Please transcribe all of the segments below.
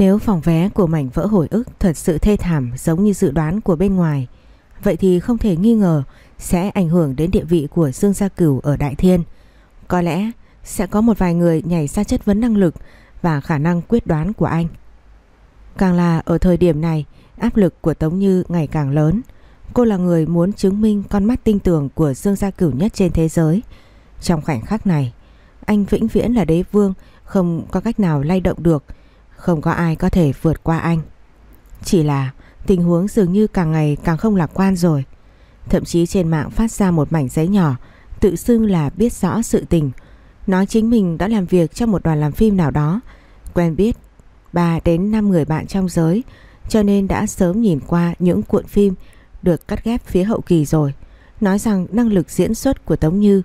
Nếu phòng vé của mảnh vỡ hồi ức thật sự thê thảm giống như dự đoán của bên ngoài, vậy thì không thể nghi ngờ sẽ ảnh hưởng đến địa vị của Dương Gia Cửu ở Đại Thiên. Có lẽ sẽ có một vài người nhảy ra chất vấn năng lực và khả năng quyết đoán của anh. Càng là ở thời điểm này, áp lực của Tống Như ngày càng lớn. Cô là người muốn chứng minh con mắt tinh tường của Dương Gia Cửu nhất trên thế giới. Trong khoảnh khắc này, anh vĩnh viễn là đế vương, không có cách nào lay động được, không có ai có thể vượt qua anh. Chỉ là tình huống dường như càng ngày càng không lạc quan rồi. Thậm chí trên mạng phát ra một mảnh giấy nhỏ tự xưng là biết rõ sự tình. Nói chính mình đã làm việc trong một đoàn làm phim nào đó, quen biết 3 đến 5 người bạn trong giới cho nên đã sớm nhìn qua những cuộn phim được cắt ghép phía hậu kỳ rồi. Nói rằng năng lực diễn xuất của Tống Như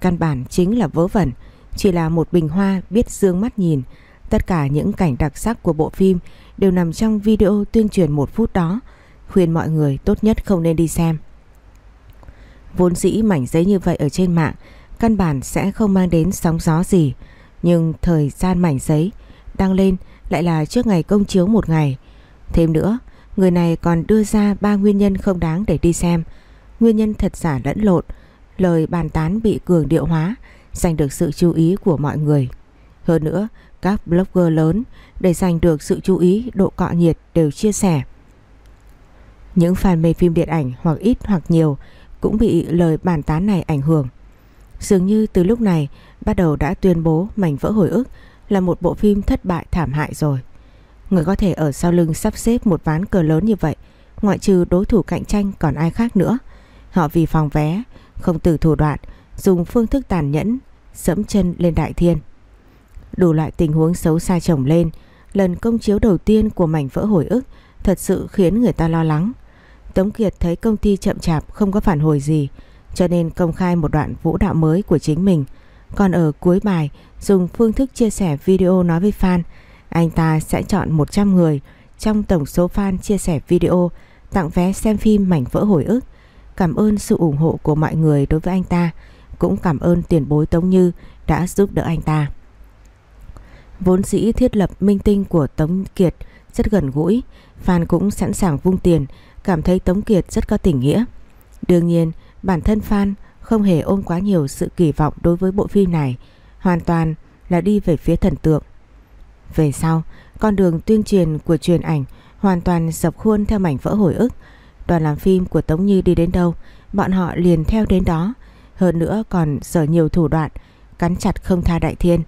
căn bản chính là vớ vẩn, chỉ là một bình hoa biết dương mắt nhìn. Tất cả những cảnh đặc sắc của bộ phim đều nằm trong video tuyên truyền một phút đó, khuyên mọi người tốt nhất không nên đi xem. Vốn dĩ mảnh giấy như vậy ở trên mạng căn bản sẽ không mang đến sóng gió gì, nhưng thời gian mảnh giấy đăng lên lại là trước ngày công chiếu một ngày. Thêm nữa, người này còn đưa ra ba nguyên nhân không đáng để đi xem. Nguyên nhân thật giả lẫn lộn, lời bàn tán bị cường điệu hóa, giành được sự chú ý của mọi người. Hơn nữa, các blogger lớn để giành được sự chú ý độ cọ nhiệt đều chia sẻ. Những fan mê phim điện ảnh hoặc ít hoặc nhiều cũng bị lời bàn tán này ảnh hưởng. Dường như từ lúc này bắt đầu đã tuyên bố mảnh vỡ hồi ức là một bộ phim thất bại thảm hại rồi. Người có thể ở sau lưng sắp xếp một ván cờ lớn như vậy, ngoại trừ đối thủ cạnh tranh còn ai khác nữa. Họ vì phòng vé, không từ thủ đoạn, dùng phương thức tàn nhẫn, sẫm chân lên đại thiên. Đủ loại tình huống xấu xa chồng lên, lần công chiếu đầu tiên của mảnh vỡ hồi ức thật sự khiến người ta lo lắng. Tống Kiệt thấy công ty chậm chạp không có phản hồi gì, cho nên công khai một đoạn vũ đạo mới của chính mình. Còn ở cuối bài, dùng phương thức chia sẻ video nói với fan, anh ta sẽ chọn 100 người trong tổng số fan chia sẻ video tặng vé xem phim mảnh vỡ hồi ức. Cảm ơn sự ủng hộ của mọi người đối với anh ta, cũng cảm ơn tiền bối Tống Như đã giúp đỡ anh ta. Vốn dĩ thiết lập minh tinh của Tống Kiệt rất gần gũi, fan cũng sẵn sàng vung tiền, cảm thấy Tống Kiệt rất có tình nghĩa. Đương nhiên, bản thân fan không hề ôm quá nhiều sự kỳ vọng đối với bộ phim này, hoàn toàn là đi về phía thần tượng. Về sau, con đường tuyên truyền của truyền ảnh hoàn toàn dập khuôn theo mảnh vỡ hồi ức. Đoàn làm phim của Tống Như đi đến đâu, bọn họ liền theo đến đó. Hơn nữa còn sở nhiều thủ đoạn, cắn chặt không tha đại thiên.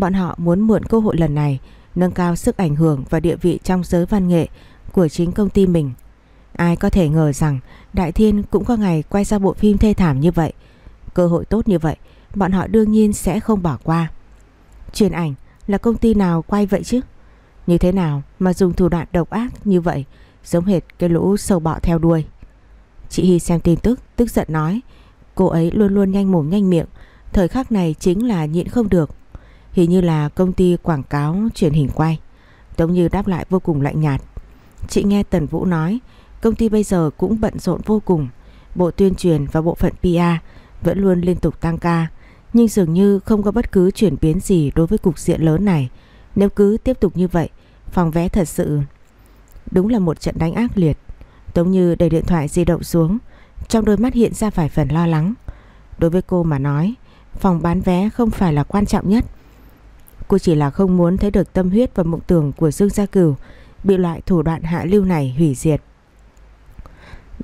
Bọn họ muốn mượn cơ hội lần này nâng cao sức ảnh hưởng và địa vị trong giới văn nghệ của chính công ty mình. Ai có thể ngờ rằng Đại Thiên cũng có ngày quay ra bộ phim thê thảm như vậy. Cơ hội tốt như vậy, bọn họ đương nhiên sẽ không bỏ qua. Truyền ảnh là công ty nào quay vậy chứ? Như thế nào mà dùng thủ đoạn độc ác như vậy, giống hệt cái lũ sâu bọ theo đuôi. Chị Hy xem tin tức, tức giận nói, cô ấy luôn luôn nhanh mồm nhanh miệng, thời khắc này chính là nhịn không được. Hình như là công ty quảng cáo truyền hình quay. Tống Như đáp lại vô cùng lạnh nhạt. Chị nghe Tần Vũ nói, công ty bây giờ cũng bận rộn vô cùng. Bộ tuyên truyền và bộ phận PR vẫn luôn liên tục tăng ca, nhưng dường như không có bất cứ chuyển biến gì đối với cục diện lớn này. Nếu cứ tiếp tục như vậy, phòng vé thật sự đúng là một trận đánh ác liệt. Tống Như để điện thoại di động xuống, trong đôi mắt hiện ra vài phần lo lắng. Đối với cô mà nói, phòng bán vé không phải là quan trọng nhất. Cô chỉ là không muốn thấy được tâm huyết và mộng tưởng của Dương Gia Cửu bị loại thủ đoạn hạ lưu này hủy diệt.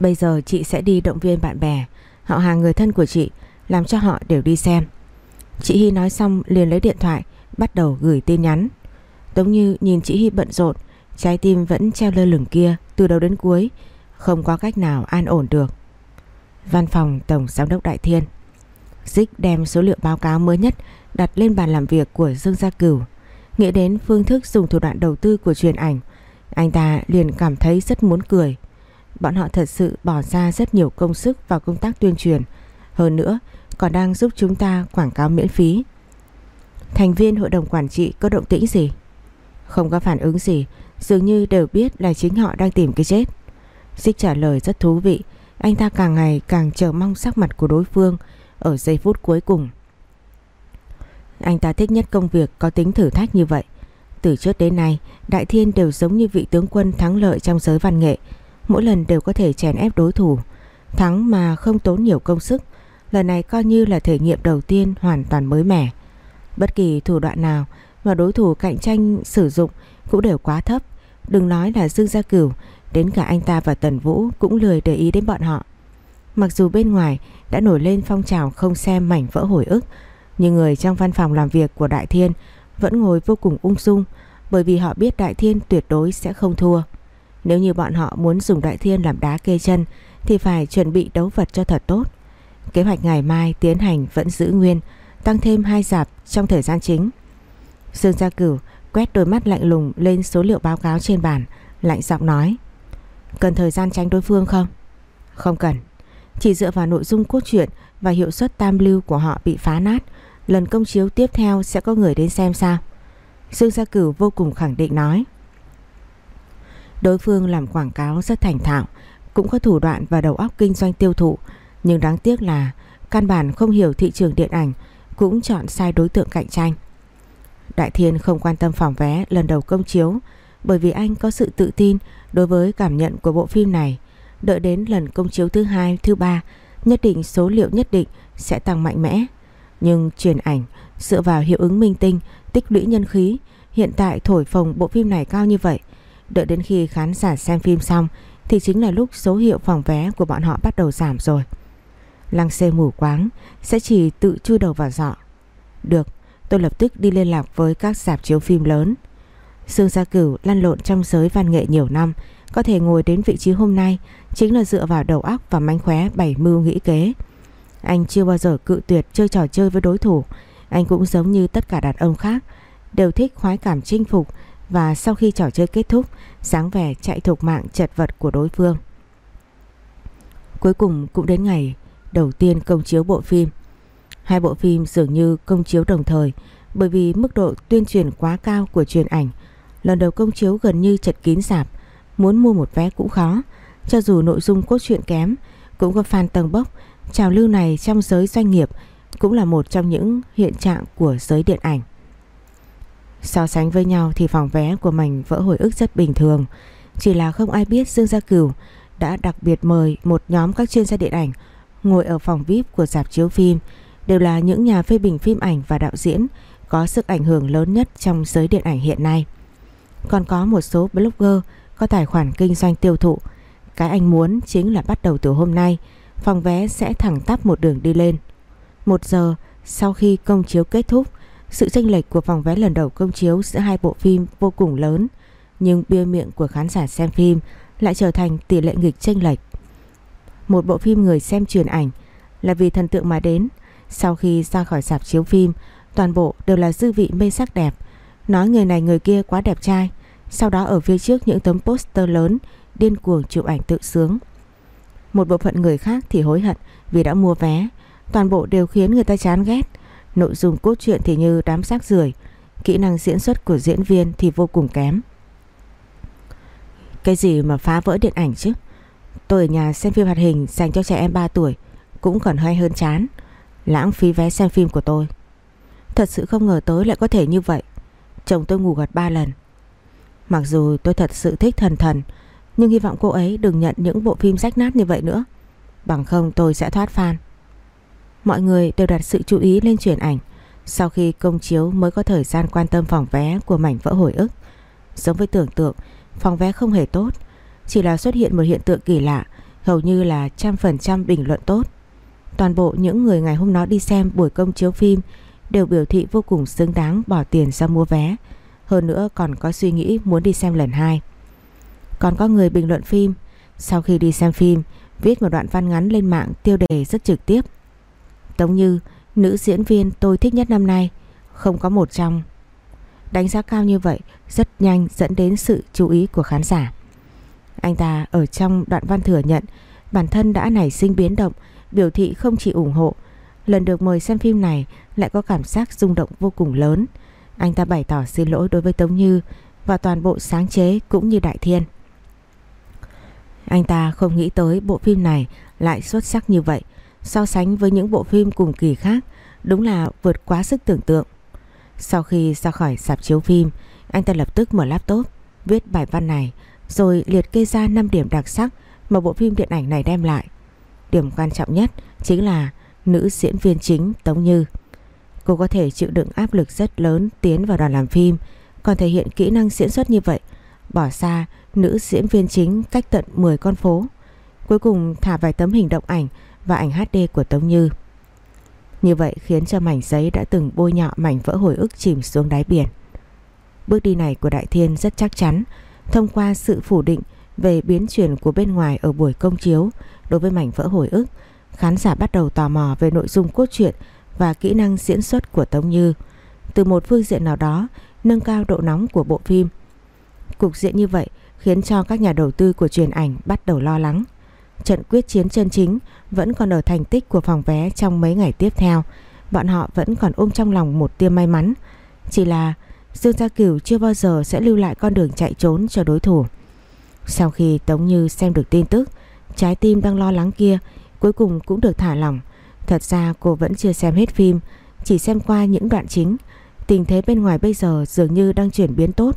Bây giờ chị sẽ đi động viên bạn bè, họ hàng người thân của chị, làm cho họ đều đi xem. Chị Hy nói xong liền lấy điện thoại, bắt đầu gửi tin nhắn. Tống Như nhìn chị Hy bận rộn, trái tim vẫn treo lơ lửng kia từ đầu đến cuối, không có cách nào an ổn được. Văn phòng Tổng Giám đốc Đại Thiên Dích đem số liệu báo cáo mới nhất đặt lên bàn làm việc của Dương Gia Cửu. Nghĩ đến phương thức dùng thủ đoạn đầu tư của truyền ảnh, anh ta liền cảm thấy rất muốn cười. Bọn họ thật sự bỏ ra rất nhiều công sức vào công tác tuyên truyền. Hơn nữa, còn đang giúp chúng ta quảng cáo miễn phí. Thành viên hội đồng quản trị có động tĩnh gì? Không có phản ứng gì, dường như đều biết là chính họ đang tìm cái chết. xích trả lời rất thú vị, anh ta càng ngày càng chờ mong sắc mặt của đối phương ở giây phút cuối cùng. Anh ta thích nhất công việc có tính thử thách như vậy. Từ trước đến nay, Đại Thiên đều giống như vị tướng quân thắng lợi trong giới văn nghệ, mỗi lần đều có thể chèn ép đối thủ, thắng mà không tốn nhiều công sức. Lần này coi như là thể nghiệm đầu tiên hoàn toàn mới mẻ. Bất kỳ thủ đoạn nào mà đối thủ cạnh tranh sử dụng cũng đều quá thấp. Đừng nói là Dương Gia Cửu, đến cả anh ta và Tần Vũ cũng lười để ý đến bọn họ. Mặc dù bên ngoài đã nổi lên phong trào không xem mảnh vỡ hồi ức, nhưng người trong văn phòng làm việc của Đại Thiên vẫn ngồi vô cùng ung dung bởi vì họ biết Đại Thiên tuyệt đối sẽ không thua. Nếu như bọn họ muốn dùng Đại Thiên làm đá kê chân thì phải chuẩn bị đấu vật cho thật tốt. Kế hoạch ngày mai tiến hành vẫn giữ nguyên, tăng thêm hai dạp trong thời gian chính. Dương Gia Cửu quét đôi mắt lạnh lùng lên số liệu báo cáo trên bàn, lạnh giọng nói. Cần thời gian tránh đối phương không? Không cần. Chỉ dựa vào nội dung cốt truyện và hiệu suất tam lưu của họ bị phá nát, lần công chiếu tiếp theo sẽ có người đến xem sao. Dương Gia Cửu vô cùng khẳng định nói. Đối phương làm quảng cáo rất thành thạo, cũng có thủ đoạn và đầu óc kinh doanh tiêu thụ, nhưng đáng tiếc là căn bản không hiểu thị trường điện ảnh, cũng chọn sai đối tượng cạnh tranh. Đại Thiên không quan tâm phòng vé lần đầu công chiếu bởi vì anh có sự tự tin đối với cảm nhận của bộ phim này. Đợi đến lần công chiếu thứ hai, thứ ba, nhất định số liệu nhất định sẽ tăng mạnh mẽ. Nhưng truyền ảnh dựa vào hiệu ứng minh tinh, tích lũy nhân khí, hiện tại thổi phồng bộ phim này cao như vậy. Đợi đến khi khán giả xem phim xong thì chính là lúc số hiệu phòng vé của bọn họ bắt đầu giảm rồi. Lăng xê mù quáng sẽ chỉ tự chui đầu vào dọ. Được, tôi lập tức đi liên lạc với các sạp chiếu phim lớn. Sương Gia Cửu lăn lộn trong giới văn nghệ nhiều năm, có thể ngồi đến vị trí hôm nay chính là dựa vào đầu óc và manh khóe bảy mưu nghĩ kế. Anh chưa bao giờ cự tuyệt chơi trò chơi với đối thủ, anh cũng giống như tất cả đàn ông khác, đều thích khoái cảm chinh phục và sau khi trò chơi kết thúc, sáng vẻ chạy thục mạng chật vật của đối phương. Cuối cùng cũng đến ngày đầu tiên công chiếu bộ phim. Hai bộ phim dường như công chiếu đồng thời bởi vì mức độ tuyên truyền quá cao của truyền ảnh. Lần đầu công chiếu gần như chật kín sạp, muốn mua một vé cũng khó. Cho dù nội dung cốt truyện kém, cũng có fan tầng bốc. Trào lưu này trong giới doanh nghiệp cũng là một trong những hiện trạng của giới điện ảnh. So sánh với nhau thì phòng vé của mảnh vỡ hồi ức rất bình thường. Chỉ là không ai biết Dương Gia Cửu đã đặc biệt mời một nhóm các chuyên gia điện ảnh ngồi ở phòng VIP của dạp chiếu phim đều là những nhà phê bình phim ảnh và đạo diễn có sức ảnh hưởng lớn nhất trong giới điện ảnh hiện nay. Còn có một số blogger có tài khoản kinh doanh tiêu thụ. Cái anh muốn chính là bắt đầu từ hôm nay, phòng vé sẽ thẳng tắp một đường đi lên. Một giờ sau khi công chiếu kết thúc, sự chênh lệch của phòng vé lần đầu công chiếu giữa hai bộ phim vô cùng lớn, nhưng bia miệng của khán giả xem phim lại trở thành tỷ lệ nghịch chênh lệch. Một bộ phim người xem truyền ảnh là vì thần tượng mà đến, sau khi ra khỏi sạp chiếu phim, toàn bộ đều là dư vị mê sắc đẹp, nói người này người kia quá đẹp trai, sau đó ở phía trước những tấm poster lớn điên cuồng chụp ảnh tự sướng. Một bộ phận người khác thì hối hận vì đã mua vé, toàn bộ đều khiến người ta chán ghét. Nội dung cốt truyện thì như đám xác rưởi, kỹ năng diễn xuất của diễn viên thì vô cùng kém. Cái gì mà phá vỡ điện ảnh chứ? Tôi ở nhà xem phim hoạt hình dành cho trẻ em 3 tuổi cũng còn hay hơn chán. Lãng phí vé xem phim của tôi. Thật sự không ngờ tới lại có thể như vậy. Chồng tôi ngủ gật 3 lần. Mặc dù tôi thật sự thích thần thần, nhưng hy vọng cô ấy đừng nhận những bộ phim rách nát như vậy nữa. Bằng không tôi sẽ thoát fan. Mọi người đều đặt sự chú ý lên chuyển ảnh. Sau khi công chiếu mới có thời gian quan tâm phòng vé của mảnh vỡ hồi ức. Giống với tưởng tượng, phòng vé không hề tốt. Chỉ là xuất hiện một hiện tượng kỳ lạ, hầu như là trăm phần trăm bình luận tốt. Toàn bộ những người ngày hôm đó đi xem buổi công chiếu phim đều biểu thị vô cùng xứng đáng bỏ tiền ra mua vé. Hơn nữa còn có suy nghĩ muốn đi xem lần hai. Còn có người bình luận phim, sau khi đi xem phim, viết một đoạn văn ngắn lên mạng tiêu đề rất trực tiếp. Tống Như, nữ diễn viên tôi thích nhất năm nay, không có một trong. Đánh giá cao như vậy rất nhanh dẫn đến sự chú ý của khán giả. Anh ta ở trong đoạn văn thừa nhận bản thân đã nảy sinh biến động, biểu thị không chỉ ủng hộ. Lần được mời xem phim này lại có cảm giác rung động vô cùng lớn. Anh ta bày tỏ xin lỗi đối với Tống Như và toàn bộ sáng chế cũng như Đại Thiên. Anh ta không nghĩ tới bộ phim này lại xuất sắc như vậy. So sánh với những bộ phim cùng kỳ khác, đúng là vượt quá sức tưởng tượng. Sau khi ra khỏi sạp chiếu phim, Anh ta lập tức mở laptop Viết bài văn này Rồi liệt kê ra 5 điểm đặc sắc Mà bộ phim điện ảnh này đem lại Điểm quan trọng nhất chính là Nữ diễn viên chính Tống Như Cô có thể chịu đựng áp lực rất lớn Tiến vào đoàn làm phim Còn thể hiện kỹ năng diễn xuất như vậy Bỏ xa nữ diễn viên chính cách tận 10 con phố Cuối cùng thả vài tấm hình động ảnh Và ảnh HD của Tống Như Như vậy khiến cho mảnh giấy đã từng bôi nhọ mảnh vỡ hồi ức chìm xuống đáy biển Bước đi này của Đại Thiên rất chắc chắn thông qua sự phủ định về biến chuyển của bên ngoài ở buổi công chiếu đối với mảnh vỡ hồi ức, khán giả bắt đầu tò mò về nội dung cốt truyện và kỹ năng diễn xuất của Tống Như. Từ một phương diện nào đó, nâng cao độ nóng của bộ phim. Cục diện như vậy khiến cho các nhà đầu tư của truyền ảnh bắt đầu lo lắng. Trận quyết chiến chân chính vẫn còn ở thành tích của phòng vé trong mấy ngày tiếp theo. Bọn họ vẫn còn ôm trong lòng một tia may mắn. Chỉ là Dương Gia Cửu chưa bao giờ sẽ lưu lại con đường chạy trốn cho đối thủ. Sau khi Tống Như xem được tin tức, trái tim đang lo lắng kia cuối cùng cũng được thả lỏng. Thật ra cô vẫn chưa xem hết phim, chỉ xem qua những đoạn chính. Tình thế bên ngoài bây giờ dường như đang chuyển biến tốt,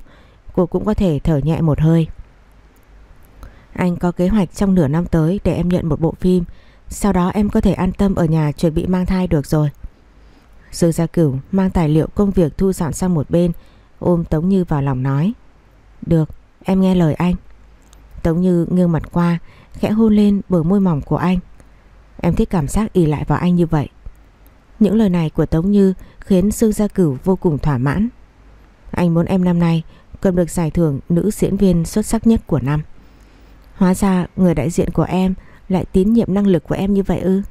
cô cũng có thể thở nhẹ một hơi. Anh có kế hoạch trong nửa năm tới để em nhận một bộ phim, sau đó em có thể an tâm ở nhà chuẩn bị mang thai được rồi. Dương Gia Cửu mang tài liệu công việc thu dọn sang một bên Ôm Tống Như vào lòng nói. Được em nghe lời anh. Tống Như nghiêng mặt qua Khẽ hôn lên bờ môi mỏng của anh. Em thích cảm giác ỉ lại vào anh như vậy. Những lời này của Tống Như Khiến Dương Gia Cửu vô cùng thỏa mãn. Anh muốn em năm nay Cầm được giải thưởng nữ diễn viên xuất sắc nhất của năm. Hóa ra người đại diện của em Lại tín nhiệm năng lực của em như vậy ư?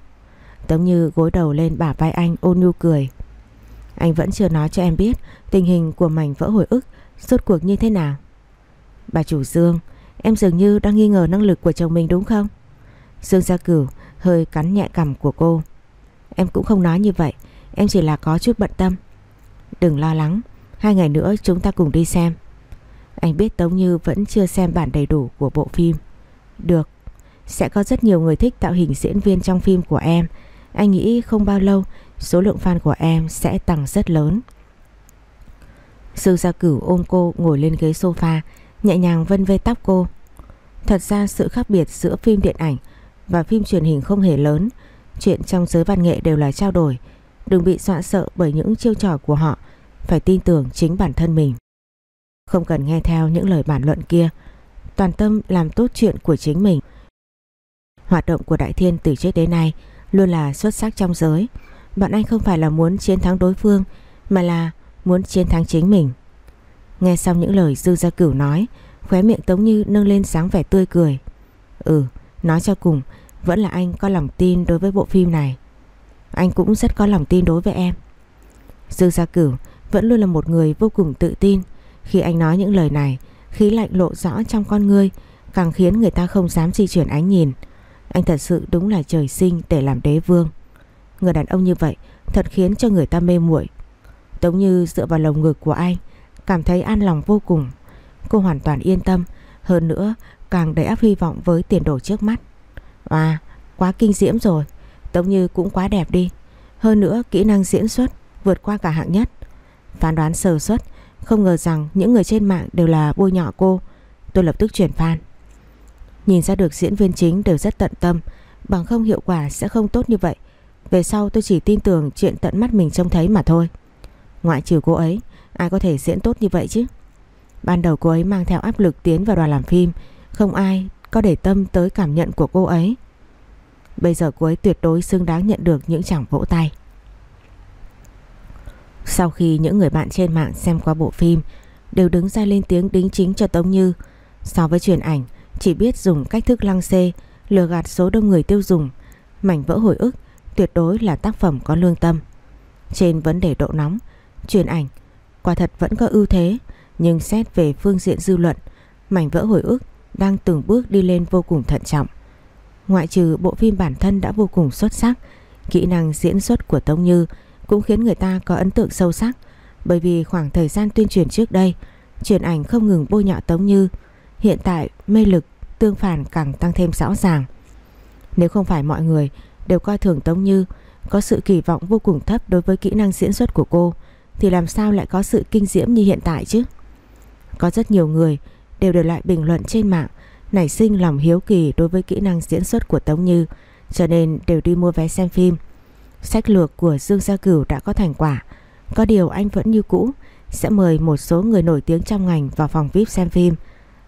Tống Như gối đầu lên bả vai anh, ôn nhu cười. Anh vẫn chưa nói cho em biết Tình hình của mảnh vỡ hồi ức Rốt cuộc như thế nào. Bà chủ Dương, Em dường như đang nghi ngờ năng lực của chồng mình đúng không? Dương Gia Cửu hơi cắn nhẹ cằm của cô. Em cũng không nói như vậy, Em chỉ là có chút bận tâm. Đừng lo lắng, Hai ngày nữa chúng ta cùng đi xem. Anh biết Tống Như vẫn chưa xem bản đầy đủ của bộ phim. Được Sẽ có rất nhiều người thích tạo hình diễn viên trong phim của em anh nghĩ không bao lâu số lượng fan của em sẽ tăng rất lớn. Sư Gia Cửu ôm cô ngồi lên ghế sofa, nhẹ nhàng vân vê tóc cô. Thật ra sự khác biệt giữa phim điện ảnh và phim truyền hình không hề lớn. Chuyện trong giới văn nghệ đều là trao đổi. Đừng bị dọa sợ bởi những chiêu trò của họ. Phải tin tưởng chính bản thân mình. Không cần nghe theo những lời bản luận kia. Toàn tâm làm tốt chuyện của chính mình. Hoạt động của Đại Thiên từ trước đến nay luôn là xuất sắc trong giới. Bọn anh không phải là muốn chiến thắng đối phương mà là muốn chiến thắng chính mình. Nghe xong những lời Dư Gia Cửu nói, khóe miệng Tống Như nâng lên sáng vẻ tươi cười. Ừ, nói cho cùng, vẫn là anh có lòng tin đối với bộ phim này. Anh cũng rất có lòng tin đối với em. Dư Gia Cửu vẫn luôn là một người vô cùng tự tin. Khi anh nói những lời này, khí lạnh lộ rõ trong con ngươi, càng khiến người ta không dám di chuyển ánh nhìn. Anh thật sự đúng là trời sinh để làm đế vương. Người đàn ông như vậy thật khiến cho người ta mê muội. Tống Như dựa vào lồng ngực của anh, cảm thấy an lòng vô cùng. Cô hoàn toàn yên tâm, hơn nữa càng đầy áp hy vọng với tiền đồ trước mắt. À, quá kinh diễm rồi. Tống Như cũng quá đẹp đi. Hơn nữa kỹ năng diễn xuất vượt qua cả hạng nhất. Phán đoán sơ suất, không ngờ rằng những người trên mạng đều là bôi nhọ cô. Tôi lập tức chuyển fan. Nhìn ra được diễn viên chính đều rất tận tâm, Bằng không hiệu quả sẽ không tốt như vậy. Về sau tôi chỉ tin tưởng chuyện tận mắt mình trông thấy mà thôi. Ngoại trừ cô ấy, Ai có thể diễn tốt như vậy chứ? Ban đầu cô ấy mang theo áp lực tiến vào đoàn làm phim, Không ai có để tâm tới cảm nhận của cô ấy. Bây giờ cô ấy tuyệt đối xứng đáng nhận được những chẳng vỗ tay. Sau khi những người bạn trên mạng xem qua bộ phim, Đều đứng ra lên tiếng đính chính cho Tống Như. So với truyền ảnh, chỉ biết dùng cách thức lăng xê, Lừa gạt số đông người tiêu dùng. Mảnh vỡ hồi ức Tuyệt đối là tác phẩm có lương tâm. Trên vấn đề độ nóng, Truyền ảnh Quả thật vẫn có ưu thế, Nhưng xét về phương diện dư luận, Mảnh vỡ hồi ức đang từng bước đi lên vô cùng thận trọng. Ngoại trừ bộ phim bản thân đã vô cùng xuất sắc, Kỹ năng diễn xuất của Tống Như cũng khiến người ta có ấn tượng sâu sắc Bởi vì khoảng thời gian tuyên truyền trước đây, Truyền ảnh không ngừng bôi nhọ Tống Như Hiện tại, mê lực, tương phản càng tăng thêm rõ ràng. Nếu không phải mọi người đều coi thường Tống Như, có sự kỳ vọng vô cùng thấp đối với kỹ năng diễn xuất của cô, thì làm sao lại có sự kinh diễm như hiện tại chứ? Có rất nhiều người đều để lại bình luận trên mạng, nảy sinh lòng hiếu kỳ đối với kỹ năng diễn xuất của Tống Như, cho nên đều đi mua vé xem phim. Sách lược của Dương Gia Cửu đã có thành quả. Có điều anh vẫn như cũ sẽ mời một số người nổi tiếng trong ngành vào phòng VIP xem phim.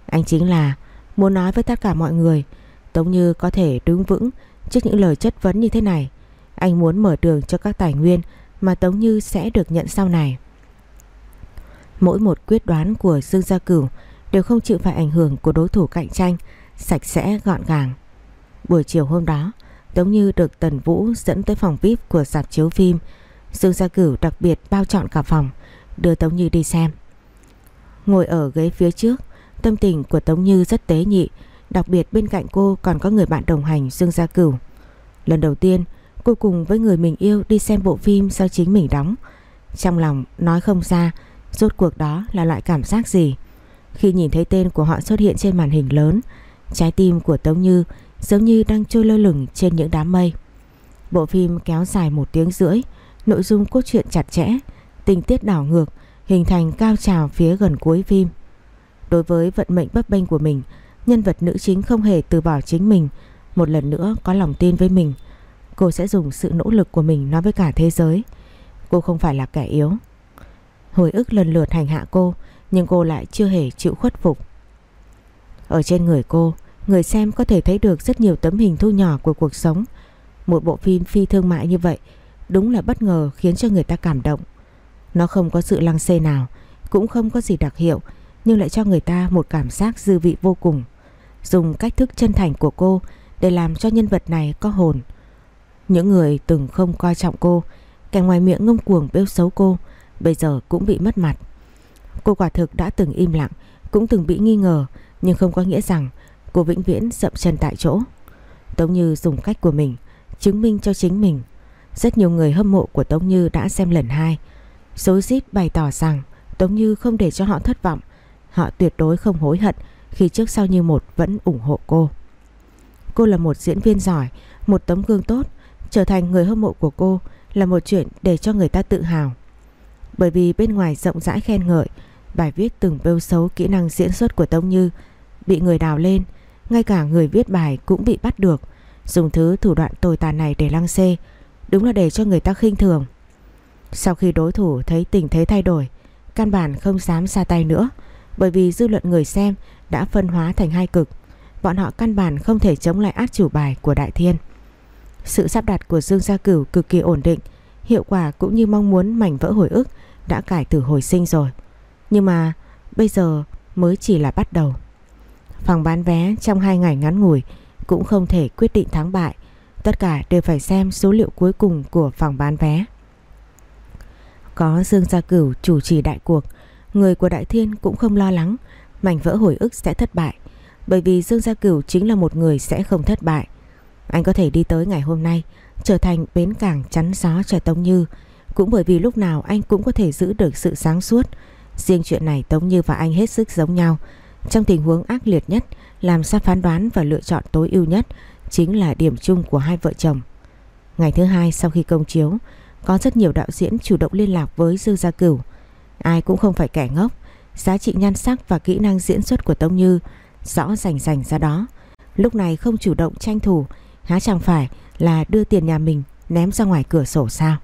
Anh chính là muốn nói với tất cả mọi người Tống Như có thể đứng vững trước những lời chất vấn như thế này. Anh muốn mở đường cho các tài nguyên mà Tống Như sẽ được nhận sau này. Mỗi một quyết đoán của Dương Gia Cửu đều không chịu phải ảnh hưởng của đối thủ cạnh tranh, sạch sẽ gọn gàng. Buổi chiều hôm đó, Tống Như được Tần Vũ dẫn tới phòng VIP của dạp chiếu phim. Dương Gia Cửu đặc biệt bao chọn cả phòng, đưa Tống Như đi xem. Ngồi ở ghế phía trước, tâm tình của Tống Như rất tế nhị, đặc biệt bên cạnh cô còn có người bạn đồng hành Dương Gia Cửu. Lần đầu tiên, cô cùng với người mình yêu đi xem bộ phim do chính mình đóng. Trong lòng nói không ra, rốt cuộc đó là loại cảm giác gì. Khi nhìn thấy tên của họ xuất hiện trên màn hình lớn, trái tim của Tống Như giống như đang trôi lơ lửng trên những đám mây. Bộ phim kéo dài một tiếng rưỡi, nội dung cốt truyện chặt chẽ, tình tiết đảo ngược, hình thành cao trào phía gần cuối phim. Đối với vận mệnh bấp bênh của mình, nhân vật nữ chính không hề từ bỏ chính mình, một lần nữa có lòng tin với mình. Cô sẽ dùng sự nỗ lực của mình nói với cả thế giới. Cô không phải là kẻ yếu. Hồi ức lần lượt hành hạ cô, nhưng cô lại chưa hề chịu khuất phục. Ở trên người cô, người xem có thể thấy được rất nhiều tấm hình thu nhỏ của cuộc sống. Một bộ phim phi thương mại như vậy đúng là bất ngờ khiến cho người ta cảm động. Nó không có sự lăng xê nào, cũng không có gì đặc hiệu, nhưng lại cho người ta một cảm giác dư vị vô cùng. Dùng cách thức chân thành của cô để làm cho nhân vật này có hồn. Những người từng không coi trọng cô, kẻ ngoài miệng ngông cuồng bêu xấu cô, bây giờ cũng bị mất mặt. Cô quả thực đã từng im lặng, cũng từng bị nghi ngờ, nhưng không có nghĩa rằng cô vĩnh viễn dậm chân tại chỗ. Tống Như dùng cách của mình chứng minh cho chính mình. Rất nhiều người hâm mộ của Tống Như đã xem lần hai. Dối rít bày tỏ rằng Tống Như không để cho họ thất vọng. Họ tuyệt đối không hối hận khi trước sau như một vẫn ủng hộ cô. Cô là một diễn viên giỏi, một tấm gương tốt, trở thành người hâm mộ của cô là một chuyện để cho người ta tự hào. Bởi vì bên ngoài rộng rãi khen ngợi, bài viết từng bêu xấu kỹ năng diễn xuất của Tống Như bị người đào lên, ngay cả người viết bài cũng bị bắt được, dùng thứ thủ đoạn tồi tàn này để lăng xê, đúng là để cho người ta khinh thường. Sau khi đối thủ thấy tình thế thay đổi, căn bản không dám ra tay nữa, bởi vì dư luận người xem đã phân hóa thành hai cực, bọn họ căn bản không thể chống lại át chủ bài của Đại Thiên. Sự sắp đặt của Dương Gia Cửu cực kỳ ổn định, hiệu quả cũng như mong muốn mảnh vỡ hồi ức đã cải tử hồi sinh rồi. Nhưng mà bây giờ mới chỉ là bắt đầu. Phòng bán vé trong hai ngày ngắn ngủi cũng không thể quyết định thắng bại. Tất cả đều phải xem số liệu cuối cùng của phòng bán vé. Có Dương Gia Cửu chủ trì đại cuộc, người của Đại Thiên cũng không lo lắng mảnh vỡ hồi ức sẽ thất bại. Bởi vì Dương Gia Cửu chính là một người sẽ không thất bại. Anh có thể đi tới ngày hôm nay trở thành bến cảng chắn gió cho Tống Như. Cũng bởi vì lúc nào anh cũng có thể giữ được sự sáng suốt. Riêng chuyện này Tống Như và anh hết sức giống nhau. Trong tình huống ác liệt nhất, làm sao phán đoán và lựa chọn tối ưu nhất chính là điểm chung của hai vợ chồng. Ngày thứ hai sau khi công chiếu, có rất nhiều đạo diễn chủ động liên lạc với Dương Gia Cửu. Ai cũng không phải kẻ ngốc, giá trị nhan sắc và kỹ năng diễn xuất của tông Như rõ rành rành ra đó. Lúc này không chủ động tranh thủ, há chẳng phải là đưa tiền nhà mình ném ra ngoài cửa sổ sao?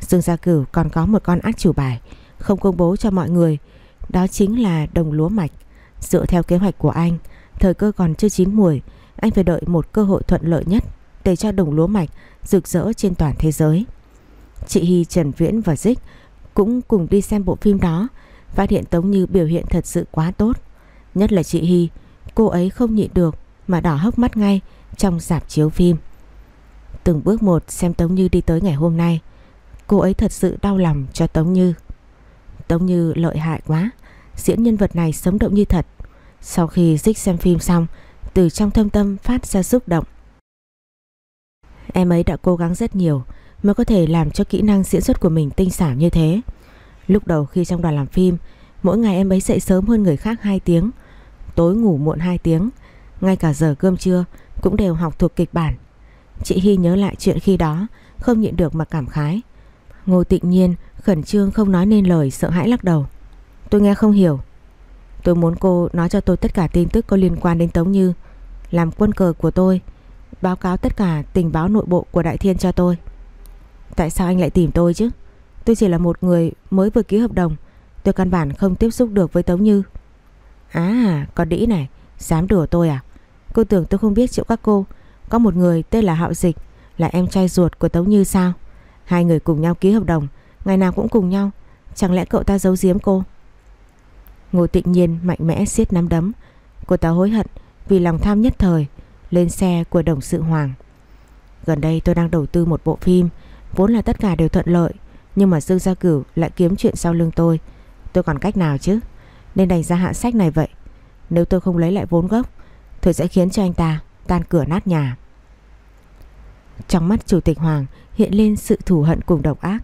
Dương Gia Cửu còn có một con át chủ bài không công bố cho mọi người, đó chính là đồng lúa mạch. Dựa theo kế hoạch của anh, thời cơ còn chưa chín mùi, anh phải đợi một cơ hội thuận lợi nhất để cho đồng lúa mạch rực rỡ trên toàn thế giới. Chị Hy, Trần Viễn và Dích cũng cùng đi xem bộ phim đó, phát hiện Tống Như biểu hiện thật sự quá tốt. Nhất là chị Hy, cô ấy không nhịn được mà đỏ hốc mắt ngay trong dạp chiếu phim. Từng bước một xem Tống Như đi tới ngày hôm nay, cô ấy thật sự đau lòng cho Tống Như. Tống Như lợi hại quá, diễn nhân vật này sống động như thật. Sau khi dích xem phim xong, từ trong thâm tâm phát ra xúc động. Em ấy đã cố gắng rất nhiều mới có thể làm cho kỹ năng diễn xuất của mình tinh xảo như thế. Lúc đầu khi trong đoàn làm phim, mỗi ngày em ấy dậy sớm hơn người khác 2 tiếng, tối ngủ muộn 2 tiếng, ngay cả giờ cơm trưa cũng đều học thuộc kịch bản. Chị Hy nhớ lại chuyện khi đó, không nhịn được mà cảm khái. Ngô tịnh nhiên khẩn trương không nói nên lời sợ hãi lắc đầu. Tôi nghe không hiểu. Tôi muốn cô nói cho tôi tất cả tin tức có liên quan đến Tống Như, Làm quân cờ của tôi, Báo cáo tất cả tình báo nội bộ của Đại Thiên cho tôi. Tại sao anh lại tìm tôi chứ? Tôi chỉ là một người mới vừa ký hợp đồng, Tôi căn bản không tiếp xúc được với Tống Như. À con đĩ này, Dám đùa tôi à? Cô tưởng tôi không biết chịu các cô, Có một người tên là Hạo Dịch, Là em trai ruột của Tống Như sao? Hai người cùng nhau ký hợp đồng, Ngày nào cũng cùng nhau, Chẳng lẽ cậu ta giấu giếm cô? Ngô tịnh nhiên mạnh mẽ siết nắm đấm. Cô ta hối hận vì lòng tham nhất thời Lên xe của đồng sự Hoàng. Gần đây tôi đang đầu tư một bộ phim, Vốn là tất cả đều thuận lợi, Nhưng mà Dương Gia Cửu lại kiếm chuyện sau lưng tôi. Tôi còn cách nào chứ? Nên đành ra hạ sách này vậy. Nếu tôi không lấy lại vốn gốc, Tôi sẽ khiến cho anh ta tan cửa nát nhà. Trong mắt Chủ tịch Hoàng Hiện lên sự thù hận cùng độc ác,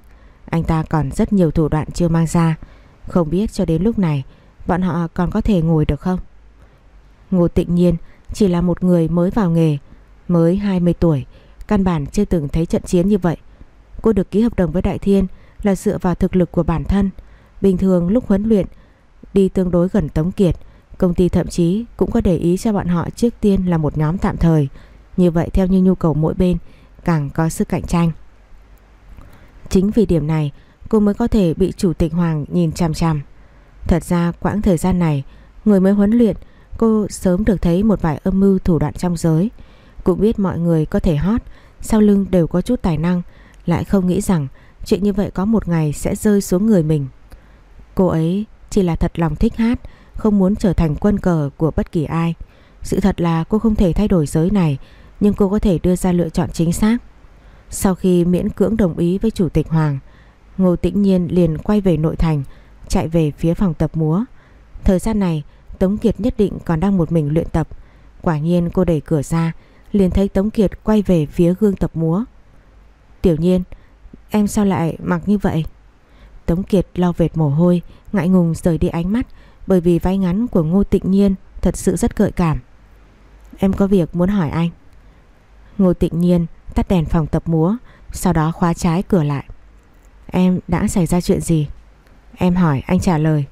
Anh ta còn rất nhiều thủ đoạn chưa mang ra. Không biết cho đến lúc này Bọn họ còn có thể ngồi được không? Ngô tịnh nhiên Chỉ là một người mới vào nghề, Mới 20 tuổi, Căn bản chưa từng thấy trận chiến như vậy. Cô được ký hợp đồng với Đại Thiên Là dựa vào thực lực của bản thân. Bình thường lúc huấn luyện, Đi tương đối gần Tống Kiệt, Công ty thậm chí cũng có để ý cho bọn họ trước tiên là một nhóm tạm thời. Như vậy theo như nhu cầu mỗi bên, Càng có sức cạnh tranh. Chính vì điểm này, Cô mới có thể bị Chủ tịch Hoàng nhìn chằm chằm. Thật ra quãng thời gian này, Người mới huấn luyện, Cô sớm được thấy một vài âm mưu thủ đoạn trong giới. Cũng biết mọi người có thể hot Sau lưng đều có chút tài năng, Lại không nghĩ rằng Chuyện như vậy có một ngày sẽ rơi xuống người mình. Cô ấy chỉ là thật lòng thích hát, Không muốn trở thành quân cờ của bất kỳ ai. Sự thật là cô không thể thay đổi giới này, Nhưng cô có thể đưa ra lựa chọn chính xác. Sau khi miễn cưỡng đồng ý với Chủ tịch Hoàng, Ngô Tĩnh Nhiên liền quay về nội thành Chạy về phía phòng tập múa. Thời gian này, Tống Kiệt nhất định còn đang một mình luyện tập. Quả nhiên cô đẩy cửa ra, Liền thấy Tống Kiệt quay về phía gương tập múa. Tiểu nhiên, Em sao lại mặc như vậy? Tống Kiệt lau vệt mồ hôi, Ngại ngùng rời đi ánh mắt, Bởi vì váy ngắn của Ngô Tịnh Nhiên Thật sự rất gợi cảm. Em có việc muốn hỏi anh. Ngô Tịnh Nhiên tắt đèn phòng tập múa, Sau đó khóa trái cửa lại. Em đã xảy ra chuyện gì? Em hỏi, anh trả lời.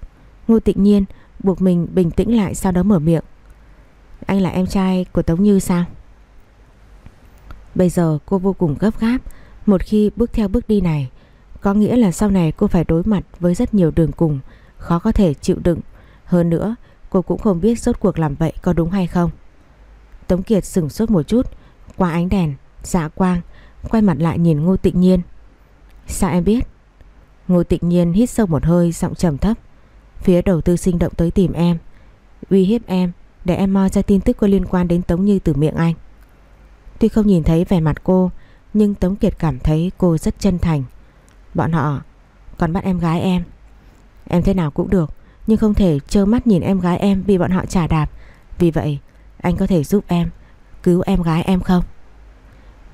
Ngô Tịnh Nhiên buộc mình bình tĩnh lại sau đó mở miệng. Anh là em trai của Tống Như sao? Bây giờ cô vô cùng gấp gáp. Một khi bước theo bước đi này, Có nghĩa là sau này cô phải đối mặt với rất nhiều đường cùng, Khó có thể chịu đựng. Hơn nữa, cô cũng không biết rốt cuộc làm vậy có đúng hay không. Tống Kiệt sửng sốt một chút, Qua ánh đèn Dạ quang, Quay mặt lại nhìn Ngô Tịnh Nhiên. Sao em biết? Ngô Tịnh Nhiên hít sâu một hơi, giọng trầm thấp. Phía đầu tư sinh động tới tìm em. Uy hiếp em, Để em moi ra tin tức có liên quan đến Tống Như từ miệng anh. Tuy không nhìn thấy vẻ mặt cô, Nhưng Tống Kiệt cảm thấy cô rất chân thành. Bọn họ, còn bắt em gái em. Em thế nào cũng được, Nhưng không thể trơ mắt nhìn em gái em bị bọn họ trả đạp. Vì vậy, anh có thể giúp em, Cứu em gái em không?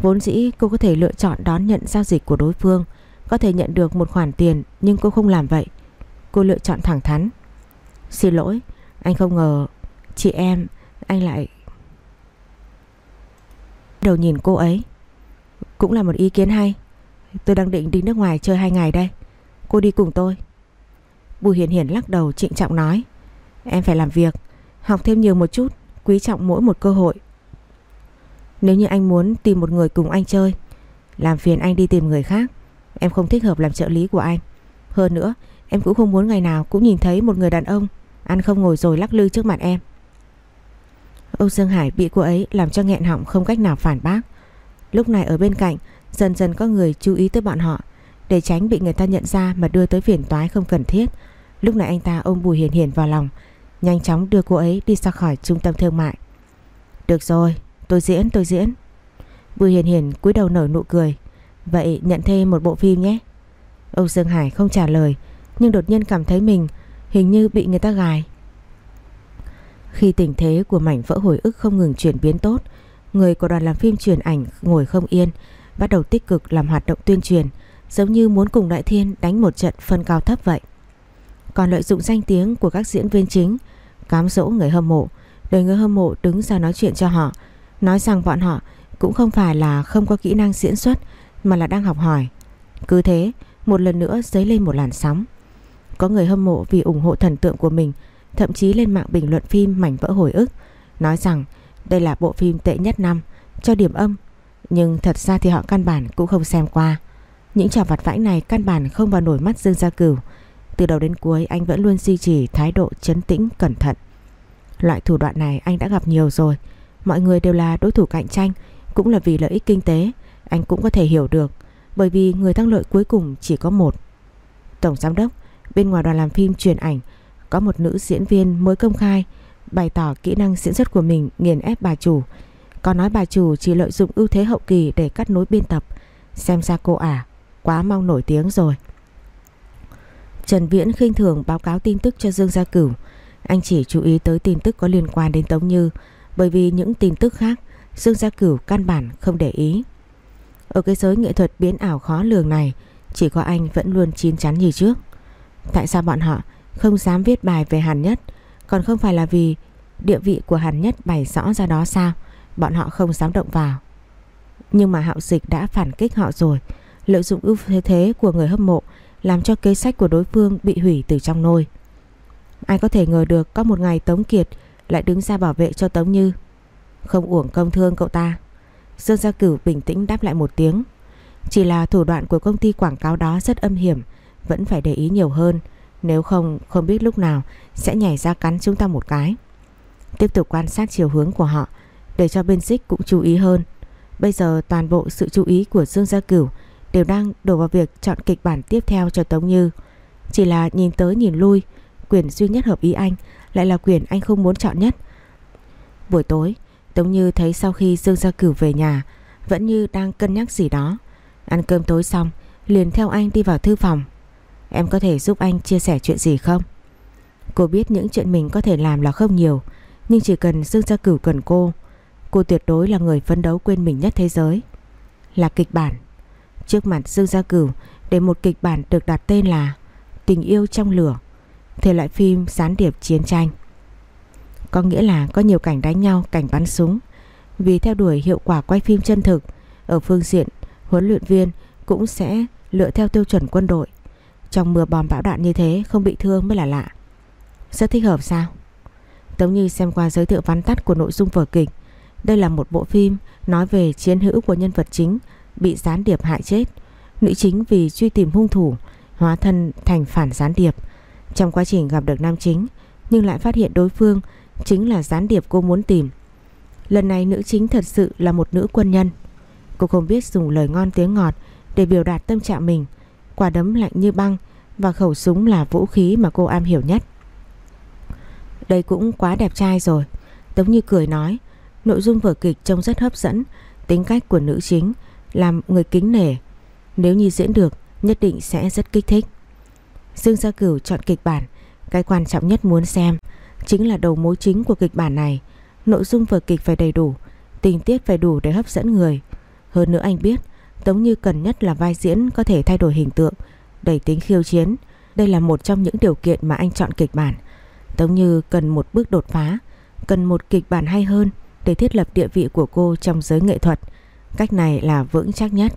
Vốn dĩ cô có thể lựa chọn đón nhận giao dịch của đối phương có thể nhận được một khoản tiền, Nhưng cô không làm vậy. Cô lựa chọn thẳng thắn. Xin lỗi, Anh không ngờ Chị em Anh lại Đầu nhìn cô ấy. Cũng là một ý kiến hay. Tôi đang định đi nước ngoài chơi hai ngày đây. Cô đi cùng tôi. Bùi Hiền Hiền lắc đầu trịnh trọng nói. Em phải làm việc, Học thêm nhiều một chút, Quý trọng mỗi một cơ hội. Nếu như anh muốn tìm một người cùng anh chơi, Làm phiền anh đi tìm người khác. Em không thích hợp làm trợ lý của anh. Hơn nữa, Em cũng không muốn ngày nào cũng nhìn thấy một người đàn ông Ăn không ngồi rồi lắc lư trước mặt em. Âu Dương Hải bị cô ấy làm cho nghẹn họng không cách nào phản bác. Lúc này ở bên cạnh, Dần dần có người chú ý tới bọn họ, Để tránh bị người ta nhận ra mà đưa tới phiền toái không cần thiết. Lúc này anh ta ôm Bùi Hiền Hiền vào lòng, Nhanh chóng đưa cô ấy đi ra khỏi trung tâm thương mại. Được rồi, Tôi diễn tôi diễn. Bùi Hiền Hiền cúi đầu nở nụ cười. Vậy nhận thêm một bộ phim nhé. Âu Dương Hải không trả lời, Nhưng đột nhiên cảm thấy mình Hình như bị người ta gài. Khi tình thế của mảnh vỡ hồi ức không ngừng chuyển biến tốt, Người của đoàn làm phim truyền ảnh ngồi không yên, Bắt đầu tích cực làm hoạt động tuyên truyền, Giống như muốn cùng Đại Thiên đánh một trận phân cao thấp vậy. Còn lợi dụng danh tiếng của các diễn viên chính, Cám dỗ người hâm mộ, Để người hâm mộ đứng ra nói chuyện cho họ, Nói rằng bọn họ cũng không phải là không có kỹ năng diễn xuất mà là đang học hỏi Cứ thế một lần nữa dấy lên một làn sóng Có người hâm mộ vì ủng hộ thần tượng của mình thậm chí lên mạng bình luận phim mảnh vỡ hồi ức, nói rằng đây là bộ phim tệ nhất năm, cho điểm âm. Nhưng thật ra thì họ căn bản cũng không xem qua. Những trò vặt vãnh này căn bản không vào nổi mắt Dương Gia Cửu. Từ đầu đến cuối anh vẫn luôn duy trì thái độ chấn tĩnh cẩn thận. Loại thủ đoạn này anh đã gặp nhiều rồi. Mọi người đều là đối thủ cạnh tranh, cũng là vì lợi ích kinh tế. Anh cũng có thể hiểu được, bởi vì người thắng lợi cuối cùng chỉ có một. Tổng giám đốc, bên ngoài đoàn làm phim truyền ảnh, có một nữ diễn viên mới công khai bày tỏ kỹ năng diễn xuất của mình nghiền ép bà chủ. Còn nói bà chủ chỉ lợi dụng ưu thế hậu kỳ để cắt nối biên tập. Xem ra cô ả, quá mong nổi tiếng rồi. Trần Viễn khinh thường báo cáo tin tức cho Dương Gia Cửu. Anh chỉ chú ý tới tin tức có liên quan đến Tống Như bởi vì những tin tức khác Dương Gia Cửu căn bản không để ý. Ở cái giới nghệ thuật biến ảo khó lường này, chỉ có anh vẫn luôn chín chắn như trước. Tại sao bọn họ không dám viết bài về Hàn Nhất còn không phải là vì địa vị của Hàn Nhất bày rõ ra đó sao bọn họ không dám động vào. Nhưng mà hạo dịch đã phản kích họ rồi lợi dụng ưu thế thế của người hâm mộ, làm cho kế sách của đối phương bị hủy từ trong nôi. Ai có thể ngờ được có một ngày Tống Kiệt lại đứng ra bảo vệ cho Tống Như. Không uổng công thương cậu ta. Dương Gia Cửu bình tĩnh đáp lại một tiếng. Chỉ là thủ đoạn của công ty quảng cáo đó rất âm hiểm, vẫn phải để ý nhiều hơn. Nếu không, không biết lúc nào sẽ nhảy ra cắn chúng ta một cái. Tiếp tục quan sát chiều hướng của họ, để cho bên xích cũng chú ý hơn. Bây giờ toàn bộ sự chú ý của Dương Gia Cửu đều đang đổ vào việc chọn kịch bản tiếp theo cho Tống Như. Chỉ là nhìn tới nhìn lui, quyền duy nhất hợp ý anh lại là quyền anh không muốn chọn nhất. Buổi tối, Tống Như thấy sau khi Dương Gia Cửu về nhà, vẫn như đang cân nhắc gì đó. Ăn cơm tối xong, liền theo anh đi vào thư phòng. Em có thể giúp anh chia sẻ chuyện gì không? Cô biết những chuyện mình có thể làm là không nhiều, nhưng chỉ cần Dương Gia Cửu cần cô, cô tuyệt đối là người phấn đấu quên mình nhất thế giới. Là kịch bản. Trước mặt Dương Gia Cửu để một kịch bản được đặt tên là Tình yêu trong lửa thể loại phim gián điệp chiến tranh. Có nghĩa là có nhiều cảnh đánh nhau, cảnh bắn súng. Vì theo đuổi hiệu quả quay phim chân thực, ở phương diện huấn luyện viên cũng sẽ lựa theo tiêu chuẩn quân đội. Trong mưa bom bão đạn như thế không bị thương mới là lạ. Rất thích hợp sao? Tống Như xem qua giới thiệu vắn tắt của nội dung vở kịch. Đây là một bộ phim nói về chiến hữu của nhân vật chính bị gián điệp hại chết. Nữ chính vì truy tìm hung thủ hóa thân thành phản gián điệp trong quá trình gặp được nam chính nhưng lại phát hiện đối phương chính là gián điệp cô muốn tìm. Lần này nữ chính thật sự là một nữ quân nhân. Cô không biết dùng lời ngon tiếng ngọt để biểu đạt tâm trạng mình. Quả đấm lạnh như băng và khẩu súng là vũ khí mà cô am hiểu nhất. Đây cũng quá đẹp trai rồi. Tống như cười nói, nội dung vở kịch trông rất hấp dẫn, tính cách của nữ chính làm người kính nể. Nếu như diễn được, nhất định sẽ rất kích thích. Dương Gia Cửu chọn kịch bản, cái quan trọng nhất muốn xem chính là đầu mối chính của kịch bản này. Nội dung vở kịch phải đầy đủ, tình tiết phải đủ để hấp dẫn người. Hơn nữa anh biết, Tống Như cần nhất là vai diễn có thể thay đổi hình tượng, đầy tính khiêu chiến. Đây là một trong những điều kiện mà anh chọn kịch bản. Tống Như cần một bước đột phá, cần một kịch bản hay hơn để thiết lập địa vị của cô trong giới nghệ thuật. Cách này là vững chắc nhất.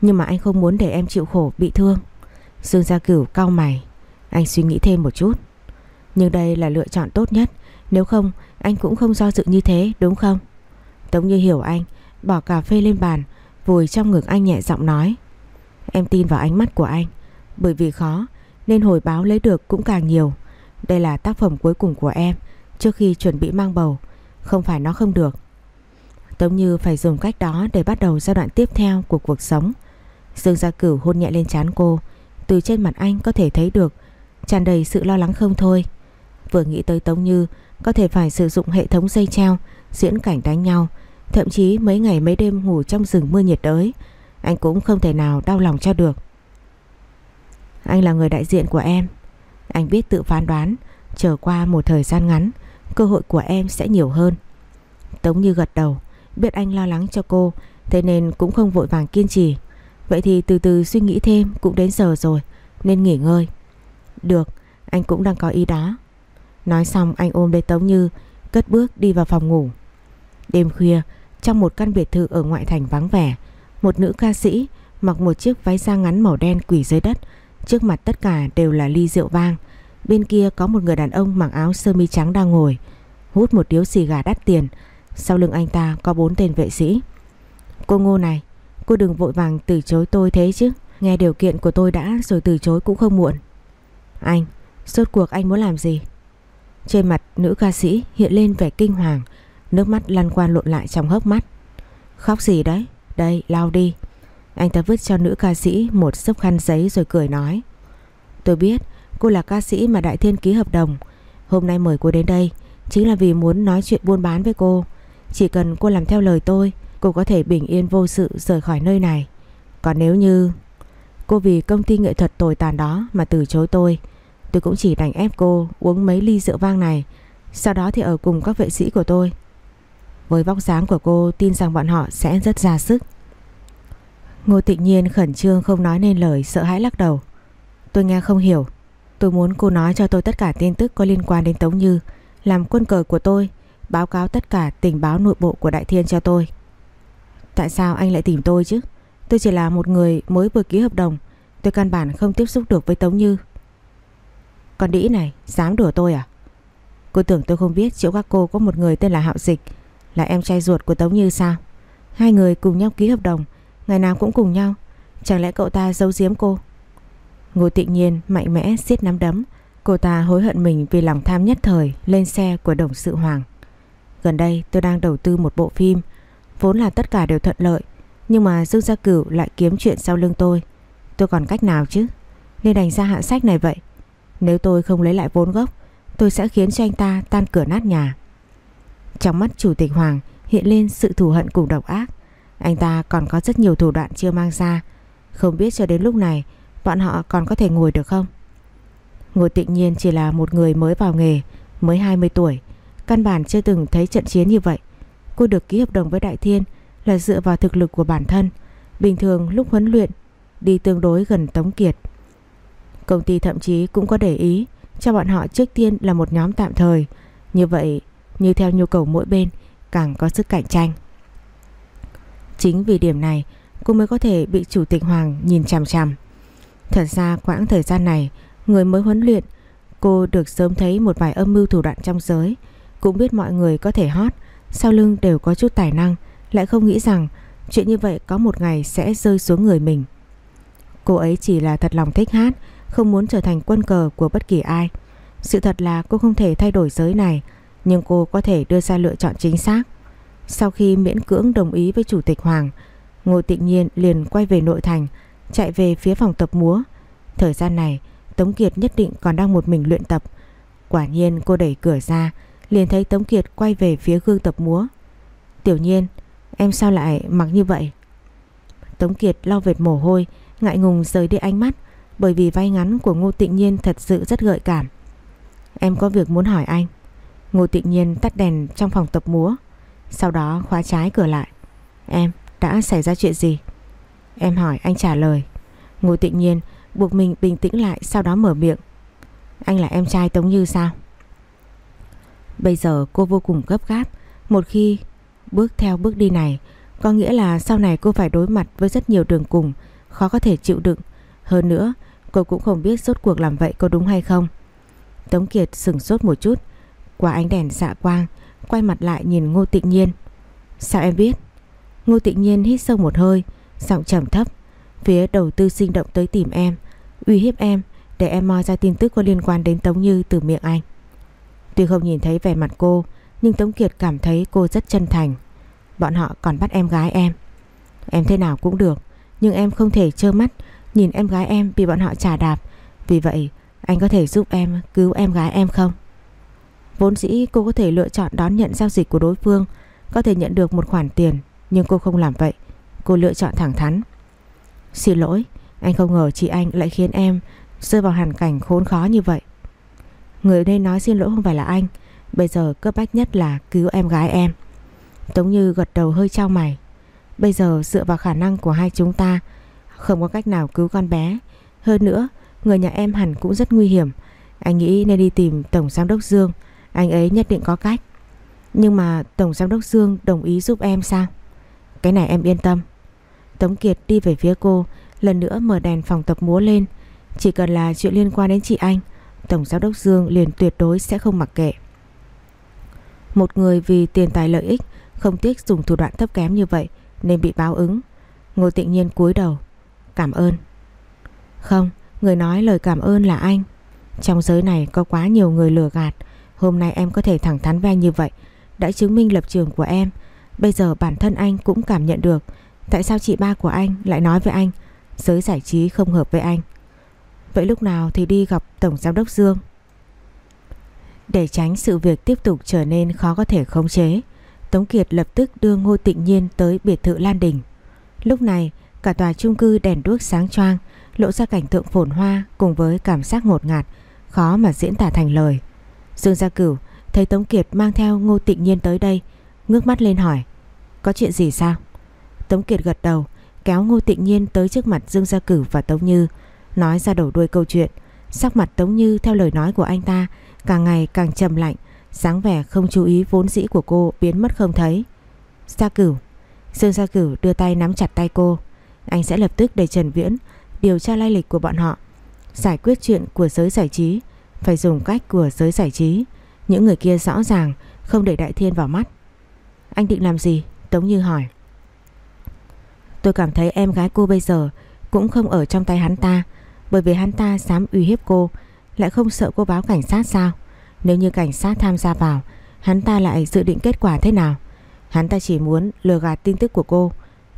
Nhưng mà anh không muốn để em chịu khổ bị thương. Dương Gia Cửu cau mày Anh suy nghĩ thêm một chút nhưng đây là lựa chọn tốt nhất. Nếu không, anh cũng không do dự như thế, đúng không? Tống như hiểu anh, Bỏ cà phê lên bàn, Vùi trong ngực anh nhẹ giọng nói. Em tin vào ánh mắt của anh. Bởi vì khó, Nên hồi báo lấy được cũng càng nhiều. Đây là tác phẩm cuối cùng của em, Trước khi chuẩn bị mang bầu. Không phải nó không được. Tống như phải dùng cách đó để bắt đầu giai đoạn tiếp theo của cuộc sống. Dương Gia Cửu hôn nhẹ lên trán cô. Từ trên mặt anh có thể thấy được, tràn đầy sự lo lắng không thôi. Vừa nghĩ tới Tống Như có thể phải sử dụng hệ thống dây treo diễn cảnh đánh nhau, thậm chí mấy ngày mấy đêm ngủ trong rừng mưa nhiệt đới, anh cũng không thể nào đau lòng cho được. Anh là người đại diện của em, anh biết tự phán đoán, trở qua một thời gian ngắn, cơ hội của em sẽ nhiều hơn. Tống Như gật đầu, biết anh lo lắng cho cô, thế nên cũng không vội vàng kiên trì. Vậy thì từ từ suy nghĩ thêm cũng đến giờ rồi Nên nghỉ ngơi Được anh cũng đang có ý đó Nói xong, anh ôm lấy Tống Như, Cất bước đi vào phòng ngủ. Đêm khuya, Trong một căn biệt thự ở ngoại thành vắng vẻ, Một nữ ca sĩ mặc một chiếc váy da ngắn màu đen quỷ dưới đất. Trước mặt tất cả đều là ly rượu vang. Bên kia có một người đàn ông mặc áo sơ mi trắng đang ngồi, Hút một điếu xì gà đắt tiền. Sau lưng anh ta có bốn tên vệ sĩ. Cô Ngô này, Cô đừng vội vàng từ chối tôi thế chứ. Nghe điều kiện của tôi đã rồi từ chối cũng không muộn. Anh Rốt cuộc anh muốn làm gì? Trên mặt nữ ca sĩ hiện lên vẻ kinh hoàng, Nước mắt lăn qua lộn lại trong hốc mắt. Khóc gì đấy? Đây, lau đi. Anh ta vứt cho nữ ca sĩ một sấp khăn giấy rồi cười nói. Tôi biết, cô là ca sĩ mà Đại Thiên ký hợp đồng. Hôm nay mời cô đến đây, Chính là vì muốn nói chuyện buôn bán với cô. Chỉ cần cô làm theo lời tôi, Cô có thể bình yên vô sự rời khỏi nơi này. Còn nếu như Cô vì công ty nghệ thuật tồi tàn đó Mà từ chối tôi Tôi cũng chỉ đành ép cô uống mấy ly rượu vang này. Sau đó thì ở cùng các vệ sĩ của tôi. Với vóc dáng của cô, Tin rằng bọn họ sẽ rất ra sức. Ngô tịnh nhiên khẩn trương không nói nên lời, Sợ hãi lắc đầu. Tôi nghe không hiểu. Tôi muốn cô nói cho tôi tất cả tin tức có liên quan đến Tống Như. Làm quân cờ của tôi, Báo cáo tất cả tình báo nội bộ của Đại Thiên cho tôi. Tại sao anh lại tìm tôi chứ? Tôi chỉ là một người mới vừa ký hợp đồng. Tôi căn bản không tiếp xúc được với Tống Như. Con đĩ này, Dám đùa tôi à? Cô tưởng tôi không biết chỗ các cô có một người tên là Hạo Dịch, Là em trai ruột của Tống Như sao? Hai người cùng nhau ký hợp đồng, Ngày nào cũng cùng nhau. Chẳng lẽ cậu ta giấu giếm cô? Ngô tịnh nhiên mạnh mẽ siết nắm đấm. Cô ta hối hận mình vì lòng tham nhất thời Lên xe của đồng sự Hoàng. Gần đây tôi đang đầu tư một bộ phim, Vốn là tất cả đều thuận lợi, Nhưng mà Dương Gia Cửu lại kiếm chuyện sau lưng tôi. Tôi còn cách nào chứ? Nên đành ra hạ sách này vậy. Nếu tôi không lấy lại vốn gốc, Tôi sẽ khiến cho anh ta tan cửa nát nhà. Trong mắt Chủ tịch Hoàng Hiện lên sự thù hận cùng độc ác, Anh ta còn có rất nhiều thủ đoạn chưa mang ra. Không biết cho đến lúc này, Bọn họ còn có thể ngồi được không? Ngồi tịnh nhiên chỉ là một người mới vào nghề, Mới 20 tuổi, Căn bản chưa từng thấy trận chiến như vậy. Cô được ký hợp đồng với Đại Thiên Là dựa vào thực lực của bản thân. Bình thường lúc huấn luyện, Đi tương đối gần Tống Kiệt. Công ty thậm chí cũng có để ý Cho bọn họ trước tiên là một nhóm tạm thời. Như vậy, Như theo nhu cầu mỗi bên, Càng có sức cạnh tranh. Chính vì điểm này, Cô mới có thể bị Chủ tịch Hoàng nhìn chằm chằm. Thật ra quãng thời gian này, Người mới huấn luyện, Cô được sớm thấy một vài âm mưu thủ đoạn trong giới. Cũng biết mọi người có thể hot Sau lưng đều có chút tài năng, Lại không nghĩ rằng Chuyện như vậy có một ngày sẽ rơi xuống người mình. Cô ấy chỉ là thật lòng thích hát không muốn trở thành quân cờ của bất kỳ ai. Sự thật là cô không thể thay đổi giới này, Nhưng cô có thể đưa ra lựa chọn chính xác. Sau khi miễn cưỡng đồng ý với Chủ tịch Hoàng, Ngô Tịnh Nhiên liền quay về nội thành, Chạy về phía phòng tập múa. Thời gian này, Tống Kiệt nhất định còn đang một mình luyện tập. Quả nhiên cô đẩy cửa ra, Liền thấy Tống Kiệt quay về phía gương tập múa. Tiểu nhiên, Em sao lại mặc như vậy? Tống Kiệt lau vệt mồ hôi, Ngại ngùng rời đi ánh mắt. Bởi vì vai ngắn của Ngô Tịnh Nhiên thật sự rất gợi cảm. Em có việc muốn hỏi anh. Ngô Tịnh Nhiên tắt đèn trong phòng tập múa. Sau đó khóa trái cửa lại. Em, đã xảy ra chuyện gì? Em hỏi, anh trả lời. Ngô Tịnh Nhiên buộc mình bình tĩnh lại, Sau đó mở miệng. Anh là em trai Tống Như sao? Bây giờ cô vô cùng gấp gáp. Một khi bước theo bước đi này, Có nghĩa là sau này cô phải đối mặt Với rất nhiều đường cùng, Khó có thể chịu đựng. Hơn nữa cô cũng không biết rốt cuộc làm vậy có đúng hay không. Tống Kiệt sừng sốt một chút, Qua ánh đèn xạ quang, Quay mặt lại nhìn Ngô Tịnh Nhiên. Sao em biết? Ngô Tịnh Nhiên hít sâu một hơi, Giọng trầm thấp. Phía đầu tư sinh động tới tìm em, Uy hiếp em, để em moi ra tin tức có liên quan đến Tống Như từ miệng anh. Tuy không nhìn thấy vẻ mặt cô, Nhưng Tống Kiệt cảm thấy cô rất chân thành. Bọn họ còn bắt em gái em. Em thế nào cũng được, Nhưng em không thể trơ mắt Nhìn em gái em bị bọn họ trả đạp. Vì vậy, anh có thể giúp em, cứu em gái em không? Vốn dĩ cô có thể lựa chọn đón nhận giao dịch của đối phương, Có thể nhận được một khoản tiền, Nhưng cô không làm vậy. Cô lựa chọn thẳng thắn. Xin lỗi, Anh không ngờ chị anh lại khiến em Rơi vào hoàn cảnh khốn khó như vậy. Người đây nói xin lỗi không phải là anh. Bây giờ cấp bách nhất là cứu em gái em. Tống Như gật đầu hơi trao mày. Bây giờ dựa vào khả năng của hai chúng ta không có cách nào cứu con bé. Hơn nữa, Người nhà em hẳn cũng rất nguy hiểm. Anh nghĩ nên đi tìm Tổng Giám đốc Dương. Anh ấy nhất định có cách. Nhưng mà Tổng Giám đốc Dương đồng ý giúp em sao? Cái này em yên tâm. Tống Kiệt đi về phía cô, Lần nữa mở đèn phòng tập múa lên. Chỉ cần là chuyện liên quan đến chị anh, Tổng Giám đốc Dương liền tuyệt đối sẽ không mặc kệ. Một người vì tiền tài lợi ích, không tiếc dùng thủ đoạn thấp kém như vậy nên bị báo ứng. Ngô Tịnh Nhiên cúi đầu. Cảm ơn. Không, người nói lời cảm ơn là anh. Trong giới này có quá nhiều người lừa gạt. Hôm nay em có thể thẳng thắn với anh như vậy đã chứng minh lập trường của em. Bây giờ bản thân anh cũng cảm nhận được tại sao chị ba của anh lại nói với anh giới giải trí không hợp với anh. Vậy lúc nào thì đi gặp Tổng Giám đốc Dương? Để tránh sự việc tiếp tục trở nên khó có thể khống chế, Tống Kiệt lập tức đưa Ngô Tịnh Nhiên tới biệt thự Lan Đình. Lúc này, cả tòa chung cư đèn đuốc sáng choang, lộ ra cảnh tượng phồn hoa cùng với cảm giác ngột ngạt, khó mà diễn tả thành lời. Dương Gia Cửu thấy Tống Kiệt mang theo Ngô Tịnh Nhiên tới đây, ngước mắt lên hỏi, có chuyện gì sao? Tống Kiệt gật đầu, kéo Ngô Tịnh Nhiên tới trước mặt Dương Gia Cửu và Tống Như, nói ra đầu đuôi câu chuyện. Sắc mặt Tống Như theo lời nói của anh ta càng ngày càng trầm lạnh, sáng vẻ không chú ý vốn dĩ của cô biến mất không thấy. Gia Cửu, Dương Gia Cửu đưa tay nắm chặt tay cô. Anh sẽ lập tức để Trần Viễn điều tra lai lịch của bọn họ, giải quyết chuyện của giới giải trí, phải dùng cách của giới giải trí. Những người kia rõ ràng không để Đại Thiên vào mắt. Anh định làm gì? Tống Như hỏi. Tôi cảm thấy em gái cô bây giờ cũng không ở trong tay hắn ta bởi vì hắn ta dám uy hiếp cô lại không sợ cô báo cảnh sát sao? Nếu như cảnh sát tham gia vào hắn ta lại dự định kết quả thế nào? Hắn ta chỉ muốn lừa gạt tin tức của cô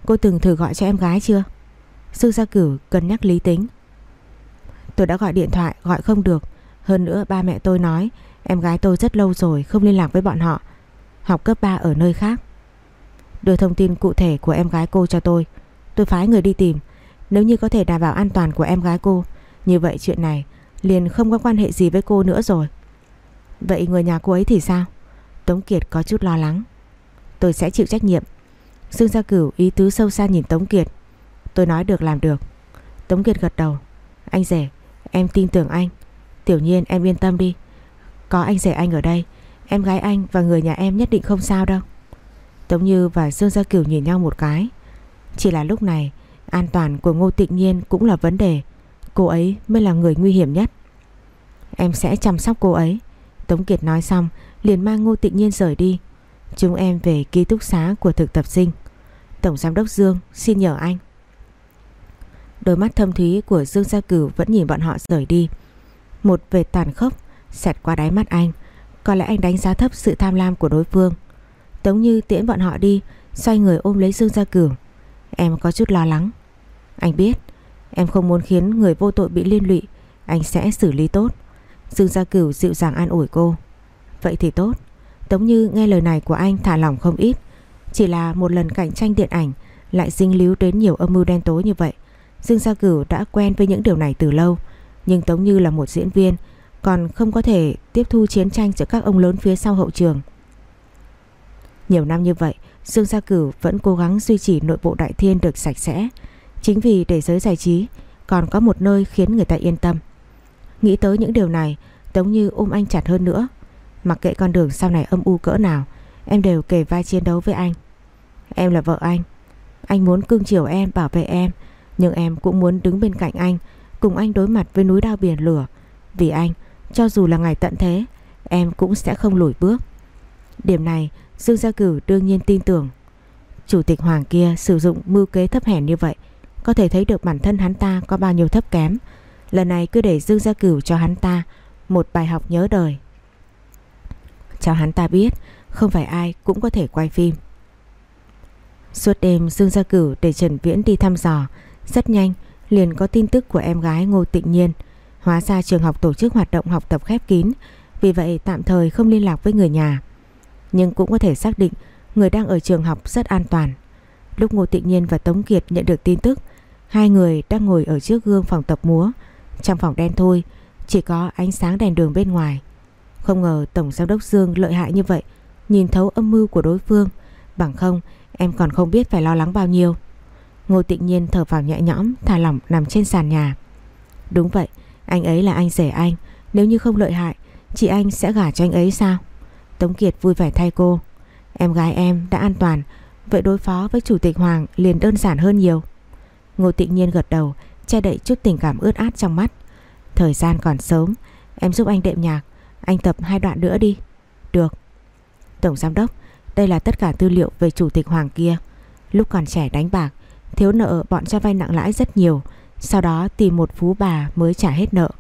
Cô từng thử gọi cho em gái chưa? Sư Gia Cửu cân nhắc lý tính. Tôi đã gọi điện thoại, gọi không được. Hơn nữa, ba mẹ tôi nói, Em gái tôi rất lâu rồi không liên lạc với bọn họ. Học cấp 3 ở nơi khác. Đưa thông tin cụ thể của em gái cô cho tôi. Tôi phái người đi tìm. Nếu như có thể đảm bảo an toàn của em gái cô, Như vậy chuyện này liền không có quan hệ gì với cô nữa rồi. Vậy người nhà cô ấy thì sao? Tống Kiệt có chút lo lắng. Tôi sẽ chịu trách nhiệm. Dương Gia Cửu ý tứ sâu xa nhìn Tống Kiệt. Tôi nói được làm được. Tống Kiệt gật đầu. Anh rể, em tin tưởng anh. Tiểu nhiên, em yên tâm đi. Có anh rể anh ở đây, Em gái anh và người nhà em nhất định không sao đâu. Tống Như và Dương Gia Cửu nhìn nhau một cái. Chỉ là lúc này, An toàn của Ngô Tịnh Nhiên cũng là vấn đề. Cô ấy mới là người nguy hiểm nhất. Em sẽ chăm sóc cô ấy. Tống Kiệt nói xong, liền mang Ngô Tịnh Nhiên rời đi. Chúng em về ký túc xá của thực tập sinh. Tổng giám đốc Dương, xin nhờ anh. Đôi mắt thâm thúy của Dương Gia Cửu vẫn nhìn bọn họ rời đi. Một vệt tàn khốc xẹt qua đáy mắt anh. Có lẽ anh đánh giá thấp sự tham lam của đối phương. Tống như tiễn bọn họ đi, Xoay người ôm lấy Dương Gia Cửu. Em có chút lo lắng. Anh biết, Em không muốn khiến người vô tội bị liên lụy. Anh sẽ xử lý tốt. Dương Gia Cửu dịu dàng an ủi cô. Vậy thì tốt. Tống Như nghe lời này của anh thả lỏng không ít. Chỉ là một lần cạnh tranh điện ảnh, Lại dính líu đến nhiều âm mưu đen tối như vậy. Dương Gia Cửu đã quen với những điều này từ lâu, Nhưng Tống Như là một diễn viên, Còn không có thể tiếp thu chiến tranh giữa các ông lớn phía sau hậu trường. Nhiều năm như vậy, Dương Gia Cửu vẫn cố gắng duy trì nội bộ Đại Thiên được sạch sẽ. Chính vì để giới giải trí, Còn có một nơi khiến người ta yên tâm. Nghĩ tới những điều này Tống Như ôm anh chặt hơn nữa. Mặc kệ con đường sau này âm u cỡ nào, Em đều kề vai chiến đấu với anh. Em là vợ anh. Anh muốn cưng chiều em, bảo vệ em Nhưng em cũng muốn đứng bên cạnh anh Cùng anh đối mặt với núi đao biển lửa. Vì anh, cho dù là ngày tận thế Em cũng sẽ không lùi bước. Điểm này Dương Gia Cửu đương nhiên tin tưởng. Chủ tịch Hoàng kia sử dụng mưu kế thấp hèn như vậy Có thể thấy được bản thân hắn ta có bao nhiêu thấp kém. Lần này cứ để Dương Gia Cửu cho hắn ta Một bài học nhớ đời. Cho hắn ta biết không phải ai cũng có thể quay phim. Suốt đêm Dương Gia Cửu để Trần Viễn đi thăm dò, rất nhanh liền có tin tức của em gái Ngô Tịnh Nhiên. Hóa ra trường học tổ chức hoạt động học tập khép kín, vì vậy tạm thời không liên lạc với người nhà. Nhưng cũng có thể xác định người đang ở trường học rất an toàn. Lúc Ngô Tịnh Nhiên và Tống Kiệt nhận được tin tức, hai người đang ngồi ở trước gương phòng tập múa. Trong phòng đen thôi, chỉ có ánh sáng đèn đường bên ngoài. Không ngờ Tổng Giám đốc Dương lợi hại như vậy Nhìn thấu âm mưu của đối phương Bằng không em còn không biết phải lo lắng bao nhiêu. Ngô tịnh nhiên thở vào nhẹ nhõm, Thả lỏng nằm trên sàn nhà. Đúng vậy, Anh ấy là anh rể anh. Nếu như không lợi hại, Chị anh sẽ gả cho anh ấy sao? Tống Kiệt vui vẻ thay cô. Em gái em đã an toàn, Vậy đối phó với Chủ tịch Hoàng liền đơn giản hơn nhiều. Ngô tịnh nhiên gật đầu, Che đậy chút tình cảm ướt át trong mắt. Thời gian còn sớm, Em giúp anh đệm nhạc, Anh tập hai đoạn nữa đi. Được. Tổng giám đốc đây là tất cả tư liệu về chủ tịch Hoàng kia. Lúc còn trẻ đánh bạc, Thiếu nợ bọn cho vay nặng lãi rất nhiều. Sau đó tìm một phú bà mới trả hết nợ.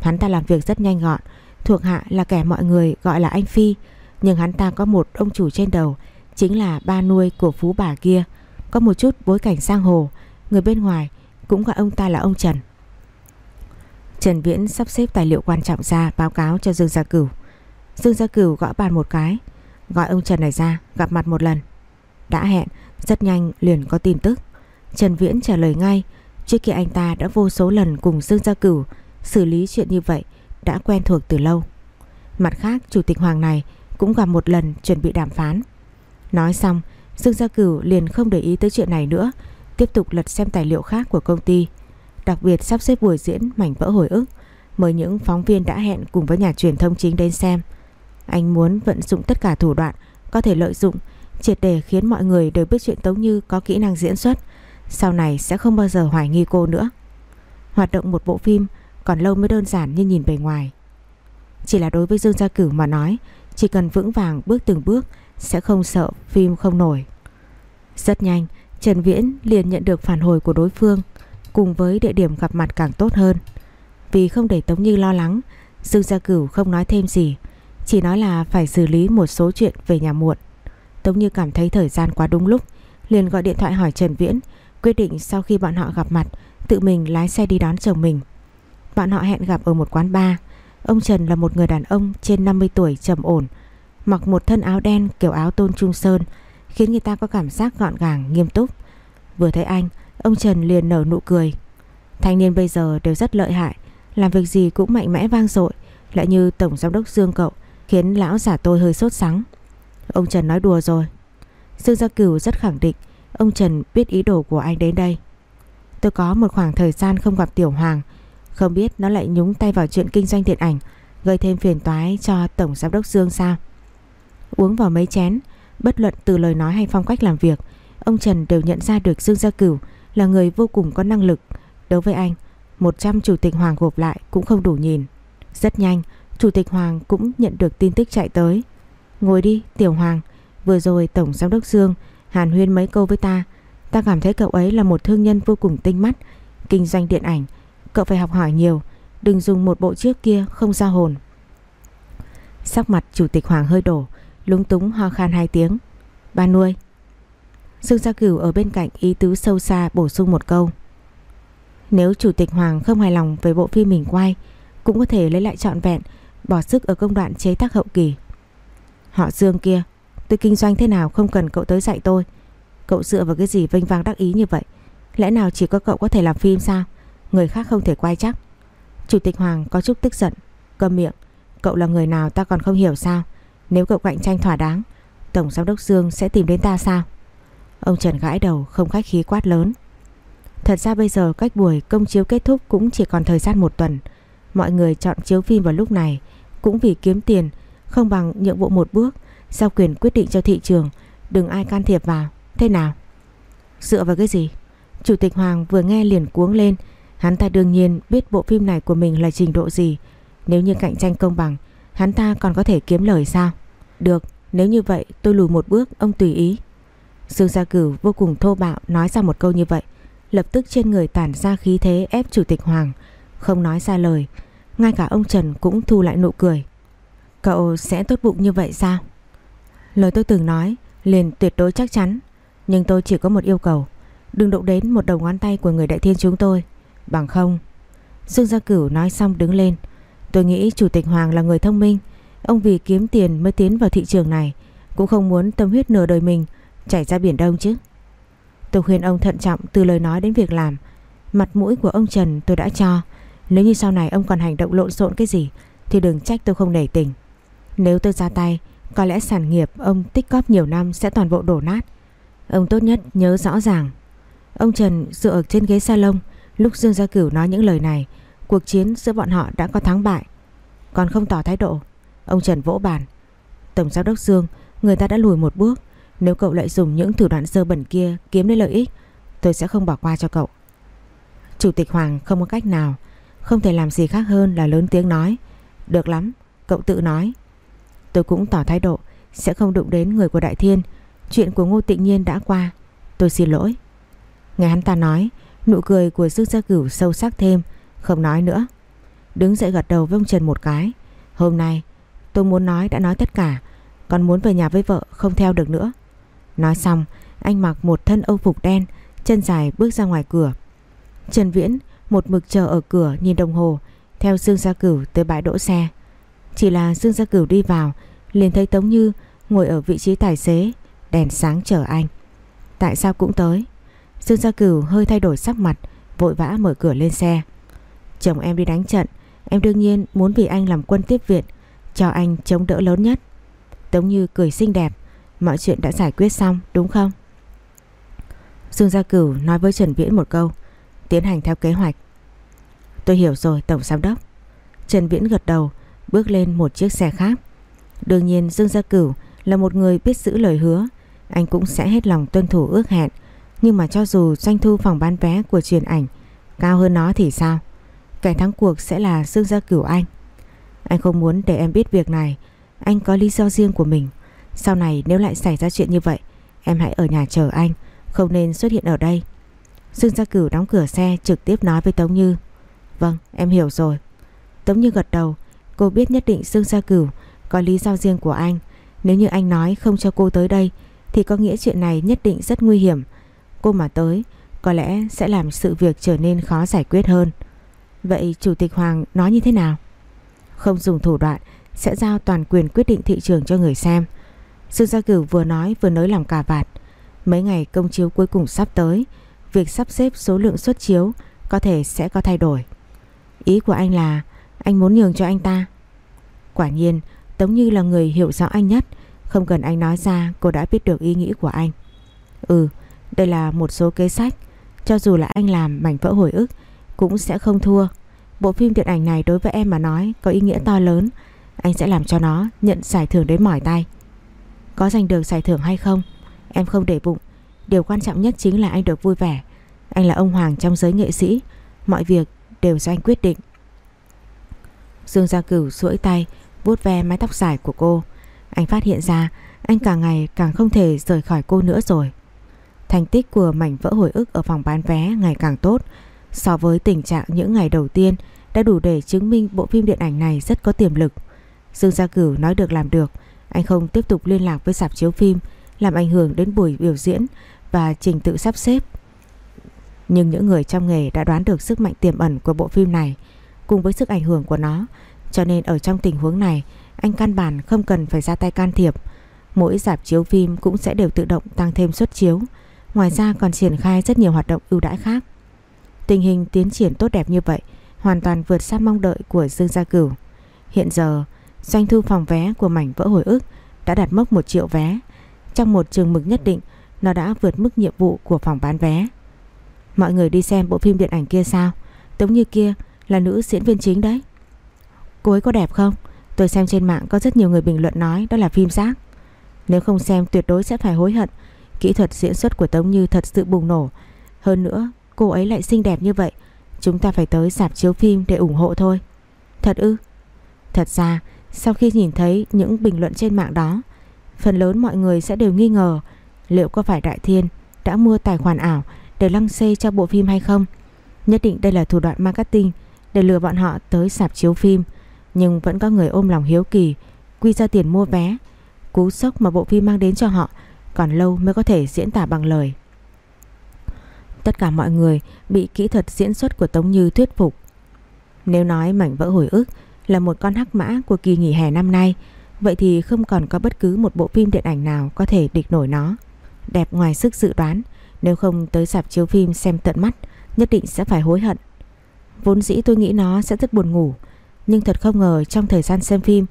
Hắn ta làm việc rất nhanh gọn, Thuộc hạ là kẻ mọi người gọi là anh Phi. Nhưng hắn ta có một ông chủ trên đầu, Chính là ba nuôi của phú bà kia. Có một chút bối cảnh sang hồ, Người bên ngoài cũng gọi ông ta là ông Trần. Trần Viễn sắp xếp tài liệu quan trọng ra báo cáo cho Dương Gia Cửu. Dương Gia Cửu gõ bàn một cái. Gọi ông Trần này ra, gặp mặt một lần. Đã hẹn, Rất nhanh liền có tin tức. Trần Viễn trả lời ngay, Trước kia anh ta đã vô số lần cùng Dương Gia Cửu Xử lý chuyện như vậy, Đã quen thuộc từ lâu. Mặt khác, chủ tịch Hoàng này Cũng gặp một lần chuẩn bị đàm phán. Nói xong, Dương Gia Cửu liền không để ý tới chuyện này nữa, Tiếp tục lật xem tài liệu khác của công ty. Đặc biệt sắp xếp buổi diễn mảnh vỡ hồi ức, Mời những phóng viên đã hẹn cùng với nhà truyền thông chính đến xem. Anh muốn vận dụng tất cả thủ đoạn Có thể lợi dụng Triệt để khiến mọi người đều biết chuyện Tống Như có kỹ năng diễn xuất. Sau này sẽ không bao giờ hoài nghi cô nữa. Hoạt động một bộ phim Còn lâu mới đơn giản như nhìn bề ngoài. Chỉ là đối với Dương Gia Cửu mà nói Chỉ cần vững vàng bước từng bước Sẽ không sợ phim không nổi. Rất nhanh Trần Viễn liền nhận được phản hồi của đối phương cùng với địa điểm gặp mặt càng tốt hơn. Vì không để Tống Như lo lắng, Dương Gia Cửu không nói thêm gì, chỉ nói là phải xử lý một số chuyện về nhà muộn. Tống Như cảm thấy thời gian quá đúng lúc, liền gọi điện thoại hỏi Trần Viễn, quyết định sau khi bọn họ gặp mặt, tự mình lái xe đi đón chồng mình. Bọn họ hẹn gặp ở một quán bar. Ông Trần là một người đàn ông trên 50 tuổi trầm ổn, mặc một thân áo đen kiểu áo tôn trung sơn, khiến người ta có cảm giác gọn gàng, nghiêm túc. Vừa thấy anh, ông Trần liền nở nụ cười. Thanh niên bây giờ đều rất lợi hại, làm việc gì cũng mạnh mẽ vang dội, lại như tổng giám đốc Dương cậu, khiến lão giả tôi hơi sốt sắng. Ông Trần nói đùa rồi. Dương Gia Cửu rất khẳng định, ông Trần biết ý đồ của anh đến đây. Tôi có một khoảng thời gian không gặp Tiểu Hoàng, không biết nó lại nhúng tay vào chuyện kinh doanh điện ảnh, gây thêm phiền toái cho tổng giám đốc Dương sao? Uống vào mấy chén, Bất luận từ lời nói hay phong cách làm việc Ông Trần đều nhận ra được Dương Gia Cửu Là người vô cùng có năng lực Đối với anh 100 chủ tịch Hoàng gộp lại cũng không đủ nhìn Rất nhanh Chủ tịch Hoàng cũng nhận được tin tức chạy tới Ngồi đi Tiểu Hoàng Vừa rồi Tổng Giám đốc Dương Hàn huyên mấy câu với ta Ta cảm thấy cậu ấy là một thương nhân vô cùng tinh mắt Kinh doanh điện ảnh Cậu phải học hỏi nhiều Đừng dùng một bộ trước kia không ra hồn Sắc mặt Chủ tịch Hoàng hơi đổ lúng túng ho khan hai tiếng. Ba nuôi. Dương Gia Cửu ở bên cạnh ý tứ sâu xa bổ sung một câu. Nếu Chủ tịch Hoàng không hài lòng về bộ phim mình quay, cũng có thể lấy lại trọn vẹn, bỏ sức ở công đoạn chế tác hậu kỳ. Họ Dương kia, tôi kinh doanh thế nào không cần cậu tới dạy tôi. Cậu dựa vào cái gì vinh vang đắc ý như vậy? Lẽ nào chỉ có cậu có thể làm phim sao? Người khác không thể quay chắc. Chủ tịch Hoàng có chút tức giận, cầm miệng. Cậu là người nào ta còn không hiểu sao? Nếu cậu cạnh tranh thỏa đáng Tổng giám đốc Dương sẽ tìm đến ta sao Ông Trần gãi đầu không khách khí quát lớn Thật ra bây giờ cách buổi công chiếu kết thúc cũng chỉ còn thời gian một tuần Mọi người chọn chiếu phim vào lúc này, Cũng vì kiếm tiền, Không bằng nhượng bộ một bước, Giao quyền quyết định cho thị trường, Đừng ai can thiệp vào. Thế nào? Dựa vào cái gì? Chủ tịch Hoàng vừa nghe liền cuống lên. Hắn ta đương nhiên biết bộ phim này của mình là trình độ gì. Nếu như cạnh tranh công bằng, Hắn ta còn có thể kiếm lời sao? Được, nếu như vậy, tôi lùi một bước, Ông tùy ý. Dương Gia Cửu vô cùng thô bạo nói ra một câu như vậy, Lập tức trên người tản ra khí thế ép chủ tịch Hoàng. Không nói ra lời. Ngay cả ông Trần cũng thu lại nụ cười. Cậu sẽ tốt bụng như vậy sao? Lời tôi từng nói, Liền tuyệt đối chắc chắn. Nhưng tôi chỉ có một yêu cầu, Đừng động đến một đầu ngón tay của người đại thiên chúng tôi. Bằng không, Dương Gia Cửu nói xong đứng lên. Tôi nghĩ Chủ tịch Hoàng là người thông minh. Ông vì kiếm tiền mới tiến vào thị trường này, Cũng không muốn tâm huyết nửa đời mình Chảy ra biển đông chứ. Tôi khuyên ông thận trọng từ lời nói đến việc làm. Mặt mũi của ông Trần tôi đã cho nếu như sau này ông còn hành động lộn xộn cái gì, Thì đừng trách tôi không nể tình. Nếu tôi ra tay, Có lẽ sản nghiệp ông tích cóp nhiều năm Sẽ toàn bộ đổ nát. Ông tốt nhất nhớ rõ ràng. Ông Trần dựa ở trên ghế salon, Lúc Dương Gia Cửu nói những lời này, Cuộc chiến giữa bọn họ đã có thắng bại. Còn không tỏ thái độ, Ông Trần vỗ bàn. Tổng giám đốc Dương, Người ta đã lùi một bước. Nếu cậu lại dùng những thủ đoạn sơ bẩn kia Kiếm lấy lợi ích, Tôi sẽ không bỏ qua cho cậu. Chủ tịch Hoàng không có cách nào không thể làm gì khác hơn là lớn tiếng nói Được lắm, cậu tự nói. Tôi cũng tỏ thái độ sẽ không đụng đến người của Đại Thiên. Chuyện của Ngô Tịnh Nhiên đã qua. Tôi xin lỗi. Nghe hắn ta nói, nụ cười của Dương Gia Cửu sâu sắc thêm, không nói nữa. Đứng dậy gật đầu với ông Trần một cái. Hôm nay tôi muốn nói đã nói tất cả, còn muốn về nhà với vợ không theo được nữa. Nói xong, anh mặc một thân âu phục đen, chân dài bước ra ngoài cửa. Trần Viễn một mực chờ ở cửa nhìn đồng hồ, theo Dương Gia Cửu tới bãi đỗ xe. Chỉ là Dương Gia Cửu đi vào, liền thấy Tống Như ngồi ở vị trí tài xế, đèn sáng chờ anh. Tại sao cũng tới? Dương Gia Cửu hơi thay đổi sắc mặt, vội vã mở cửa lên xe. Chồng em đi đánh trận, em đương nhiên muốn vì anh làm quân tiếp viện, cho anh chống đỡ lớn nhất. Tống Như cười xinh đẹp, mọi chuyện đã giải quyết xong đúng không? Dương Gia Cửu nói với Trần Viễn một câu, tiến hành theo kế hoạch. Tôi hiểu rồi Tổng Giám Đốc. Trần Viễn gật đầu, bước lên một chiếc xe khác. Đương nhiên Dương Gia Cửu là một người biết giữ lời hứa, anh cũng sẽ hết lòng tuân thủ ước hẹn. Nhưng mà cho dù doanh thu phòng bán vé của truyền ảnh cao hơn nó thì sao? Kẻ thắng cuộc sẽ là Dương Gia Cửu anh. Anh không muốn để em biết việc này, anh có lý do riêng của mình. Sau này nếu lại xảy ra chuyện như vậy, em hãy ở nhà chờ anh, không nên xuất hiện ở đây. Dương Gia Cửu đóng cửa xe trực tiếp nói với Tống Như. Vâng, em hiểu rồi. Tống Như gật đầu, cô biết nhất định Dương Gia Cửu có lý do riêng của anh. Nếu như anh nói không cho cô tới đây thì có nghĩa chuyện này nhất định rất nguy hiểm. Cô mà tới có lẽ sẽ làm sự việc trở nên khó giải quyết hơn. Vậy Chủ tịch Hoàng nói như thế nào? Không dùng thủ đoạn sẽ giao toàn quyền quyết định thị trường cho người xem. Dương Gia Cửu vừa nói vừa nới lòng cà vạt. Mấy ngày công chiếu cuối cùng sắp tới, việc sắp xếp số lượng xuất chiếu có thể sẽ có thay đổi. Ý của anh là anh muốn nhường cho anh ta. Quả nhiên, Tống Như là người hiểu rõ anh nhất, không cần anh nói ra cô đã biết được ý nghĩ của anh. Ừ, đây là một số kế sách, cho dù là anh làm mảnh vỡ hồi ức cũng sẽ không thua. Bộ phim điện ảnh này đối với em mà nói có ý nghĩa to lớn, anh sẽ làm cho nó nhận giải thưởng đến mỏi tay. Có giành được giải thưởng hay không, em không để bụng. Điều quan trọng nhất chính là anh được vui vẻ. Anh là ông Hoàng trong giới nghệ sĩ, mọi việc đều do anh quyết định. Dương Gia Cửu duỗi tay vuốt ve mái tóc dài của cô. Anh phát hiện ra anh càng ngày càng không thể rời khỏi cô nữa rồi. Thành tích của mảnh vỡ hồi ức ở phòng bán vé ngày càng tốt so với tình trạng những ngày đầu tiên đã đủ để chứng minh bộ phim điện ảnh này rất có tiềm lực. Dương Gia Cửu nói được làm được, anh không tiếp tục liên lạc với sạp chiếu phim làm ảnh hưởng đến buổi biểu diễn và trình tự sắp xếp. Nhưng những người trong nghề đã đoán được sức mạnh tiềm ẩn của bộ phim này cùng với sức ảnh hưởng của nó, cho nên ở trong tình huống này, anh căn bản không cần phải ra tay can thiệp. Mỗi dạp chiếu phim cũng sẽ đều tự động tăng thêm suất chiếu, ngoài ra còn triển khai rất nhiều hoạt động ưu đãi khác. Tình hình tiến triển tốt đẹp như vậy, hoàn toàn vượt xa mong đợi của Dương Gia Cửu. Hiện giờ, doanh thu phòng vé của mảnh vỡ hồi ức đã đạt mốc 1 triệu vé. Trong một trường mực nhất định, nó đã vượt mức nhiệm vụ của phòng bán vé. Mọi người đi xem bộ phim điện ảnh kia sao? Tống như kia là nữ diễn viên chính đấy. Cô ấy có đẹp không? Tôi xem trên mạng có rất nhiều người bình luận nói đó là phim rác. Nếu không xem tuyệt đối sẽ phải hối hận. Kỹ thuật diễn xuất của Tống Như thật sự bùng nổ. Hơn nữa, cô ấy lại xinh đẹp như vậy. Chúng ta phải tới sạp chiếu phim để ủng hộ thôi. Thật ư? Thật ra, sau khi nhìn thấy những bình luận trên mạng đó, phần lớn mọi người sẽ đều nghi ngờ liệu có phải Đại Thiên đã mua tài khoản ảo để lăng xê cho bộ phim hay không. Nhất định đây là thủ đoạn marketing để lừa bọn họ tới sạp chiếu phim. Nhưng vẫn có người ôm lòng hiếu kỳ, quy ra tiền mua vé. Cú sốc mà bộ phim mang đến cho họ còn lâu mới có thể diễn tả bằng lời. Tất cả mọi người bị kỹ thuật diễn xuất của Tống Như thuyết phục. Nếu nói mảnh vỡ hồi ức là một con hắc mã của kỳ nghỉ hè năm nay, vậy thì không còn có bất cứ một bộ phim điện ảnh nào có thể địch nổi nó. Đẹp ngoài sức dự đoán, nếu không tới dạp chiếu phim xem tận mắt, nhất định sẽ phải hối hận. Vốn dĩ tôi nghĩ nó sẽ rất buồn ngủ, nhưng thật không ngờ trong thời gian xem phim,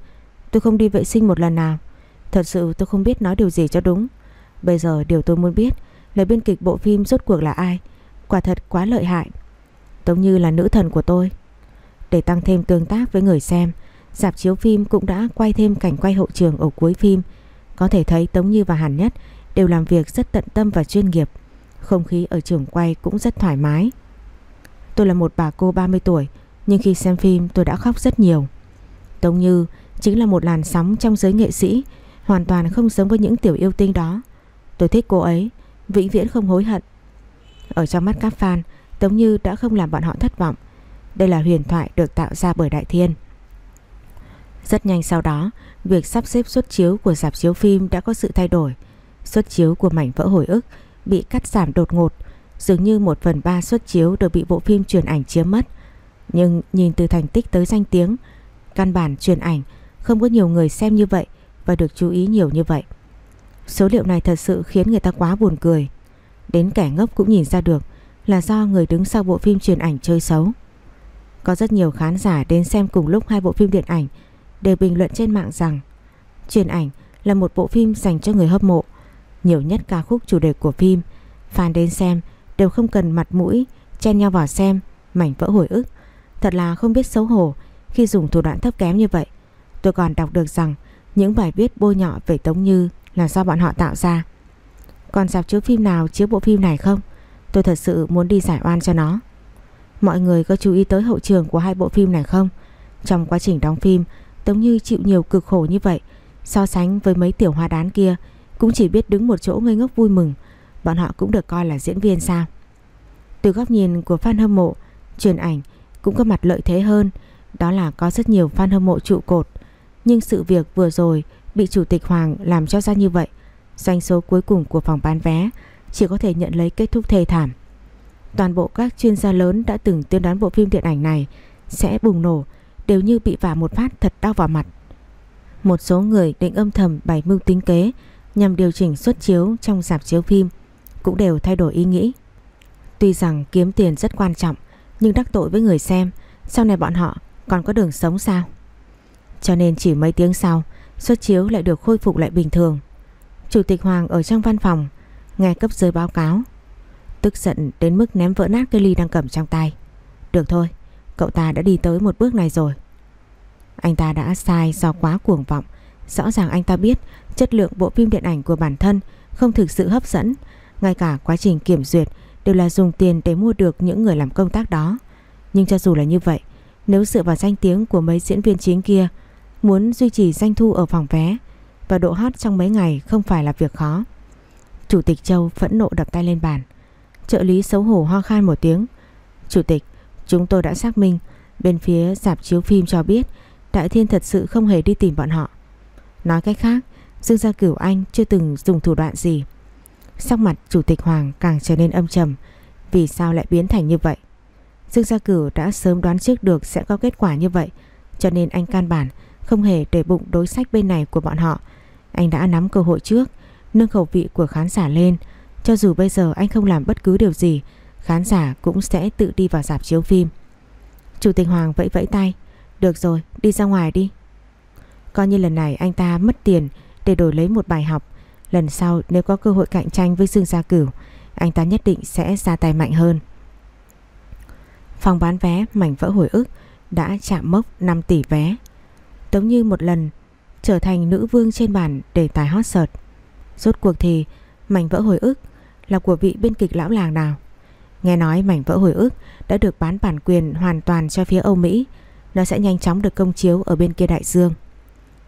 tôi không đi vệ sinh một lần nào. Thật sự tôi không biết nói điều gì cho đúng. Bây giờ điều tôi muốn biết là biên kịch bộ phim rốt cuộc là ai. Quả thật quá lợi hại. Tống Như là nữ thần của tôi. Để tăng thêm tương tác với người xem, dạp chiếu phim cũng đã quay thêm cảnh quay hậu trường ở cuối phim. Có thể thấy Tống Như và Hàn Nhất đều làm việc rất tận tâm và chuyên nghiệp. Không khí ở trường quay cũng rất thoải mái. Tôi là một bà cô 30 tuổi, nhưng khi xem phim tôi đã khóc rất nhiều. Tống Như chính là một làn sóng trong giới nghệ sĩ, hoàn toàn không giống với những tiểu yêu tinh đó. Tôi thích cô ấy, vĩnh viễn không hối hận. Ở trong mắt các fan, Tống Như đã không làm bọn họ thất vọng. Đây là huyền thoại được tạo ra bởi Đại Thiên. Rất nhanh sau đó, việc sắp xếp xuất chiếu của dạp chiếu phim đã có sự thay đổi. Xuất chiếu của mảnh vỡ hồi ức bị cắt giảm đột ngột, dường như một phần ba xuất chiếu đều bị bộ phim truyền ảnh chiếm mất. Nhưng nhìn từ thành tích tới danh tiếng, căn bản truyền ảnh không có nhiều người xem như vậy và được chú ý nhiều như vậy. Số liệu này thật sự khiến người ta quá buồn cười. Đến kẻ ngốc cũng nhìn ra được là do người đứng sau bộ phim truyền ảnh chơi xấu. Có rất nhiều khán giả đến xem cùng lúc hai bộ phim điện ảnh đều bình luận trên mạng rằng truyền ảnh là một bộ phim dành cho người hâm mộ. Nhiều nhất ca khúc chủ đề của phim, fan đến xem đều không cần mặt mũi chen nhau vào xem mảnh vỡ hồi ức. Thật là không biết xấu hổ khi dùng thủ đoạn thấp kém như vậy. Tôi còn đọc được rằng những bài viết bôi nhọ về Tống Như là do bọn họ tạo ra. Còn dạp chiếu phim nào chiếu bộ phim này không? Tôi thật sự muốn đi giải oan cho nó. Mọi người có chú ý tới hậu trường của hai bộ phim này không? Trong quá trình đóng phim, Tống Như chịu nhiều cực khổ như vậy. So sánh với mấy tiểu hoa đán kia, cũng chỉ biết đứng một chỗ ngây ngốc vui mừng. Bọn họ cũng được coi là diễn viên sao? Từ góc nhìn của fan hâm mộ, truyền ảnh cũng có mặt lợi thế hơn. Đó là có rất nhiều fan hâm mộ trụ cột. Nhưng sự việc vừa rồi bị Chủ tịch Hoàng làm cho ra như vậy. Doanh số cuối cùng của phòng bán vé chỉ có thể nhận lấy kết thúc thê thảm. Toàn bộ các chuyên gia lớn đã từng tuyên đoán bộ phim điện ảnh này sẽ bùng nổ đều như bị vả một phát thật đau vào mặt. Một số người định âm thầm bày mưu tính kế nhằm điều chỉnh xuất chiếu trong dạp chiếu phim cũng đều thay đổi ý nghĩ. Tuy rằng kiếm tiền rất quan trọng nhưng đắc tội với người xem sau này bọn họ còn có đường sống sao? Cho nên chỉ mấy tiếng sau xuất chiếu lại được khôi phục lại bình thường. Chủ tịch Hoàng ở trong văn phòng nghe cấp dưới báo cáo tức giận đến mức ném vỡ nát cái ly đang cầm trong tay. Được thôi, cậu ta đã đi tới một bước này rồi. Anh ta đã sai do quá cuồng vọng. Rõ ràng anh ta biết chất lượng bộ phim điện ảnh của bản thân không thực sự hấp dẫn. Ngay cả quá trình kiểm duyệt đều là dùng tiền để mua được những người làm công tác đó. Nhưng cho dù là như vậy, nếu dựa vào danh tiếng của mấy diễn viên chính kia, muốn duy trì doanh thu ở phòng vé và độ hot trong mấy ngày không phải là việc khó. Chủ tịch Châu phẫn nộ đập tay lên bàn. Trợ lý xấu hổ ho khan một tiếng. Chủ tịch, chúng tôi đã xác minh bên phía dạp chiếu phim cho biết Đại Thiên thật sự không hề đi tìm bọn họ. Nói cách khác, Dương Gia Cửu Anh chưa từng dùng thủ đoạn gì. Sắc mặt Chủ tịch Hoàng càng trở nên âm trầm. Vì sao lại biến thành như vậy? Dương Gia Cửu đã sớm đoán trước được sẽ có kết quả như vậy. Cho nên anh can bản không hề để bụng đối sách bên này của bọn họ. Anh đã nắm cơ hội trước, nâng khẩu vị của khán giả lên. Cho dù bây giờ anh không làm bất cứ điều gì, khán giả cũng sẽ tự đi vào dạp chiếu phim. Chủ tịch Hoàng vẫy vẫy tay. Được rồi, đi ra ngoài đi. Coi như lần này anh ta mất tiền để đổi lấy một bài học. Lần sau nếu có cơ hội cạnh tranh với Dương Gia Cửu, anh ta nhất định sẽ ra tay mạnh hơn. Phòng bán vé mảnh vỡ hồi ức đã chạm mốc 5 tỷ vé. Tống như một lần trở thành nữ vương trên bàn đề tài hot search. Rốt cuộc thì mảnh vỡ hồi ức là của vị biên kịch lão làng nào? Nghe nói mảnh vỡ hồi ức đã được bán bản quyền hoàn toàn cho phía Âu Mỹ. Nó sẽ nhanh chóng được công chiếu ở bên kia đại dương.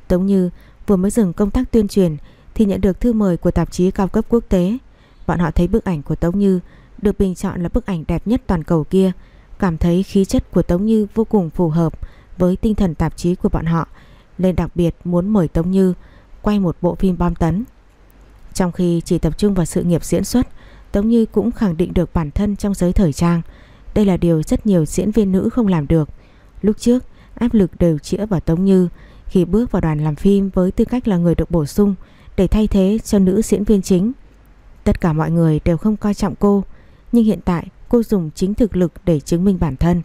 Tống Như vừa mới dừng công tác tuyên truyền thì nhận được thư mời của tạp chí cao cấp quốc tế. Bọn họ thấy bức ảnh của Tống Như được bình chọn là bức ảnh đẹp nhất toàn cầu kia. Cảm thấy khí chất của Tống Như vô cùng phù hợp với tinh thần tạp chí của bọn họ nên đặc biệt muốn mời Tống Như quay một bộ phim bom tấn. Trong khi chỉ tập trung vào sự nghiệp diễn xuất, Tống Như cũng khẳng định được bản thân trong giới thời trang. Đây là điều rất nhiều diễn viên nữ không làm được. Lúc trước, áp lực đều chĩa vào Tống Như khi bước vào đoàn làm phim với tư cách là người được bổ sung để thay thế cho nữ diễn viên chính. Tất cả mọi người đều không coi trọng cô, nhưng hiện tại cô dùng chính thực lực để chứng minh bản thân.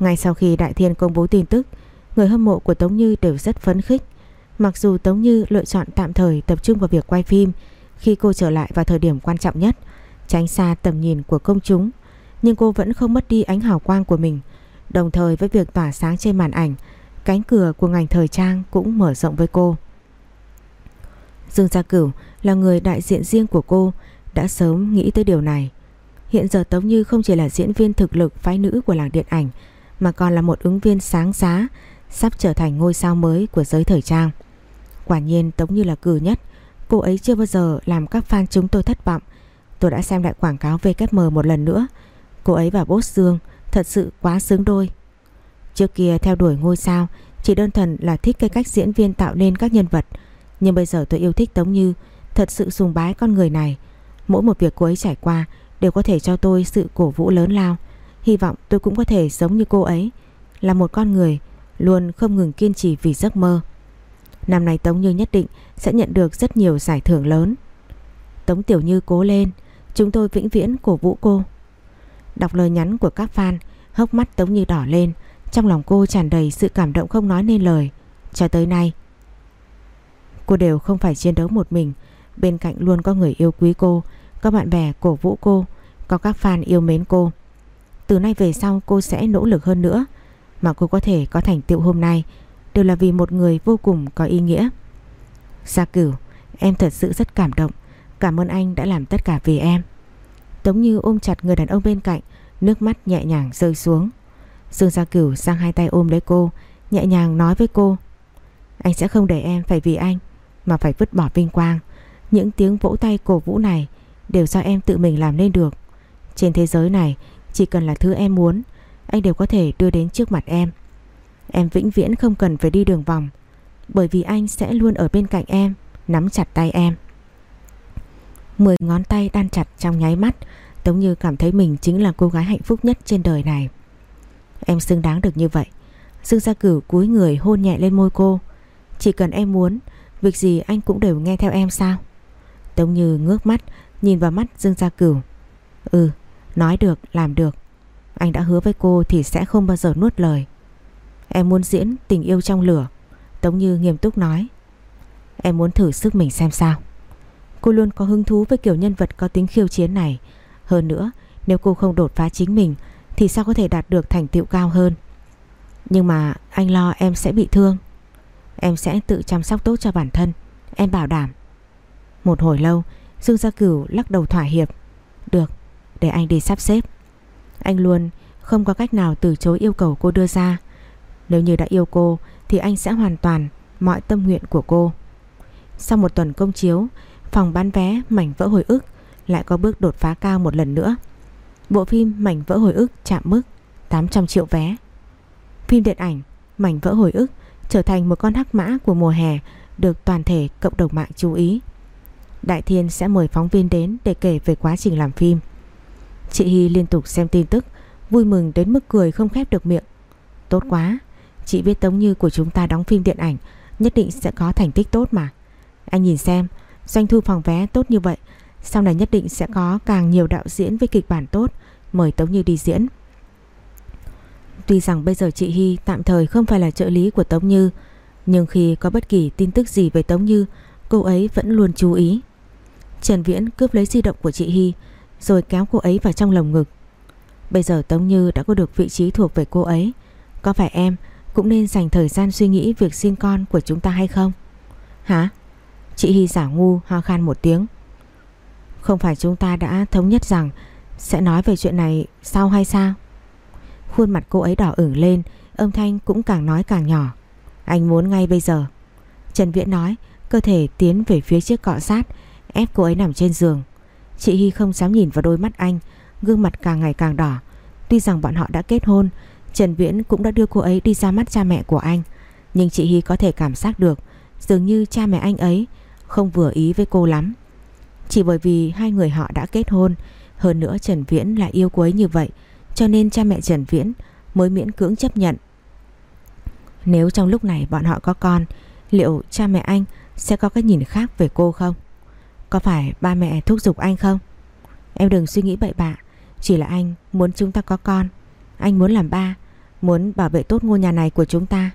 Ngay sau khi Đại Thiên công bố tin tức, người hâm mộ của Tống Như đều rất phấn khích. Mặc dù Tống Như lựa chọn tạm thời tập trung vào việc quay phim khi cô trở lại vào thời điểm quan trọng nhất, tránh xa tầm nhìn của công chúng, nhưng cô vẫn không mất đi ánh hào quang của mình. Đồng thời với việc tỏa sáng trên màn ảnh, cánh cửa của ngành thời trang cũng mở rộng với cô. Dương Gia Cửu là người đại diện riêng của cô, đã sớm nghĩ tới điều này. Hiện giờ Tống Như không chỉ là diễn viên thực lực phái nữ của làng điện ảnh, mà còn là một ứng viên sáng giá sắp trở thành ngôi sao mới của giới thời trang. Quả nhiên Tống Như là cử nhất, cô ấy chưa bao giờ làm các fan chúng tôi thất vọng. Tôi đã xem lại quảng cáo VKM một lần nữa. Cô ấy và Boss Dương thật sự quá xứng đôi. Trước kia theo đuổi ngôi sao chỉ đơn thuần là thích cái cách diễn viên tạo nên các nhân vật. Nhưng bây giờ tôi yêu thích Tống Như, thật sự sùng bái con người này. Mỗi một việc cô ấy trải qua đều có thể cho tôi sự cổ vũ lớn lao. Hy vọng tôi cũng có thể giống như cô ấy, là một con người luôn không ngừng kiên trì vì giấc mơ. Năm nay Tống Như nhất định sẽ nhận được rất nhiều giải thưởng lớn. Tống Tiểu Như cố lên, chúng tôi vĩnh viễn cổ vũ cô. Đọc lời nhắn của các fan, hốc mắt Tống Như đỏ lên, trong lòng cô tràn đầy sự cảm động không nói nên lời. Cho tới nay, cô đều không phải chiến đấu một mình, bên cạnh luôn có người yêu quý cô, có bạn bè cổ vũ cô, có các fan yêu mến cô. Từ nay về sau cô sẽ nỗ lực hơn nữa, mà cô có thể có thành tựu hôm nay đều là vì một người vô cùng có ý nghĩa. Gia Cửu, em thật sự rất cảm động. Cảm ơn anh đã làm tất cả vì em. Tống Như ôm chặt người đàn ông bên cạnh, nước mắt nhẹ nhàng rơi xuống. Dương Gia Cửu sang hai tay ôm lấy cô, nhẹ nhàng nói với cô. Anh sẽ không để em phải vì anh, mà phải vứt bỏ vinh quang. Những tiếng vỗ tay cổ vũ này đều do em tự mình làm nên được. Trên thế giới này, chỉ cần là thứ em muốn, anh đều có thể đưa đến trước mặt em. Em vĩnh viễn không cần phải đi đường vòng, bởi vì anh sẽ luôn ở bên cạnh em, nắm chặt tay em. Mười ngón tay đan chặt trong nháy mắt, Tống Như cảm thấy mình chính là cô gái hạnh phúc nhất trên đời này. Em xứng đáng được như vậy. Dương Gia Cửu cúi người hôn nhẹ lên môi cô. Chỉ cần em muốn, việc gì anh cũng đều nghe theo em sao? Tống Như ngước mắt, nhìn vào mắt Dương Gia Cửu. Ừ, nói được, làm được. Anh đã hứa với cô thì sẽ không bao giờ nuốt lời. Em muốn diễn tình yêu trong lửa. Tống Như nghiêm túc nói. Em muốn thử sức mình xem sao. Cô luôn có hứng thú với kiểu nhân vật có tính khiêu chiến này. Hơn nữa, nếu cô không đột phá chính mình thì sao có thể đạt được thành tựu cao hơn. Nhưng mà anh lo em sẽ bị thương. Em sẽ tự chăm sóc tốt cho bản thân. Em bảo đảm. Một hồi lâu, Dương Gia Cửu lắc đầu thỏa hiệp. Được, để anh đi sắp xếp. Anh luôn không có cách nào từ chối yêu cầu cô đưa ra. Nếu như đã yêu cô thì anh sẽ hoàn toàn mọi tâm nguyện của cô. Sau một tuần công chiếu, phòng bán vé mảnh vỡ hồi ức lại có bước đột phá cao một lần nữa. Bộ phim Mảnh vỡ hồi ức chạm mức 800 triệu vé. Phim điện ảnh Mảnh vỡ hồi ức trở thành một con hắc mã của mùa hè được toàn thể cộng đồng mạng chú ý. Đại Thiên sẽ mời phóng viên đến để kể về quá trình làm phim. Chị Hy liên tục xem tin tức, vui mừng đến mức cười không khép được miệng. Tốt quá, chị biết Tống Như của chúng ta đóng phim điện ảnh nhất định sẽ có thành tích tốt mà. Anh nhìn xem, doanh thu phòng vé tốt như vậy sau này nhất định sẽ có càng nhiều đạo diễn với kịch bản tốt. Mời Tống Như đi diễn. Tuy rằng bây giờ chị Hy tạm thời không phải là trợ lý của Tống Như, Nhưng khi có bất kỳ tin tức gì về Tống Như, Cô ấy vẫn luôn chú ý. Trần Viễn cướp lấy di động của chị Hy, Rồi kéo cô ấy vào trong lồng ngực. Bây giờ Tống Như đã có được vị trí thuộc về cô ấy. Có phải em cũng nên dành thời gian suy nghĩ việc sinh con của chúng ta hay không? Hả? Chị Hy giả ngu ho khan một tiếng không phải chúng ta đã thống nhất rằng Sẽ nói về chuyện này sau hay sao? Khuôn mặt cô ấy đỏ ửng lên, Âm thanh cũng càng nói càng nhỏ. Anh muốn ngay bây giờ. Trần Viễn nói, Cơ thể tiến về phía chiếc cọ sát, Ép cô ấy nằm trên giường. Chị Hy không dám nhìn vào đôi mắt anh, Gương mặt càng ngày càng đỏ. Tuy rằng bọn họ đã kết hôn, Trần Viễn cũng đã đưa cô ấy đi ra mắt cha mẹ của anh. Nhưng chị Hy có thể cảm giác được, Dường như cha mẹ anh ấy Không vừa ý với cô lắm chỉ bởi vì hai người họ đã kết hôn. Hơn nữa Trần Viễn lại yêu quấy như vậy, Cho nên cha mẹ Trần Viễn mới miễn cưỡng chấp nhận. Nếu trong lúc này bọn họ có con, Liệu cha mẹ anh sẽ có cái nhìn khác về cô không? Có phải ba mẹ thúc giục anh không? Em đừng suy nghĩ bậy bạ, Chỉ là anh muốn chúng ta có con. Anh muốn làm ba, Muốn bảo vệ tốt ngôi nhà này của chúng ta.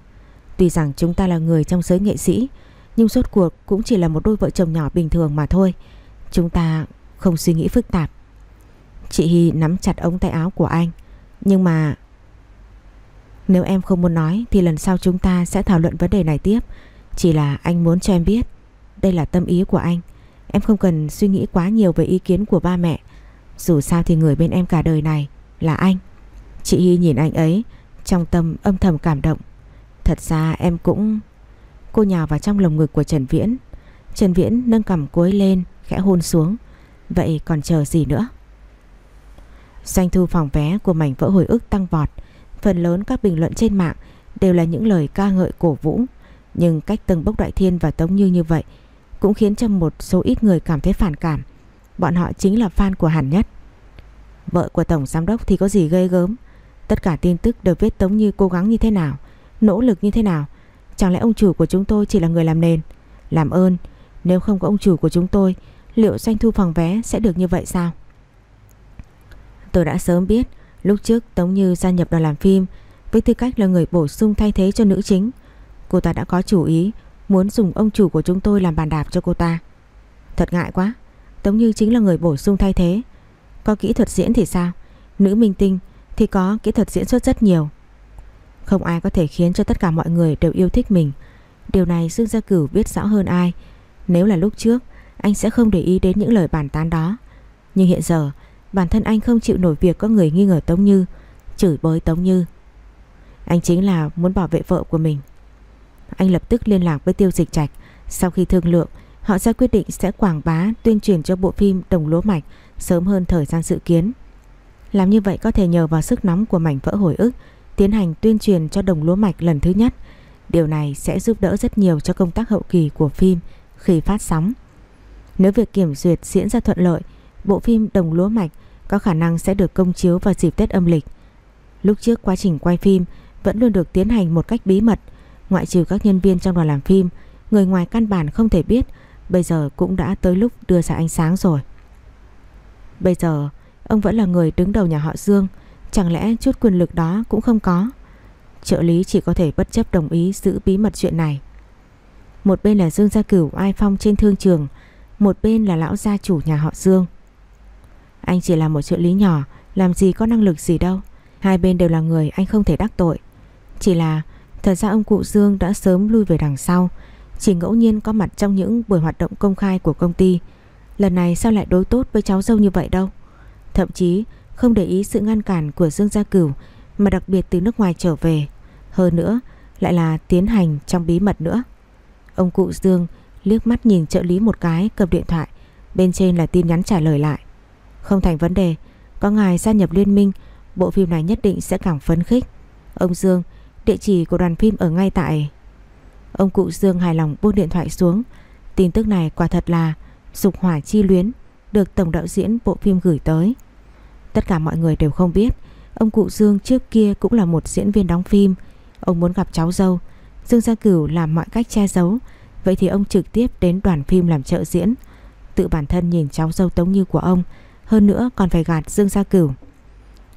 Tuy rằng chúng ta là người trong giới nghệ sĩ, Nhưng suốt cuộc cũng chỉ là một đôi vợ chồng nhỏ bình thường mà thôi. Chúng ta không suy nghĩ phức tạp. Chị Hy nắm chặt ống tay áo của anh Nhưng mà Nếu em không muốn nói Thì lần sau chúng ta sẽ thảo luận vấn đề này tiếp. Chỉ là anh muốn cho em biết Đây là tâm ý của anh. Em không cần suy nghĩ quá nhiều về ý kiến của ba mẹ. Dù sao thì người bên em cả đời này Là anh. Chị Hy nhìn anh ấy Trong tâm âm thầm cảm động. Thật ra em cũng... Cô nhào vào trong lồng ngực của Trần Viễn. Trần Viễn nâng cầm cúi lên, khẽ hôn xuống. Vậy còn chờ gì nữa? Doanh thu phòng vé của mảnh vỡ hồi ức tăng vọt. Phần lớn các bình luận trên mạng đều là những lời ca ngợi cổ vũ. Nhưng cách từng bốc đại thiên và Tống Như như vậy cũng khiến cho một số ít người cảm thấy phản cảm. Bọn họ chính là fan của Hàn Nhất. Vợ của Tổng Giám Đốc thì có gì gây gớm. Tất cả tin tức đều viết Tống Như cố gắng như thế nào, nỗ lực như thế nào. Chẳng lẽ ông chủ của chúng tôi chỉ là người làm nền? Làm ơn, nếu không có ông chủ của chúng tôi, liệu doanh thu phòng vé sẽ được như vậy sao? Tôi đã sớm biết lúc trước Tống Như gia nhập đoàn làm phim với tư cách là người bổ sung thay thế cho nữ chính. Cô ta đã có chủ ý muốn dùng ông chủ của chúng tôi làm bàn đạp cho cô ta. Thật ngại quá, Tống Như chính là người bổ sung thay thế. Có kỹ thuật diễn thì sao? Nữ minh tinh thì có kỹ thuật diễn xuất rất nhiều. Không ai có thể khiến cho tất cả mọi người đều yêu thích mình. Điều này Dương Gia Cửu biết rõ hơn ai. Nếu là lúc trước, anh sẽ không để ý đến những lời bàn tán đó. Nhưng hiện giờ, bản thân anh không chịu nổi việc có người nghi ngờ Tống Như, chửi bới Tống Như. Anh chính là muốn bảo vệ vợ của mình. Anh lập tức liên lạc với Tiêu Dịch Trạch. Sau khi thương lượng, họ ra quyết định sẽ quảng bá tuyên truyền cho bộ phim Đồng Lúa Mạch sớm hơn thời gian dự kiến. Làm như vậy có thể nhờ vào sức nóng của mảnh vỡ hồi ức tiến hành tuyên truyền cho Đồng Lúa Mạch lần thứ nhất. Điều này sẽ giúp đỡ rất nhiều cho công tác hậu kỳ của phim khi phát sóng. Nếu việc kiểm duyệt diễn ra thuận lợi, bộ phim Đồng Lúa Mạch có khả năng sẽ được công chiếu vào dịp Tết âm lịch. Lúc trước quá trình quay phim vẫn luôn được tiến hành một cách bí mật, ngoại trừ các nhân viên trong đoàn làm phim, người ngoài căn bản không thể biết, bây giờ cũng đã tới lúc đưa ra ánh sáng rồi. Bây giờ, ông vẫn là người đứng đầu nhà họ Dương, chẳng lẽ chút quyền lực đó cũng không có? Trợ lý chỉ có thể bất chấp đồng ý giữ bí mật chuyện này. Một bên là Dương Gia Cửu ai phong trên thương trường, một bên là lão gia chủ nhà họ Dương. Anh chỉ là một trợ lý nhỏ, làm gì có năng lực gì đâu. Hai bên đều là người anh không thể đắc tội. Chỉ là thật ra ông cụ Dương đã sớm lui về đằng sau, chỉ ngẫu nhiên có mặt trong những buổi hoạt động công khai của công ty. Lần này sao lại đối tốt với cháu dâu như vậy đâu. Thậm chí không để ý sự ngăn cản của Dương Gia Cửu mà đặc biệt từ nước ngoài trở về. Hơn nữa lại là tiến hành trong bí mật nữa. Ông cụ Dương liếc mắt nhìn trợ lý một cái cầm điện thoại. Bên trên là tin nhắn trả lời lại. Không thành vấn đề, có ngài gia nhập liên minh, bộ phim này nhất định sẽ càng phấn khích. Ông Dương, địa chỉ của đoàn phim ở ngay tại... Ông cụ Dương hài lòng buông điện thoại xuống. Tin tức này quả thật là dục hỏa chi luyến được tổng đạo diễn bộ phim gửi tới. Tất cả mọi người đều không biết, ông cụ Dương trước kia cũng là một diễn viên đóng phim. Ông muốn gặp cháu dâu, Dương Gia Cửu làm mọi cách che giấu, vậy thì ông trực tiếp đến đoàn phim làm trợ diễn. Tự bản thân nhìn cháu dâu Tống Như của ông, hơn nữa còn phải gạt Dương Gia Cửu.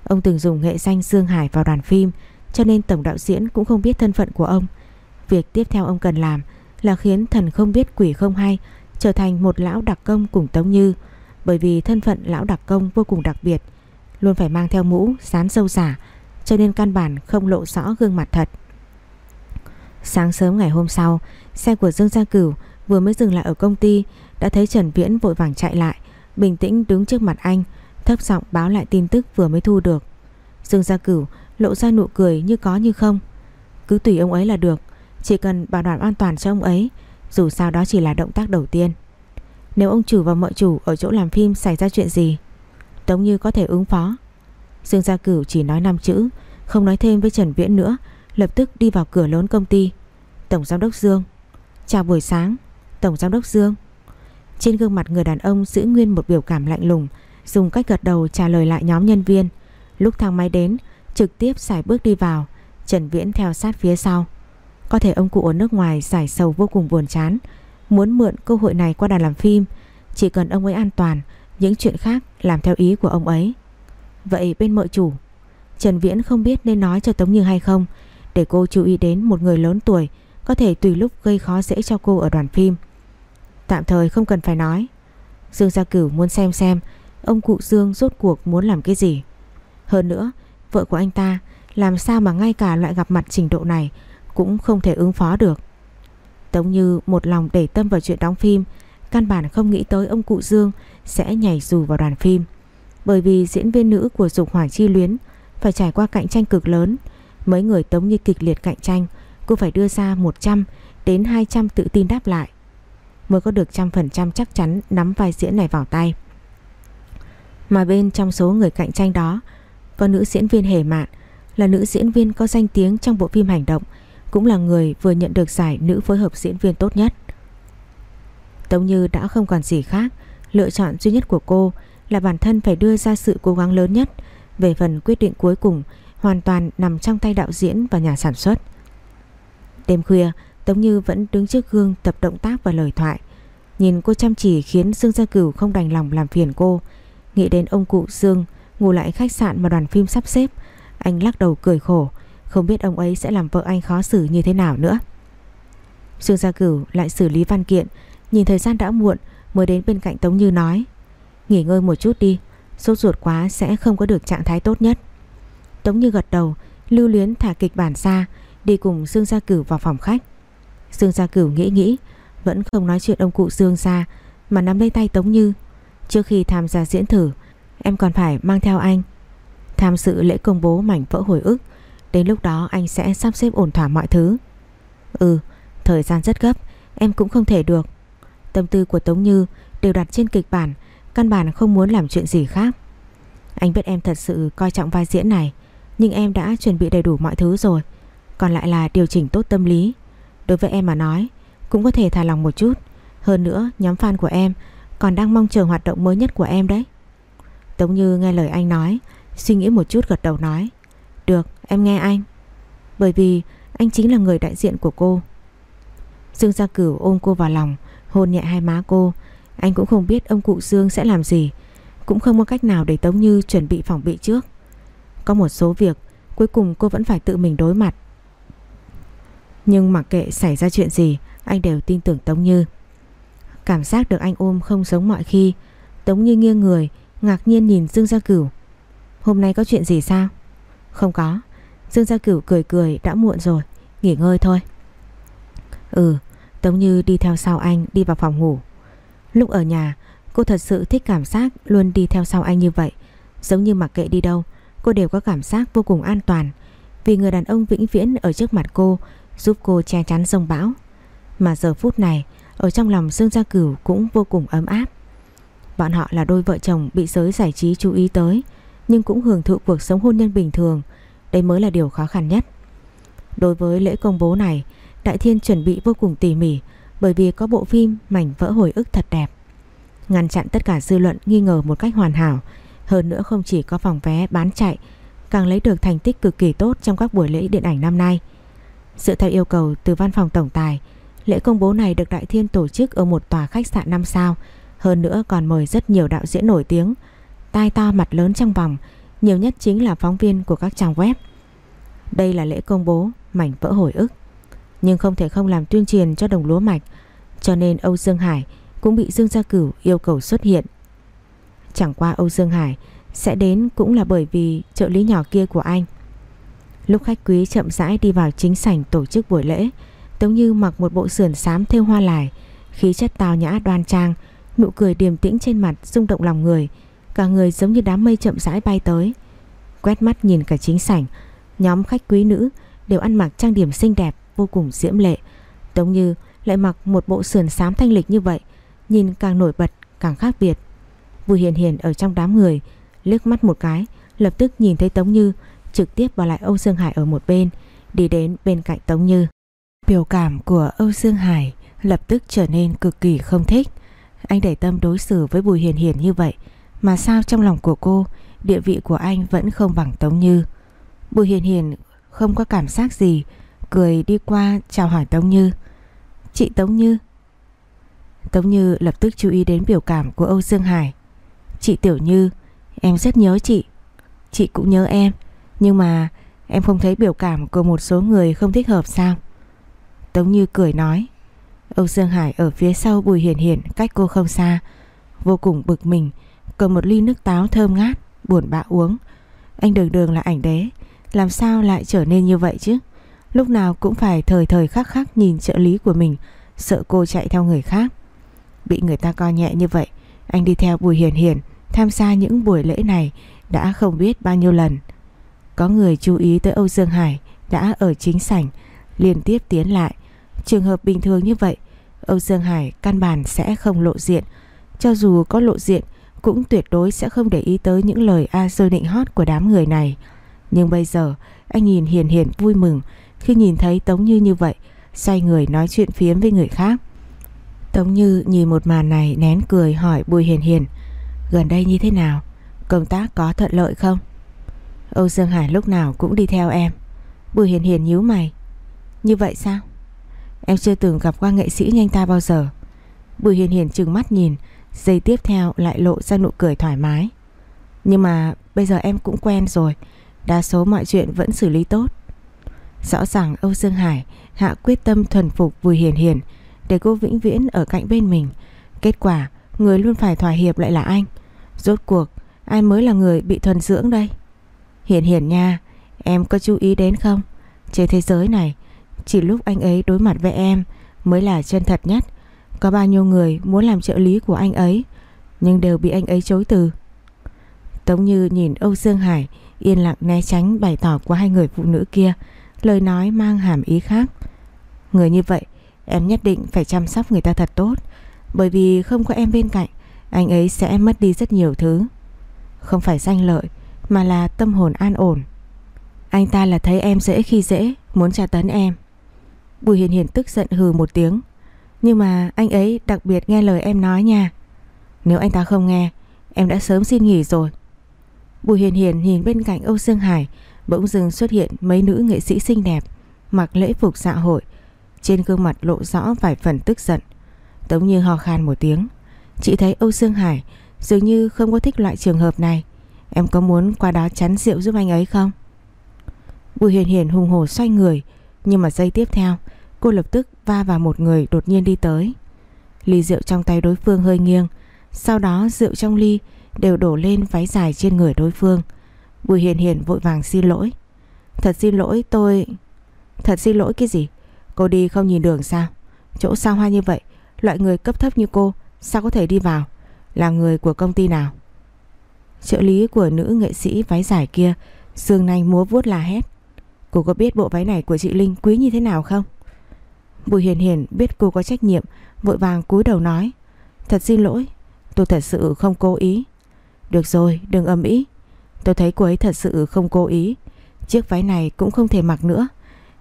Ông từng dùng nghệ danh Dương Hải vào đoàn phim, cho nên tổng đạo diễn cũng không biết thân phận của ông. Việc tiếp theo ông cần làm là khiến thần không biết quỷ không hay trở thành một lão đặc công cùng Tống Như, bởi vì thân phận lão đặc công vô cùng đặc biệt, luôn phải mang theo mũ, sán sâu giả, cho nên căn bản không lộ rõ gương mặt thật. Sáng sớm ngày hôm sau, xe của Dương Gia Cửu vừa mới dừng lại ở công ty, đã thấy Trần Viễn vội vàng chạy lại, bình tĩnh đứng trước mặt anh, thấp giọng báo lại tin tức vừa mới thu được. Dương Gia Cửu lộ ra nụ cười như có như không. Cứ tùy ông ấy là được, chỉ cần bảo đảm an toàn cho ông ấy, dù sao đó chỉ là động tác đầu tiên. Nếu ông chủ và mọi chủ ở chỗ làm phim xảy ra chuyện gì, Tống Như có thể ứng phó. Dương Gia Cửu chỉ nói 5 chữ, không nói thêm với Trần Viễn nữa, lập tức đi vào cửa lớn công ty. Tổng giám đốc Dương. Chào buổi sáng, Tổng giám đốc Dương. Trên gương mặt người đàn ông giữ nguyên một biểu cảm lạnh lùng, dùng cách gật đầu trả lời lại nhóm nhân viên. Lúc thang máy đến, trực tiếp xài bước đi vào, Trần Viễn theo sát phía sau. Có thể ông cụ ở nước ngoài giải sầu vô cùng buồn chán, muốn mượn cơ hội này qua đàn làm phim, chỉ cần ông ấy an toàn, những chuyện khác làm theo ý của ông ấy. Vậy bên mợ chủ, Trần Viễn không biết nên nói cho Tống Như hay không, để cô chú ý đến một người lớn tuổi có thể tùy lúc gây khó dễ cho cô ở đoàn phim. Tạm thời không cần phải nói. Dương Gia Cửu muốn xem xem ông cụ Dương rốt cuộc muốn làm cái gì. Hơn nữa, vợ của anh ta làm sao mà ngay cả loại gặp mặt trình độ này cũng không thể ứng phó được. Tống Như một lòng để tâm vào chuyện đóng phim, căn bản không nghĩ tới ông cụ Dương sẽ nhảy dù vào đoàn phim. Bởi vì diễn viên nữ của Dục Hỏa Chi Luyến phải trải qua cạnh tranh cực lớn, mấy người Tống Như kịch liệt cạnh tranh, Cô phải đưa ra 100 đến 200 tự tin đáp lại. Mới có được trăm phần trăm chắc chắn nắm vai diễn này vào tay. Mà bên trong số người cạnh tranh đó, Có nữ diễn viên hề mạn, Là nữ diễn viên có danh tiếng trong bộ phim hành động, Cũng là người vừa nhận được giải nữ phối hợp diễn viên tốt nhất. Tống Như đã không còn gì khác, Lựa chọn duy nhất của cô là bản thân phải đưa ra sự cố gắng lớn nhất Về phần quyết định cuối cùng hoàn toàn nằm trong tay đạo diễn và nhà sản xuất. Đêm khuya, Tống Như vẫn đứng trước gương tập động tác và lời thoại. Nhìn cô chăm chỉ khiến Dương Gia Cửu không đành lòng làm phiền cô. Nghĩ đến ông cụ Dương, ngủ lại khách sạn mà đoàn phim sắp xếp, Anh lắc đầu cười khổ, Không biết ông ấy sẽ làm vợ anh khó xử như thế nào nữa. Dương Gia Cửu lại xử lý văn kiện, Nhìn thời gian đã muộn, mới đến bên cạnh Tống Như nói, Nghỉ ngơi một chút đi, Sốt ruột quá sẽ không có được trạng thái tốt nhất. Tống Như gật đầu, Lưu luyến thả kịch bản ra, Đi cùng Dương Gia Cửu vào phòng khách. Dương Gia Cửu nghĩ nghĩ, Vẫn không nói chuyện ông cụ Dương ra Mà nắm lấy tay Tống Như. Trước khi tham gia diễn thử, Em còn phải mang theo anh. Tham dự lễ công bố mảnh vỡ hồi ức, Đến lúc đó anh sẽ sắp xếp ổn thỏa mọi thứ. Ừ Thời gian rất gấp, Em cũng không thể được. Tâm tư của Tống Như đều đặt trên kịch bản, Căn bản không muốn làm chuyện gì khác. Anh biết em thật sự coi trọng vai diễn này nhưng em đã chuẩn bị đầy đủ mọi thứ rồi. Còn lại là điều chỉnh tốt tâm lý. Đối với em mà nói, Cũng có thể thả lòng một chút. Hơn nữa, nhóm fan của em Còn đang mong chờ hoạt động mới nhất của em đấy. Tống Như nghe lời anh nói, Suy nghĩ một chút gật đầu nói, Được, em nghe anh. Bởi vì anh chính là người đại diện của cô. Dương Gia Cửu ôm cô vào lòng, Hôn nhẹ hai má cô. Anh cũng không biết ông cụ Dương sẽ làm gì, Cũng không có cách nào để Tống Như chuẩn bị phòng bị trước. Có một số việc, Cuối cùng cô vẫn phải tự mình đối mặt. Nhưng mặc kệ xảy ra chuyện gì, Anh đều tin tưởng Tống Như. Cảm giác được anh ôm không giống mọi khi, Tống Như nghiêng người, Ngạc nhiên nhìn Dương Gia Cửu. Hôm nay có chuyện gì sao? Không có. Dương Gia Cửu cười cười, đã muộn rồi, Nghỉ ngơi thôi. Ừ Tống Như đi theo sau anh, đi vào phòng ngủ. Lúc ở nhà, Cô thật sự thích cảm giác luôn đi theo sau anh như vậy, Giống như mặc kệ đi đâu. Cô đều có cảm giác vô cùng an toàn, Vì người đàn ông vĩnh viễn ở trước mặt cô Giúp cô che chắn sông bão Mà giờ phút này, Ở trong lòng Dương Gia Cửu cũng vô cùng ấm áp Bọn họ là đôi vợ chồng Bị giới giải trí chú ý tới, Nhưng cũng hưởng thụ cuộc sống hôn nhân bình thường Đây mới là điều khó khăn nhất Đối với lễ công bố này, Đại Thiên chuẩn bị vô cùng tỉ mỉ, bởi vì có bộ phim mảnh vỡ hồi ức thật đẹp. Ngăn chặn tất cả dư luận nghi ngờ một cách hoàn hảo. Hơn nữa không chỉ có phòng vé bán chạy, càng lấy được thành tích cực kỳ tốt trong các buổi lễ điện ảnh năm nay. Dựa theo yêu cầu từ văn phòng tổng tài, lễ công bố này được Đại Thiên tổ chức ở một tòa khách sạn 5 sao. Hơn nữa còn mời rất nhiều đạo diễn nổi tiếng, tai to mặt lớn trong vòng, nhiều nhất chính là phóng viên của các trang web. Đây là lễ công bố mảnh vỡ hồi ức nhưng không thể không làm tuyên truyền cho đồng lúa mạch cho nên Âu Dương Hải cũng bị Dương Gia Cửu yêu cầu xuất hiện. Chẳng qua Âu Dương Hải sẽ đến cũng là bởi vì trợ lý nhỏ kia của anh. Lúc khách quý chậm rãi đi vào chính sảnh tổ chức buổi lễ, Tống Như mặc một bộ sườn xám thêu hoa lải, khí chất tào nhã đoan trang, nụ cười điềm tĩnh trên mặt rung động lòng người, cả người giống như đám mây chậm rãi bay tới. Quét mắt nhìn cả chính sảnh, nhóm khách quý nữ đều ăn mặc trang điểm xinh đẹp, vô cùng diễm lệ. Tống Như lại mặc một bộ sườn xám thanh lịch như vậy, nhìn càng nổi bật, càng khác biệt vừa Hiền Hiền ở trong đám người, liếc mắt một cái, lập tức nhìn thấy Tống Như, trực tiếp bỏ lại Âu Dương Hải ở một bên, đi đến bên cạnh Tống Như. Biểu cảm của Âu Dương Hải lập tức trở nên cực kỳ không thích. Anh để tâm đối xử với Bùi Hiền Hiền như vậy, mà sao trong lòng của cô, địa vị của anh vẫn không bằng Tống Như. Bùi Hiền Hiền không có cảm giác gì, cười đi qua chào hỏi Tống Như. Chị Tống Như. Tống Như lập tức chú ý đến biểu cảm của Âu Dương Hải. Chị Tiểu Như, em rất nhớ chị. Chị cũng nhớ em, nhưng mà em không thấy biểu cảm của một số người không thích hợp sao? Tống Như cười nói. Âu Dương Hải ở phía sau Bùi Hiền Hiền cách cô không xa, vô cùng bực mình, cầm một ly nước táo thơm ngát, buồn bã uống. Anh đường đường là ảnh đế, làm sao lại trở nên như vậy chứ? Lúc nào cũng phải thời thời khắc khắc nhìn trợ lý của mình Sợ cô chạy theo người khác Bị người ta coi nhẹ như vậy Anh đi theo Bùi Hiền Hiền Tham gia những buổi lễ này Đã không biết bao nhiêu lần Có người chú ý tới Âu Dương Hải Đã ở chính sảnh liên tiếp tiến lại. Trường hợp bình thường như vậy, Âu Dương Hải căn bản sẽ không lộ diện. Cho dù có lộ diện, cũng tuyệt đối sẽ không để ý tới những lời a sơ định hót của đám người này. Nhưng bây giờ, anh nhìn Hiền Hiền vui mừng khi nhìn thấy Tống Như như vậy, xoay người nói chuyện phiếm với người khác. Tống Như nhìn một màn này nén cười hỏi Bùi Hiền Hiền, gần đây như thế nào? Công tác có thuận lợi không? Âu Dương Hải lúc nào cũng đi theo em. Bùi Hiền Hiền nhíu mày. Như vậy sao? Em chưa từng gặp qua nghệ sĩ như anh ta bao giờ. Bùi Hiền Hiền trừng mắt nhìn, giây tiếp theo lại lộ ra nụ cười thoải mái. Nhưng mà bây giờ em cũng quen rồi, đa số mọi chuyện vẫn xử lý tốt. Rõ ràng Âu Dương Hải hạ quyết tâm thuần phục Bùi Hiền Hiền để cô vĩnh viễn ở cạnh bên mình. Kết quả, người luôn phải thỏa hiệp lại là anh. Rốt cuộc, ai mới là người bị thuần dưỡng đây? Hiển hiển nha, em có chú ý đến không? Trên thế giới này, chỉ lúc anh ấy đối mặt với em mới là chân thật nhất. Có bao nhiêu người muốn làm trợ lý của anh ấy, nhưng đều bị anh ấy chối từ. Tống Như nhìn Âu Dương Hải yên lặng né tránh bày tỏ của hai người phụ nữ kia, lời nói mang hàm ý khác. Người như vậy, em nhất định phải chăm sóc người ta thật tốt, bởi vì không có em bên cạnh, anh ấy sẽ mất đi rất nhiều thứ. Không phải danh lợi, mà là tâm hồn an ổn. Anh ta là thấy em dễ khi dễ, muốn tra tấn em. Bùi Hiền Hiền tức giận hừ một tiếng. Nhưng mà anh ấy đặc biệt nghe lời em nói nha. Nếu anh ta không nghe, em đã sớm xin nghỉ rồi. Bùi Hiền Hiền nhìn bên cạnh Âu Dương Hải, bỗng dưng xuất hiện mấy nữ nghệ sĩ xinh đẹp, mặc lễ phục xã hội. Trên gương mặt lộ rõ vài phần tức giận. Tống như ho khan một tiếng. Chị thấy Âu Dương Hải dường như không có thích loại trường hợp này. Em có muốn qua đó chắn rượu giúp anh ấy không? Bùi Hiền Hiền hùng hổ xoay người, nhưng mà giây tiếp theo, cô lập tức va vào một người đột nhiên đi tới. Ly rượu trong tay đối phương hơi nghiêng, sau đó rượu trong ly đều đổ lên váy dài trên người đối phương. Bùi Hiền Hiền vội vàng xin lỗi. Thật xin lỗi tôi... Thật xin lỗi cái gì? Cô đi không nhìn đường sao? Chỗ sao hoa như vậy, loại người cấp thấp như cô, sao có thể đi vào? Là người của công ty nào? Trợ lý của nữ nghệ sĩ váy dài kia Dương nanh múa vuốt là hét. Cô có biết bộ váy này của chị Linh quý như thế nào không? Bùi Hiền Hiền biết cô có trách nhiệm, Vội vàng cúi đầu nói. Thật xin lỗi, Tôi thật sự không cố ý. Được rồi, đừng âm ý Tôi thấy cô ấy thật sự không cố ý. Chiếc váy này cũng không thể mặc nữa.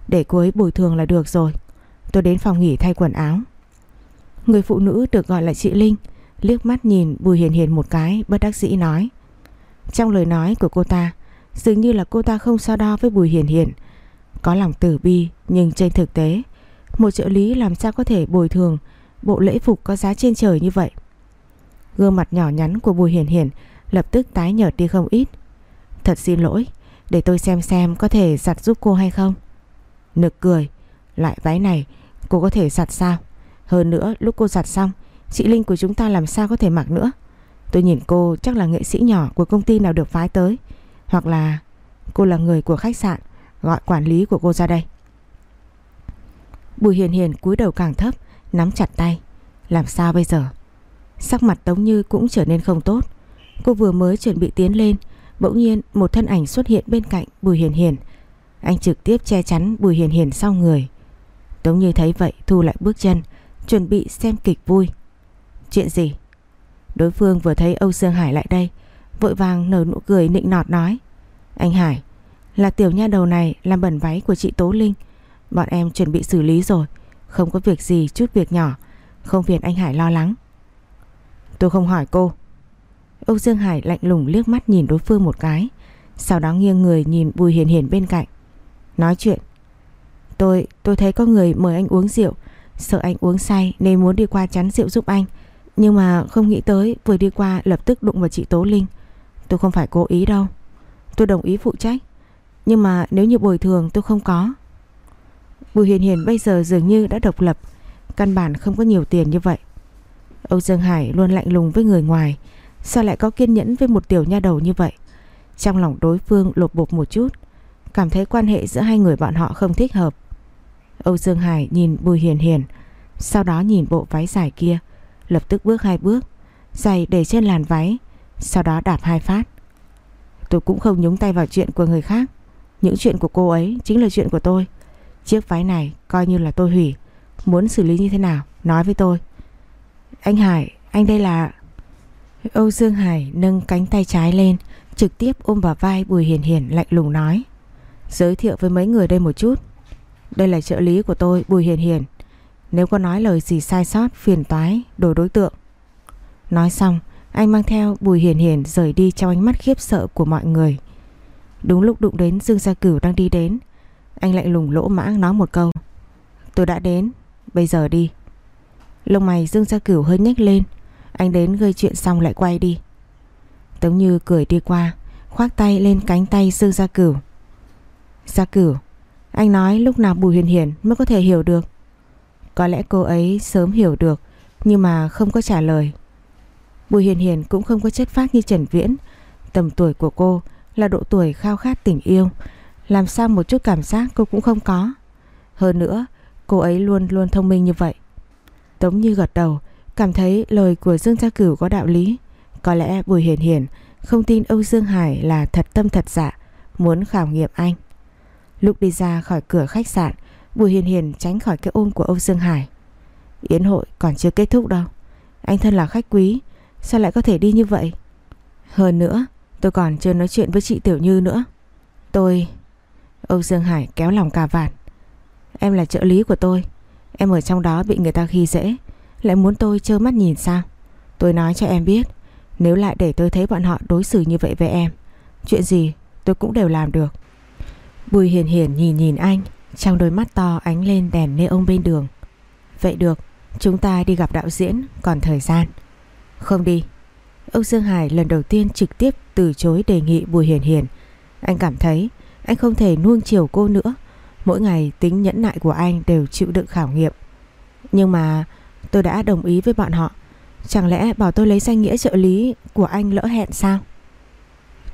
Để cô ấy bồi thường là được rồi. Tôi đến phòng nghỉ thay quần áo. Người phụ nữ được gọi là chị Linh, Liếc mắt nhìn Bùi Hiền Hiền một cái, Bất đắc dĩ nói. Trong lời nói của cô ta, Dường như là cô ta không so đo với Bùi Hiền Hiền. Có lòng tử bi, Nhưng trên thực tế, Một trợ lý làm sao có thể bồi thường Bộ lễ phục có giá trên trời như vậy? Gương mặt nhỏ nhắn của Bùi Hiền Hiền Lập tức tái nhợt đi không ít. Thật xin lỗi, Để tôi xem xem có thể giặt giúp cô hay không. Nực cười Loại váy này, cô có thể giặt sao? Hơn nữa, lúc cô giặt xong, Chị Linh của chúng ta làm sao có thể mặc nữa? Tôi nhìn cô, chắc là nghệ sĩ nhỏ của công ty nào được phái tới, Hoặc là cô là người của khách sạn, Gọi quản lý của cô ra đây. Bùi Hiền Hiền cúi đầu càng thấp, Nắm chặt tay. Làm sao bây giờ? Sắc mặt Tống Như cũng trở nên không tốt. Cô vừa mới chuẩn bị tiến lên, Bỗng nhiên một thân ảnh xuất hiện bên cạnh Bùi Hiền Hiền. Anh trực tiếp che chắn Bùi Hiền Hiền sau người. Tống Như thấy vậy, thu lại bước chân. Chuẩn bị xem kịch vui. Chuyện gì? Đối phương vừa thấy Âu Dương Hải lại đây Vội vàng nở nụ cười nịnh nọt nói. Anh Hải Là tiểu nha đầu này làm bẩn váy của chị Tố Linh. Bọn em chuẩn bị xử lý rồi Không có việc gì chút việc nhỏ. Không phiền anh Hải lo lắng. Tôi không hỏi cô. Âu Dương Hải lạnh lùng liếc mắt nhìn đối phương một cái Sau đó nghiêng người nhìn Bùi Hiền Hiền bên cạnh. Nói chuyện. Tôi, tôi thấy có người mời anh uống rượu Sợ anh uống say nên muốn đi qua chắn rượu giúp anh. Nhưng mà không nghĩ tới, Vừa đi qua lập tức đụng vào chị Tố Linh. Tôi không phải cố ý đâu. Tôi đồng ý phụ trách. Nhưng mà nếu như bồi thường, tôi không có. Bùi Hiền Hiền bây giờ dường như đã độc lập. Căn bản không có nhiều tiền như vậy. Âu Dương Hải luôn lạnh lùng với người ngoài. Sao lại có kiên nhẫn với một tiểu nha đầu như vậy? Trong lòng đối phương lột bột một chút. Cảm thấy quan hệ giữa hai người bọn họ không thích hợp. Âu Dương Hải nhìn Bùi Hiền Hiền, Sau đó nhìn bộ váy dài kia, Lập tức bước hai bước, Giày để trên làn váy, Sau đó đạp hai phát. Tôi cũng không nhúng tay vào chuyện của người khác, Những chuyện của cô ấy chính là chuyện của tôi. Chiếc váy này coi như là tôi hủy, Muốn xử lý như thế nào, Nói với tôi. Anh Hải, anh đây là Âu Dương Hải nâng cánh tay trái lên, Trực tiếp ôm vào vai Bùi Hiền Hiền lạnh lùng nói. Giới thiệu với mấy người đây một chút. Đây là trợ lý của tôi, Bùi Hiền Hiền. Nếu có nói lời gì sai sót, phiền toái Đổi đối tượng. Nói xong, anh mang theo Bùi Hiền Hiền rời đi trong ánh mắt khiếp sợ của mọi người. Đúng lúc đụng đến Dương Gia Cửu đang đi đến, Anh lạnh lùng lỗ mãng nói một câu. Tôi đã đến, Bây giờ đi. Lông mày Dương Gia Cửu hơi nhếch lên, Anh đến gây chuyện xong lại quay đi. Tống Như cười đi qua, Khoác tay lên cánh tay Dương Gia Cửu. Gia Cửu anh nói lúc nào Bùi Hiền Hiền mới có thể hiểu được. Có lẽ cô ấy sớm hiểu được, Nhưng mà không có trả lời. Bùi Hiền Hiền cũng không có chất phác như Trần Viễn. Tầm tuổi của cô là độ tuổi khao khát tình yêu. Làm sao một chút cảm giác cô cũng không có. Hơn nữa, Cô ấy luôn luôn thông minh như vậy. Tống Như gật đầu, Cảm thấy lời của Dương Gia Cửu có đạo lý. Có lẽ Bùi Hiền Hiền Không tin Âu Dương Hải là thật tâm thật dạ Muốn khảo nghiệm anh. Lúc đi ra khỏi cửa khách sạn, Bùi Hiền Hiền tránh khỏi cái ôm của Âu Dương Hải. Yến hội còn chưa kết thúc đâu. Anh thân là khách quý, Sao lại có thể đi như vậy? Hơn nữa, tôi còn chưa nói chuyện với chị Tiểu Như nữa. Tôi, Âu Dương Hải kéo lòng cà vạt. Em là trợ lý của tôi. Em ở trong đó bị người ta khi dễ. Lại muốn tôi trơ mắt nhìn sao? Tôi nói cho em biết, Nếu lại để tôi thấy bọn họ đối xử như vậy với em, Chuyện gì tôi cũng đều làm được. Bùi hiền hiền nhìn nhìn anh, Trong đôi mắt to ánh lên đèn nê ông bên đường. Vậy được, Chúng ta đi gặp đạo diễn, Còn thời gian. Không đi. Âu Dương Hải lần đầu tiên trực tiếp từ chối đề nghị Bùi Hiền Hiền. Anh cảm thấy anh không thể nuông chiều cô nữa. Mỗi ngày tính nhẫn nại của anh đều chịu đựng khảo nghiệm. Nhưng mà tôi đã đồng ý với bọn họ. Chẳng lẽ bảo tôi lấy danh nghĩa trợ lý của anh lỡ hẹn sao?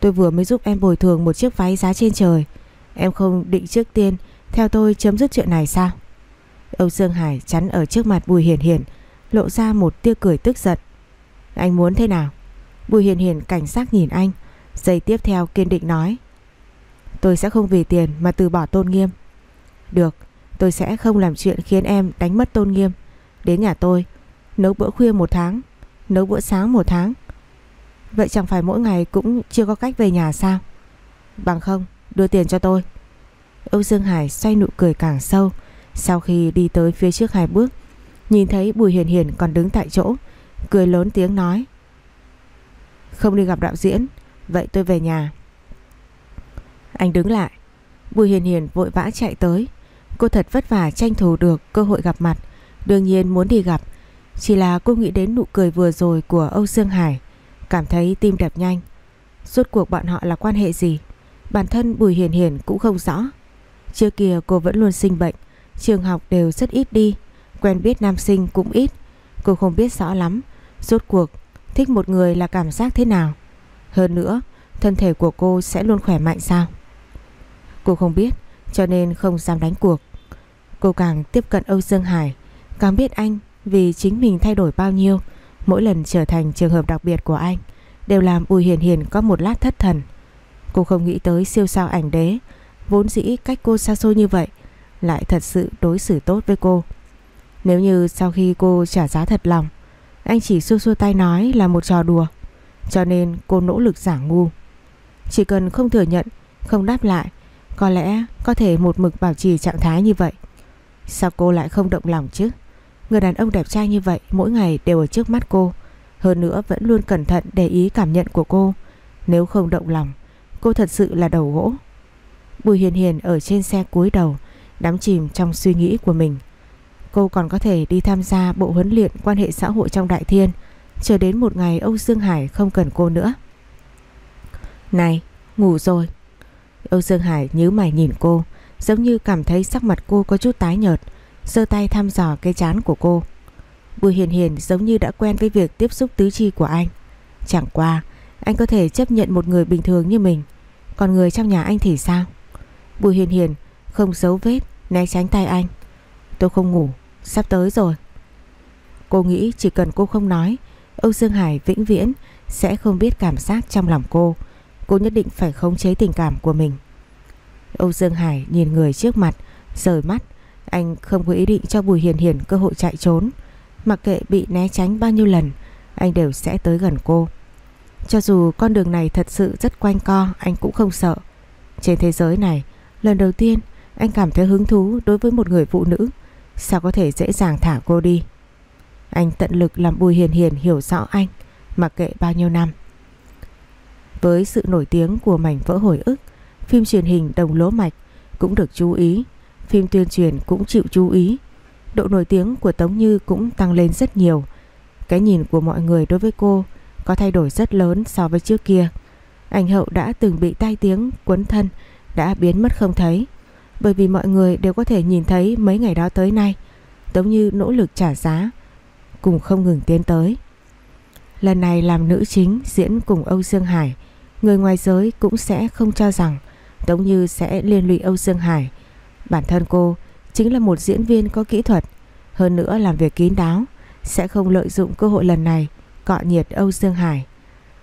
Tôi vừa mới giúp em bồi thường một chiếc váy giá trên trời. Em không định trước tiên theo tôi chấm dứt chuyện này sao Âu Dương Hải chắn ở trước mặt Bùi Hiền Hiền Lộ ra một tia cười tức giận Anh muốn thế nào Bùi Hiền Hiền cảnh giác nhìn anh Giây tiếp theo kiên định nói Tôi sẽ không vì tiền mà từ bỏ tôn nghiêm được, tôi sẽ không làm chuyện khiến em đánh mất tôn nghiêm. Đến nhà tôi, nấu bữa khuya một tháng, nấu bữa sáng một tháng. Vậy chẳng phải mỗi ngày cũng chưa có cách về nhà sao? Bằng không, đưa tiền cho tôi. Âu Dương Hải xoay nụ cười càng sâu. Sau khi đi tới phía trước hai bước, nhìn thấy Bùi Hiền Hiền còn đứng tại chỗ, cười lớn tiếng nói. Không đi gặp đạo diễn, vậy tôi về nhà. Anh đứng lại. Bùi Hiền Hiền vội vã chạy tới, Cô thật vất vả tranh thủ được cơ hội gặp mặt Đương nhiên muốn đi gặp Chỉ là cô nghĩ đến nụ cười vừa rồi của Âu Dương Hải Cảm thấy tim đập nhanh Rốt cuộc bọn họ là quan hệ gì Bản thân Bùi Hiền Hiền cũng không rõ. Trước kia cô vẫn luôn sinh bệnh, Trường học đều rất ít đi, Quen biết nam sinh cũng ít. Cô không biết rõ lắm, Rốt cuộc thích một người là cảm giác thế nào. Hơn nữa, Thân thể của cô sẽ luôn khỏe mạnh sao? Cô không biết, cho nên không dám đánh cuộc. Cô càng tiếp cận Âu Dương Hải, Càng biết anh vì chính mình thay đổi bao nhiêu. Mỗi lần trở thành trường hợp đặc biệt của anh, Đều làm Bùi Hiền Hiền có một lát thất thần. Cô không nghĩ tới siêu sao ảnh đế. Vốn dĩ cách cô xa xôi như vậy, Lại thật sự đối xử tốt với cô. Nếu như sau khi cô trả giá thật lòng, Anh chỉ xua xua tay nói là một trò đùa, Cho nên cô nỗ lực giả ngu. Chỉ cần không thừa nhận, Không đáp lại, có lẽ có thể một mực bảo trì trạng thái như vậy. Sao cô lại không động lòng chứ? Người đàn ông đẹp trai như vậy Mỗi ngày đều ở trước mắt cô. Hơn nữa vẫn luôn cẩn thận để ý cảm nhận của cô. Nếu không động lòng Cô thật sự là đầu gỗ. Bùi Hiền Hiền ở trên xe cúi đầu Đắm chìm trong suy nghĩ của mình. Cô còn có thể đi tham gia bộ huấn luyện quan hệ xã hội trong Đại Thiên Chờ đến một ngày Âu Dương Hải không cần cô nữa. Này, ngủ rồi. Âu Dương Hải nhíu mày nhìn cô Giống như cảm thấy sắc mặt cô có chút tái nhợt giơ tay thăm dò cái chán của cô. Bùi Hiền Hiền giống như đã quen với việc tiếp xúc tứ chi của anh. Chẳng qua Anh có thể chấp nhận một người bình thường như mình. Còn người trong nhà anh thì sao? Bùi Hiền Hiền không giấu vết, Né tránh tay anh. Tôi không ngủ, Sắp tới rồi. Cô nghĩ chỉ cần cô không nói, Âu Dương Hải vĩnh viễn Sẽ không biết cảm giác trong lòng cô. Cô nhất định phải khống chế tình cảm của mình. Âu Dương Hải nhìn người trước mặt, Rời mắt. Anh không có ý định cho Bùi Hiền Hiền cơ hội chạy trốn. Mặc kệ bị né tránh bao nhiêu lần, Anh đều sẽ tới gần cô. Cho dù con đường này thật sự rất quanh co, Anh cũng không sợ. Trên thế giới này, Lần đầu tiên anh cảm thấy hứng thú đối với một người phụ nữ. Sao có thể dễ dàng thả cô đi? Anh tận lực làm Bùi Hiền Hiền hiểu rõ anh, Mặc kệ bao nhiêu năm. Với sự nổi tiếng của mảnh vỡ hồi ức, Phim truyền hình Đồng Lỗ Mạch cũng được chú ý, Phim tuyên truyền cũng chịu chú ý. Độ nổi tiếng của Tống Như cũng tăng lên rất nhiều. Cái nhìn của mọi người đối với cô có thay đổi rất lớn so với trước kia. Anh hậu đã từng bị tai tiếng, quấn thân, Đã biến mất không thấy. Bởi vì mọi người đều có thể nhìn thấy Mấy ngày đó tới nay, giống Như nỗ lực trả giá, Cùng không ngừng tiến tới. Lần này làm nữ chính diễn cùng Âu Dương Hải, Người ngoài giới cũng sẽ không cho rằng Tống Như sẽ liên lụy Âu Dương Hải. Bản thân cô chính là một diễn viên có kỹ thuật, Hơn nữa làm việc kín đáo, Sẽ không lợi dụng cơ hội lần này Cọ nhiệt Âu Dương Hải.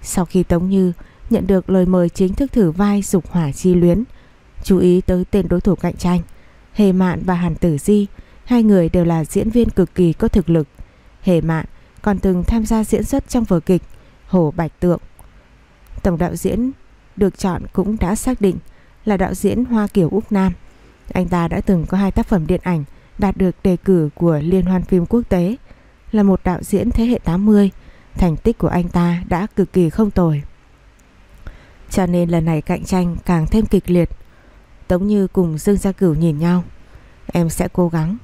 Sau khi Tống Như nhận được lời mời chính thức thử vai dục hỏa chi luyến Chú ý tới tên đối thủ cạnh tranh Hề Mạn và Hàn Tử Di Hai người đều là diễn viên cực kỳ có thực lực. Hề Mạn còn từng tham gia diễn xuất trong vở kịch Hồ Bạch Tượng. Tổng đạo diễn được chọn cũng đã xác định là đạo diễn Hoa Kiều Úc Nam. Anh ta đã từng có hai tác phẩm điện ảnh đạt được đề cử của Liên hoan phim quốc tế, là một đạo diễn thế hệ 80, thành tích của anh ta đã cực kỳ không tồi. Cho nên lần này cạnh tranh càng thêm kịch liệt. Tống Như cùng Dương Gia Cửu nhìn nhau. Em sẽ cố gắng.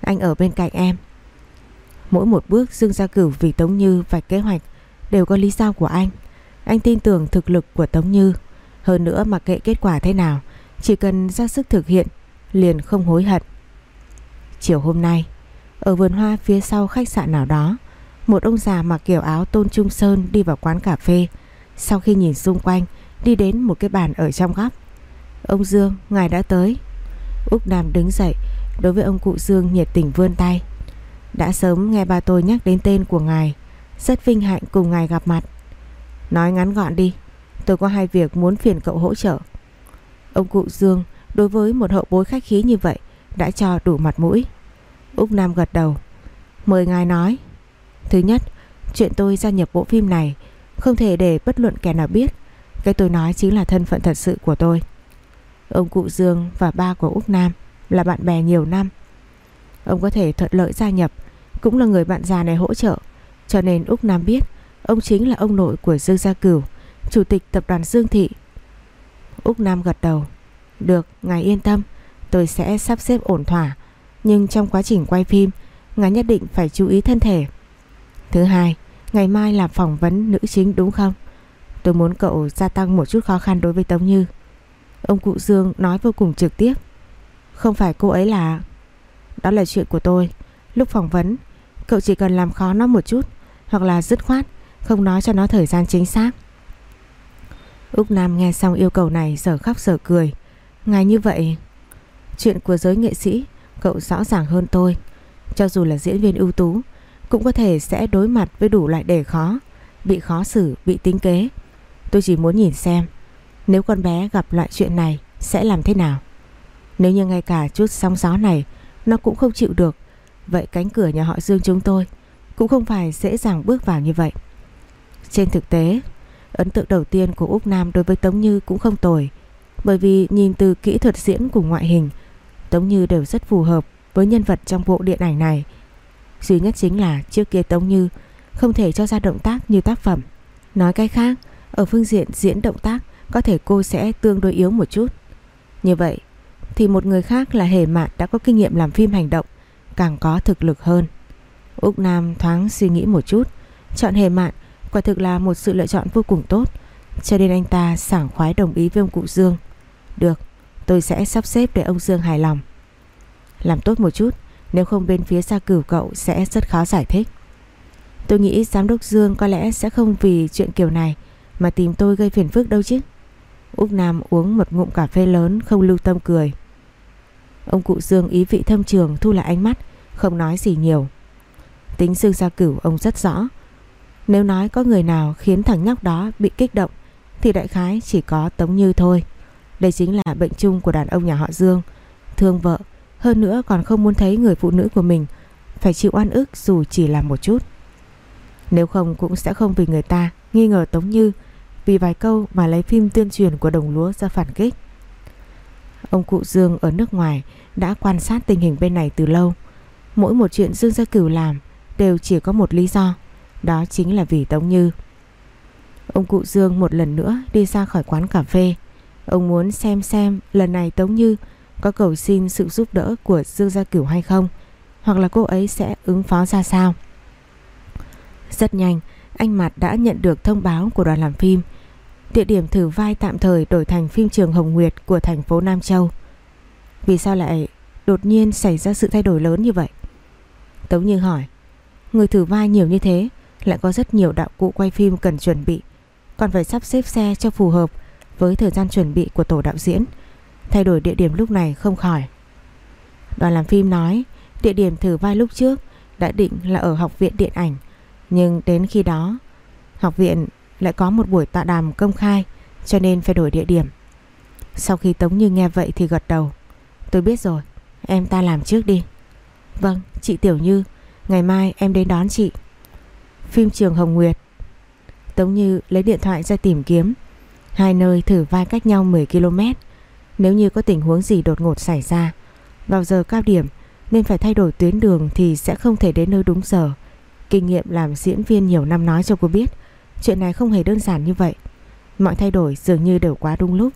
Anh ở bên cạnh em. Mỗi một bước Dương Gia Cửu vì Tống Như vạch kế hoạch đều có lý do của anh. Anh tin tưởng thực lực của Tống Như. Hơn nữa mặc kệ kết quả thế nào, chỉ cần ra sức thực hiện, liền không hối hận. Chiều hôm nay, ở vườn hoa phía sau khách sạn nào đó, một ông già mặc kiểu áo tôn trung sơn đi vào quán cà phê. Sau khi nhìn xung quanh, đi đến một cái bàn ở trong góc. Ông Dương, ngài đã tới. Úc Nam đứng dậy, đối với ông cụ Dương nhiệt tình vươn tay. Đã sớm nghe ba tôi nhắc đến tên của ngài, rất vinh hạnh cùng ngài gặp mặt. Nói ngắn gọn đi, tôi có hai việc muốn phiền cậu hỗ trợ. Ông cụ Dương đối với một hậu bối khách khí như vậy đã cho đủ mặt mũi. Úc Nam gật đầu. Mời ngài nói. Thứ nhất, chuyện tôi gia nhập bộ phim này không thể để bất luận kẻ nào biết. Cái tôi nói chính là thân phận thật sự của tôi. Ông cụ Dương và ba của Úc Nam là bạn bè nhiều năm. Ông có thể thuận lợi gia nhập, cũng là người bạn già này hỗ trợ. Cho nên Úc Nam biết ông chính là ông nội của Dương Gia Cửu, chủ tịch tập đoàn Dương Thị. Úc Nam gật đầu. Được, ngài yên tâm, tôi sẽ sắp xếp ổn thỏa. Nhưng trong quá trình quay phim, ngài nhất định phải chú ý thân thể. Thứ hai, ngày mai là phỏng vấn nữ chính đúng không? Tôi muốn cậu gia tăng một chút khó khăn đối với Tống Như. Ông cụ Dương nói vô cùng trực tiếp. Không phải cô ấy là... Đó là chuyện của tôi. Lúc phỏng vấn, cậu chỉ cần làm khó nó một chút, hoặc là dứt khoát, không nói cho nó thời gian chính xác. Úc Nam nghe xong yêu cầu này sở khóc sở cười. Ngài như vậy, chuyện của giới nghệ sĩ cậu rõ ràng hơn tôi. Cho dù là diễn viên ưu tú, cũng có thể sẽ đối mặt với đủ loại đề khó, bị khó xử, bị tính kế. Tôi chỉ muốn nhìn xem, nếu con bé gặp loại chuyện này sẽ làm thế nào. Nếu như ngay cả chút sóng gió này nó cũng không chịu được, vậy cánh cửa nhà họ Dương chúng tôi cũng không phải dễ dàng bước vào như vậy. Trên thực tế, ấn tượng đầu tiên của Úc Nam đối với Tống Như cũng không tồi, bởi vì nhìn từ kỹ thuật diễn cùng ngoại hình, Tống Như đều rất phù hợp với nhân vật trong bộ điện ảnh này. Duy nhất chính là trước kia Tống Như không thể cho ra động tác như tác phẩm. Nói cách khác, ở phương diện diễn động tác có thể cô sẽ tương đối yếu một chút. Như vậy thì một người khác là Hề Mạn đã có kinh nghiệm làm phim hành động, càng có thực lực hơn. Úc Nam thoáng suy nghĩ một chút, chọn Hề Mạn quả thực là một sự lựa chọn vô cùng tốt, cho nên anh ta sảng khoái đồng ý với ông cụ Dương. Được, tôi sẽ sắp xếp để ông Dương hài lòng. Làm tốt một chút, nếu không bên phía gia cửu cậu sẽ rất khó giải thích. Tôi nghĩ giám đốc Dương có lẽ sẽ không vì chuyện kiểu này mà tìm tôi gây phiền phức đâu chứ. Úc Nam uống một ngụm cà phê lớn không lưu tâm cười. Ông cụ Dương ý vị thâm trường thu lại ánh mắt, không nói gì nhiều. Tính Dương Gia Cửu ông rất rõ. Nếu nói có người nào khiến thằng nhóc đó bị kích động thì đại khái chỉ có Tống Như thôi. Đây chính là bệnh chung của đàn ông nhà họ Dương. Thương vợ hơn nữa còn không muốn thấy người phụ nữ của mình phải chịu oan ức dù chỉ là một chút. Nếu không cũng sẽ không vì người ta nghi ngờ Tống Như vì vài câu mà lấy phim tuyên truyền của đồng lúa ra phản kích. Ông cụ Dương ở nước ngoài đã quan sát tình hình bên này từ lâu. Mỗi một chuyện Dương Gia Cửu làm đều chỉ có một lý do, đó chính là vì Tống Như. Ông cụ Dương một lần nữa đi ra khỏi quán cà phê. Ông muốn xem xem lần này Tống Như có cầu xin sự giúp đỡ của Dương Gia Cửu hay không, hoặc là cô ấy sẽ ứng phó ra sao. Rất nhanh, anh Mặt đã nhận được thông báo của đoàn làm phim. Địa điểm thử vai tạm thời đổi thành phim trường Hồng Nguyệt của thành phố Nam Châu. Vì sao lại đột nhiên xảy ra sự thay đổi lớn như vậy? Tống Như hỏi, người thử vai nhiều như thế, lại có rất nhiều đạo cụ quay phim cần chuẩn bị, còn phải sắp xếp xe cho phù hợp với thời gian chuẩn bị của tổ đạo diễn. Thay đổi địa điểm lúc này không khỏi. Đoàn làm phim nói, địa điểm thử vai lúc trước đã định là ở học viện điện ảnh, nhưng đến khi đó, học viện lại có một buổi tọa đàm công khai cho nên phải đổi địa điểm. Sau khi Tống Như nghe vậy thì gật đầu. Tôi biết rồi, em ta làm trước đi. Vâng, chị Tiểu Như, ngày mai em đến đón chị. Phim trường Hồng Nguyệt. Tống Như lấy điện thoại ra tìm kiếm. Hai nơi thử vai cách nhau 10 km. Nếu như có tình huống gì đột ngột xảy ra, vào giờ cao điểm nên phải thay đổi tuyến đường thì sẽ không thể đến nơi đúng giờ. Kinh nghiệm làm diễn viên nhiều năm nói cho cô biết, chuyện này không hề đơn giản như vậy. Mọi thay đổi dường như đều quá đúng lúc.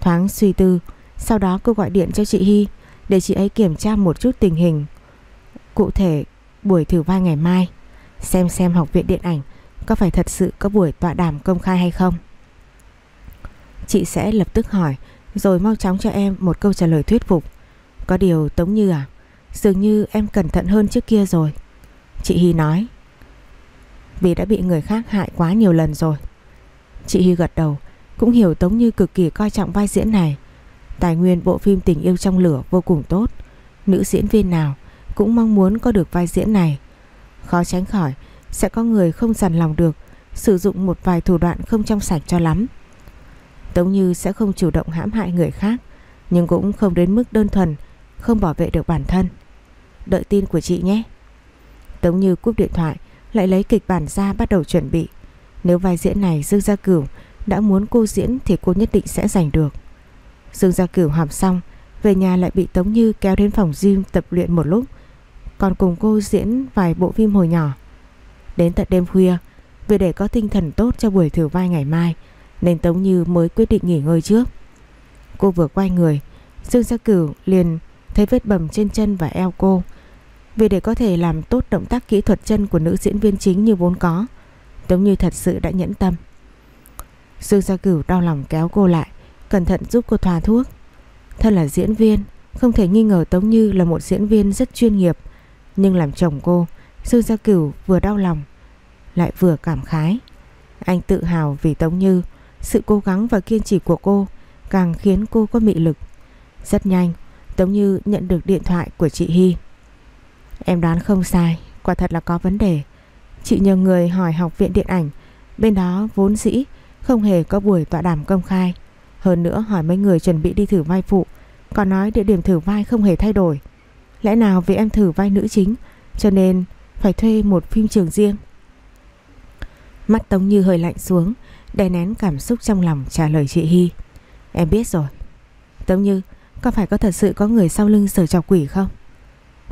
Thoáng suy tư, sau đó cô gọi điện cho chị Hy để chị ấy kiểm tra một chút tình hình. Cụ thể buổi thử vai ngày mai, xem xem học viện điện ảnh có phải thật sự có buổi tọa đàm công khai hay không. Chị sẽ lập tức hỏi rồi mau chóng cho em một câu trả lời thuyết phục. Có điều Tống Như à, dường như em cẩn thận hơn trước kia rồi. Chị Hy nói. Vì đã bị người khác hại quá nhiều lần rồi. Chị Hy gật đầu, cũng hiểu Tống Như cực kỳ coi trọng vai diễn này. Tài nguyên bộ phim Tình yêu trong lửa vô cùng tốt. Nữ diễn viên nào cũng mong muốn có được vai diễn này. Khó tránh khỏi sẽ có người không dằn lòng được sử dụng một vài thủ đoạn không trong sạch cho lắm. Tống Như sẽ không chủ động hãm hại người khác, nhưng cũng không đến mức đơn thuần, không bảo vệ được bản thân. Đợi tin của chị nhé. Tống Như cúp điện thoại, lại lấy kịch bản ra bắt đầu chuẩn bị. Nếu vai diễn này Dương Gia Cửu đã muốn cô diễn thì cô nhất định sẽ giành được. Dương Gia Cửu hòm xong, về nhà lại bị Tống Như kéo đến phòng gym tập luyện một lúc còn cùng cô diễn vài bộ phim hồi nhỏ. Đến tận đêm khuya, vì để có tinh thần tốt cho buổi thử vai ngày mai nên Tống Như mới quyết định nghỉ ngơi trước. Cô vừa quay người, Dương Gia Cửu liền thấy vết bầm trên chân và eo cô. Vì để có thể làm tốt động tác kỹ thuật chân của nữ diễn viên chính như vốn có, Tống Như thật sự đã nhẫn tâm. Dương Gia Cửu đau lòng kéo cô lại, Cẩn thận giúp cô thoa thuốc. Thân là diễn viên, Không thể nghi ngờ Tống Như là một diễn viên rất chuyên nghiệp. Nhưng làm chồng cô, Dương Gia Cửu vừa đau lòng, Lại vừa cảm khái. Anh tự hào vì Tống Như sự cố gắng và kiên trì của cô Càng khiến cô có mị lực. Rất nhanh Tống Như nhận được điện thoại của chị Hy. Em đoán không sai, Quả thật là có vấn đề. Chị nhờ người hỏi học viện điện ảnh. Bên đó vốn dĩ không hề có buổi tọa đàm công khai. Hơn nữa hỏi mấy người chuẩn bị đi thử vai phụ, Còn nói địa điểm thử vai không hề thay đổi. Lẽ nào vì em thử vai nữ chính, Cho nên phải thuê một phim trường riêng? Mắt Tống Như hơi lạnh xuống. Đè nén cảm xúc trong lòng trả lời chị Hy Em biết rồi. Tống Như, Có phải có thật sự có người sau lưng sở trọc quỷ không?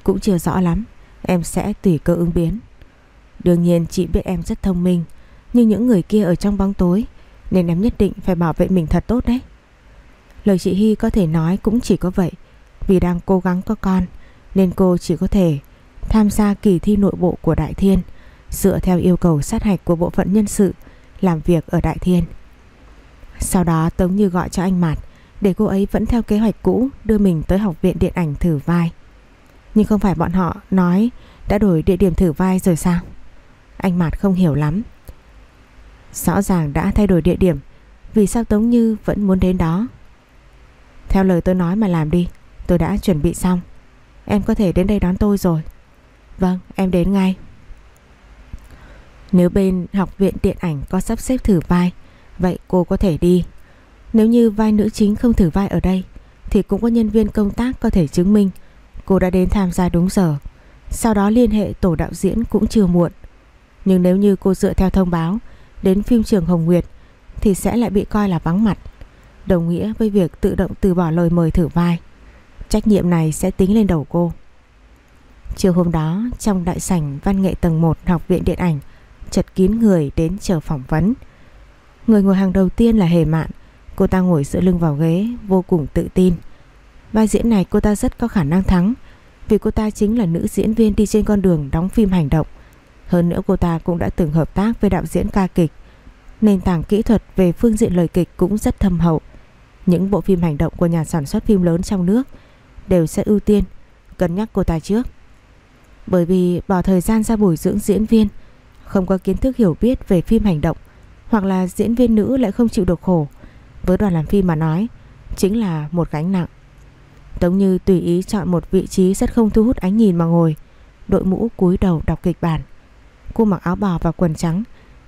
Cũng chưa rõ lắm. Em sẽ tùy cơ ứng biến. Đương nhiên, chị biết em rất thông minh. Nhưng những người kia ở trong bóng tối, Nên em nhất định phải bảo vệ mình thật tốt đấy. Lời chị Hy có thể nói cũng chỉ có vậy. Vì đang cố gắng có con, Nên cô chỉ có thể tham gia kỳ thi nội bộ của Đại Thiên, Dựa theo yêu cầu sát hạch của bộ phận nhân sự. Làm việc ở Đại Thiên. Sau đó Tống Như gọi cho anh Mạt, Để cô ấy vẫn theo kế hoạch cũ, Đưa mình tới học viện điện ảnh thử vai. Nhưng không phải bọn họ nói Đã đổi địa điểm thử vai rồi sao? Anh Mạt không hiểu lắm. Rõ ràng đã thay đổi địa điểm, Vì sao Tống Như vẫn muốn đến đó? Theo lời tôi nói mà làm đi, Tôi đã chuẩn bị xong. Em có thể đến đây đón tôi rồi. Vâng em đến ngay. Nếu bên học viện điện ảnh có sắp xếp thử vai, Vậy cô có thể đi. Nếu như vai nữ chính không thử vai ở đây, Thì cũng có nhân viên công tác có thể chứng minh Cô đã đến tham gia đúng giờ. Sau đó liên hệ tổ đạo diễn cũng chưa muộn. Nhưng nếu như cô dựa theo thông báo Đến phim trường Hồng Nguyệt, Thì sẽ lại bị coi là vắng mặt. Đồng nghĩa với việc tự động từ bỏ lời mời thử vai. Trách nhiệm này sẽ tính lên đầu cô. Chiều hôm đó, Trong đại sảnh văn nghệ tầng 1 Học viện Điện ảnh Chật kín người đến chờ phỏng vấn. Người ngồi hàng đầu tiên là Hề Mạn. Cô ta ngồi dựa lưng vào ghế, Vô cùng tự tin. Vai diễn này cô ta rất có khả năng thắng, Vì cô ta chính là nữ diễn viên đi trên con đường đóng phim hành động. Hơn nữa cô ta cũng đã từng hợp tác với đạo diễn ca kịch. Nền tảng kỹ thuật về phương diện lời kịch cũng rất thâm hậu. Những bộ phim hành động của nhà sản xuất phim lớn trong nước Đều sẽ ưu tiên, Cân nhắc cô ta trước. Bởi vì bỏ thời gian ra bồi dưỡng diễn viên không có kiến thức hiểu biết về phim hành động, Hoặc là diễn viên nữ lại không chịu được khổ. Với đoàn làm phim mà nói, Chính là một gánh nặng. Tống Như tùy ý chọn một vị trí rất không thu hút ánh nhìn mà ngồi. Đội mũ cúi đầu đọc kịch bản. Cô mặc áo bò và quần trắng,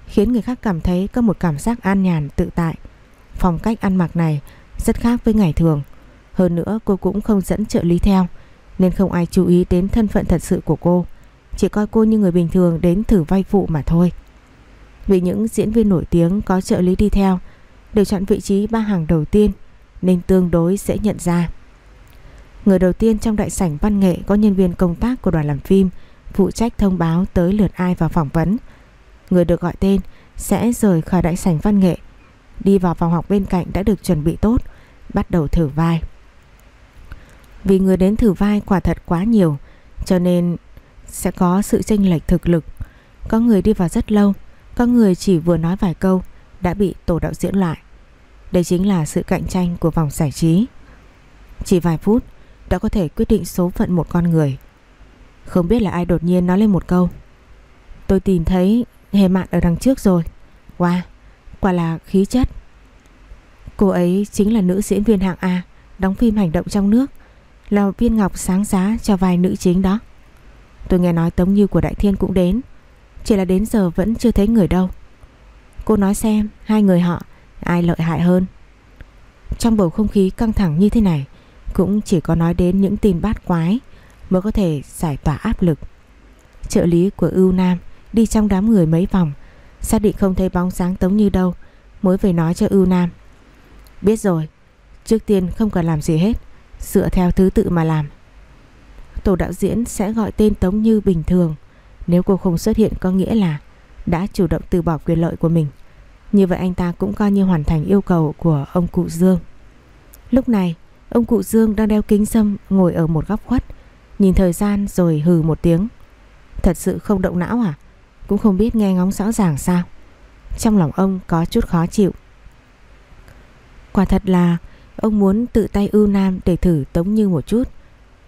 Khiến người khác cảm thấy có một cảm giác an nhàn, tự tại. Phong cách ăn mặc này rất khác với ngày thường. Hơn nữa, cô cũng không dẫn trợ lý theo, Nên không ai chú ý đến thân phận thật sự của cô. Chỉ coi cô như người bình thường đến thử vai phụ mà thôi Vì những diễn viên nổi tiếng có trợ lý đi theo Đều chọn vị trí ba hàng đầu tiên Nên tương đối dễ nhận ra Người đầu tiên trong đại sảnh văn nghệ có nhân viên công tác của đoàn làm phim phụ trách thông báo tới lượt ai vào phỏng vấn. Người được gọi tên sẽ rời khỏi đại sảnh văn nghệ, đi vào phòng học bên cạnh đã được chuẩn bị tốt, bắt đầu thử vai. Vì người đến thử vai quả thật quá nhiều, cho nên sẽ có sự chênh lệch thực lực. Có người đi vào rất lâu, có người chỉ vừa nói vài câu đã bị tổ đạo diễn loại. Đây chính là sự cạnh tranh của vòng giải trí. Chỉ vài phút, đã có thể quyết định số phận một con người. Không biết là ai đột nhiên nói lên một câu. Tôi tìm thấy hề mạn ở đằng trước rồi. Wow, quả là khí chất. Cô ấy chính là nữ diễn viên hạng A, đóng phim hành động trong nước, là viên ngọc sáng giá cho vai nữ chính đó. Tôi nghe nói Tống Như của Đại Thiên cũng đến, chỉ là đến giờ vẫn chưa thấy người đâu. Cô nói xem hai người họ ai lợi hại hơn. Trong bầu không khí căng thẳng như thế này, cũng chỉ có nói đến những tin bát quái mới có thể giải tỏa áp lực. Trợ lý của ưu Nam đi trong đám người mấy vòng, xác định không thấy bóng dáng Tống Như đâu, mới về nói cho ưu Nam. Biết rồi, trước tiên không cần làm gì hết, dựa theo thứ tự mà làm. Tổ đạo diễn sẽ gọi tên Tống Như bình thường, nếu cô không xuất hiện có nghĩa là đã chủ động từ bỏ quyền lợi của mình. Như vậy anh ta cũng coi như hoàn thành yêu cầu của ông cụ Dương. Lúc này, Ông cụ Dương đang đeo kính sâm ngồi ở một góc khuất Nhìn thời gian rồi hừ một tiếng. Thật sự không động não à? Cũng không biết nghe ngóng rõ ràng sao? Trong lòng ông có chút khó chịu. Quả thật là Ông muốn tự tay ưu nam để thử Tống Như một chút.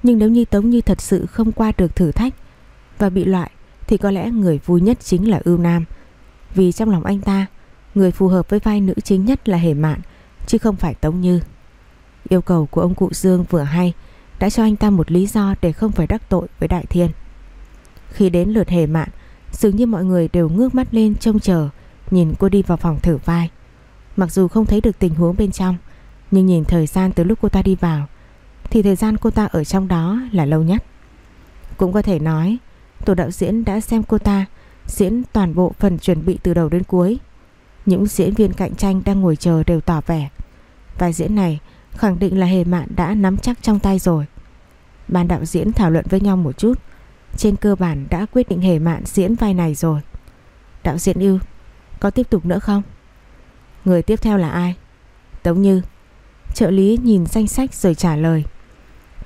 Nhưng nếu như Tống Như thật sự không qua được thử thách Và bị loại Thì có lẽ người vui nhất chính là ưu nam Vì trong lòng anh ta Người phù hợp với vai nữ chính nhất là Hề Mạn Chứ không phải Tống Như Yêu cầu của ông cụ Dương vừa hay đã cho anh ta một lý do để không phải đắc tội với Đại Thiên. Khi đến lượt hề mạn, dường như mọi người đều ngước mắt lên trông chờ, nhìn cô đi vào phòng thử vai. Mặc dù không thấy được tình huống bên trong, nhưng nhìn thời gian từ lúc cô ta đi vào, thì thời gian cô ta ở trong đó là lâu nhất. Cũng có thể nói, tổ đạo diễn đã xem cô ta diễn toàn bộ phần chuẩn bị từ đầu đến cuối. Những diễn viên cạnh tranh đang ngồi chờ đều tỏ vẻ. Vai diễn này Khẳng định là hề mạn đã nắm chắc trong tay rồi Ban đạo diễn thảo luận với nhau một chút Trên cơ bản đã quyết định hề mạn diễn vai này rồi Đạo diễn ưu Có tiếp tục nữa không Người tiếp theo là ai Tống Như Trợ lý nhìn danh sách rồi trả lời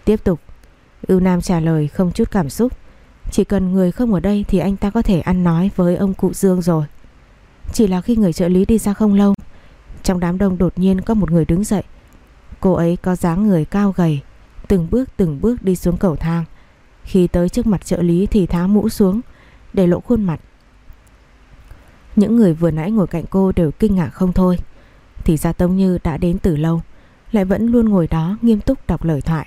Tiếp tục. Ưu Nam trả lời không chút cảm xúc. Chỉ cần người không ở đây thì anh ta có thể ăn nói với ông cụ Dương rồi. Chỉ là khi người trợ lý đi ra không lâu, Trong đám đông đột nhiên có một người đứng dậy. Cô ấy có dáng người cao gầy, Từng bước từng bước đi xuống cầu thang. Khi tới trước mặt trợ lý thì tháo mũ xuống, Để lộ khuôn mặt. Những người vừa nãy ngồi cạnh cô đều kinh ngạc không thôi. Thì ra tông Như đã đến từ lâu, Lại vẫn luôn ngồi đó nghiêm túc đọc lời thoại.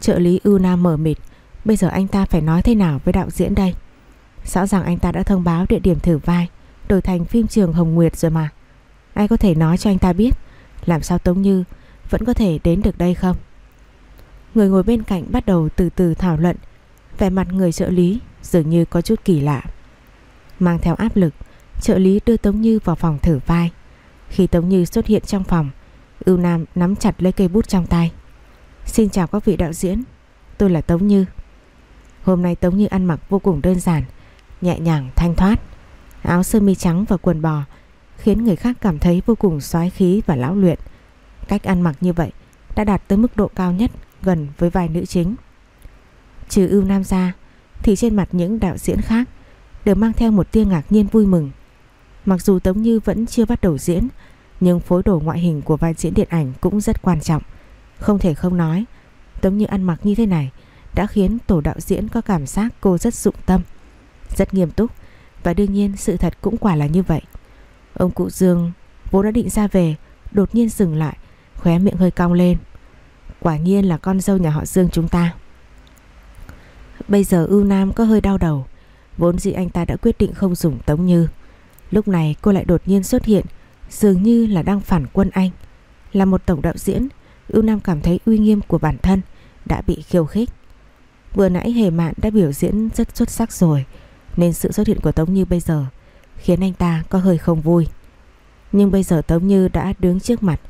Trợ lý ưu nam mở mịt. Bây giờ anh ta phải nói thế nào với đạo diễn đây? Rõ ràng anh ta đã thông báo địa điểm thử vai, Đổi thành phim trường Hồng Nguyệt rồi mà. Ai có thể nói cho anh ta biết? Làm sao Tống Như vẫn có thể đến được đây không? Người ngồi bên cạnh bắt đầu từ từ thảo luận. Vẻ mặt người trợ lý dường như có chút kỳ lạ. Mang theo áp lực, Trợ lý đưa Tống Như vào phòng thử vai. Khi Tống Như xuất hiện trong phòng Ưu Nam nắm chặt lấy cây bút trong tay. Xin chào các vị đạo diễn. Tôi là Tống Như. Hôm nay Tống Như ăn mặc vô cùng đơn giản, Nhẹ nhàng, thanh thoát. Áo sơ mi trắng và quần bò Khiến người khác cảm thấy vô cùng xoái khí và lão luyện. Cách ăn mặc như vậy Đã đạt tới mức độ cao nhất Gần với vai nữ chính. Trừ ưu nam ra, Thì trên mặt những đạo diễn khác Đều mang theo một tia ngạc nhiên vui mừng. Mặc dù Tống Như vẫn chưa bắt đầu diễn, Nhưng phối đồ ngoại hình của vai diễn điện ảnh cũng rất quan trọng. Không thể không nói Tống Như ăn mặc như thế này Đã khiến tổ đạo diễn có cảm giác cô rất dụng tâm, Rất nghiêm túc. Và đương nhiên sự thật cũng quả là như vậy. Ông cụ Dương, vốn đã định ra về, Đột nhiên dừng lại, Khóe miệng hơi cong lên. Quả nhiên là con dâu nhà họ Dương chúng ta. Bây giờ ưu nam có hơi đau đầu, Vốn dĩ anh ta đã quyết định không dùng Tống Như. Lúc này cô lại đột nhiên xuất hiện, Dường như là đang phản quân anh, Là một tổng đạo diễn Ưu Nam cảm thấy uy nghiêm của bản thân, Đã bị khiêu khích Vừa nãy Hề Mạn đã biểu diễn rất xuất sắc rồi, Nên sự xuất hiện của Tống Như bây giờ Khiến anh ta có hơi không vui Nhưng bây giờ Tống Như đã đứng trước mặt,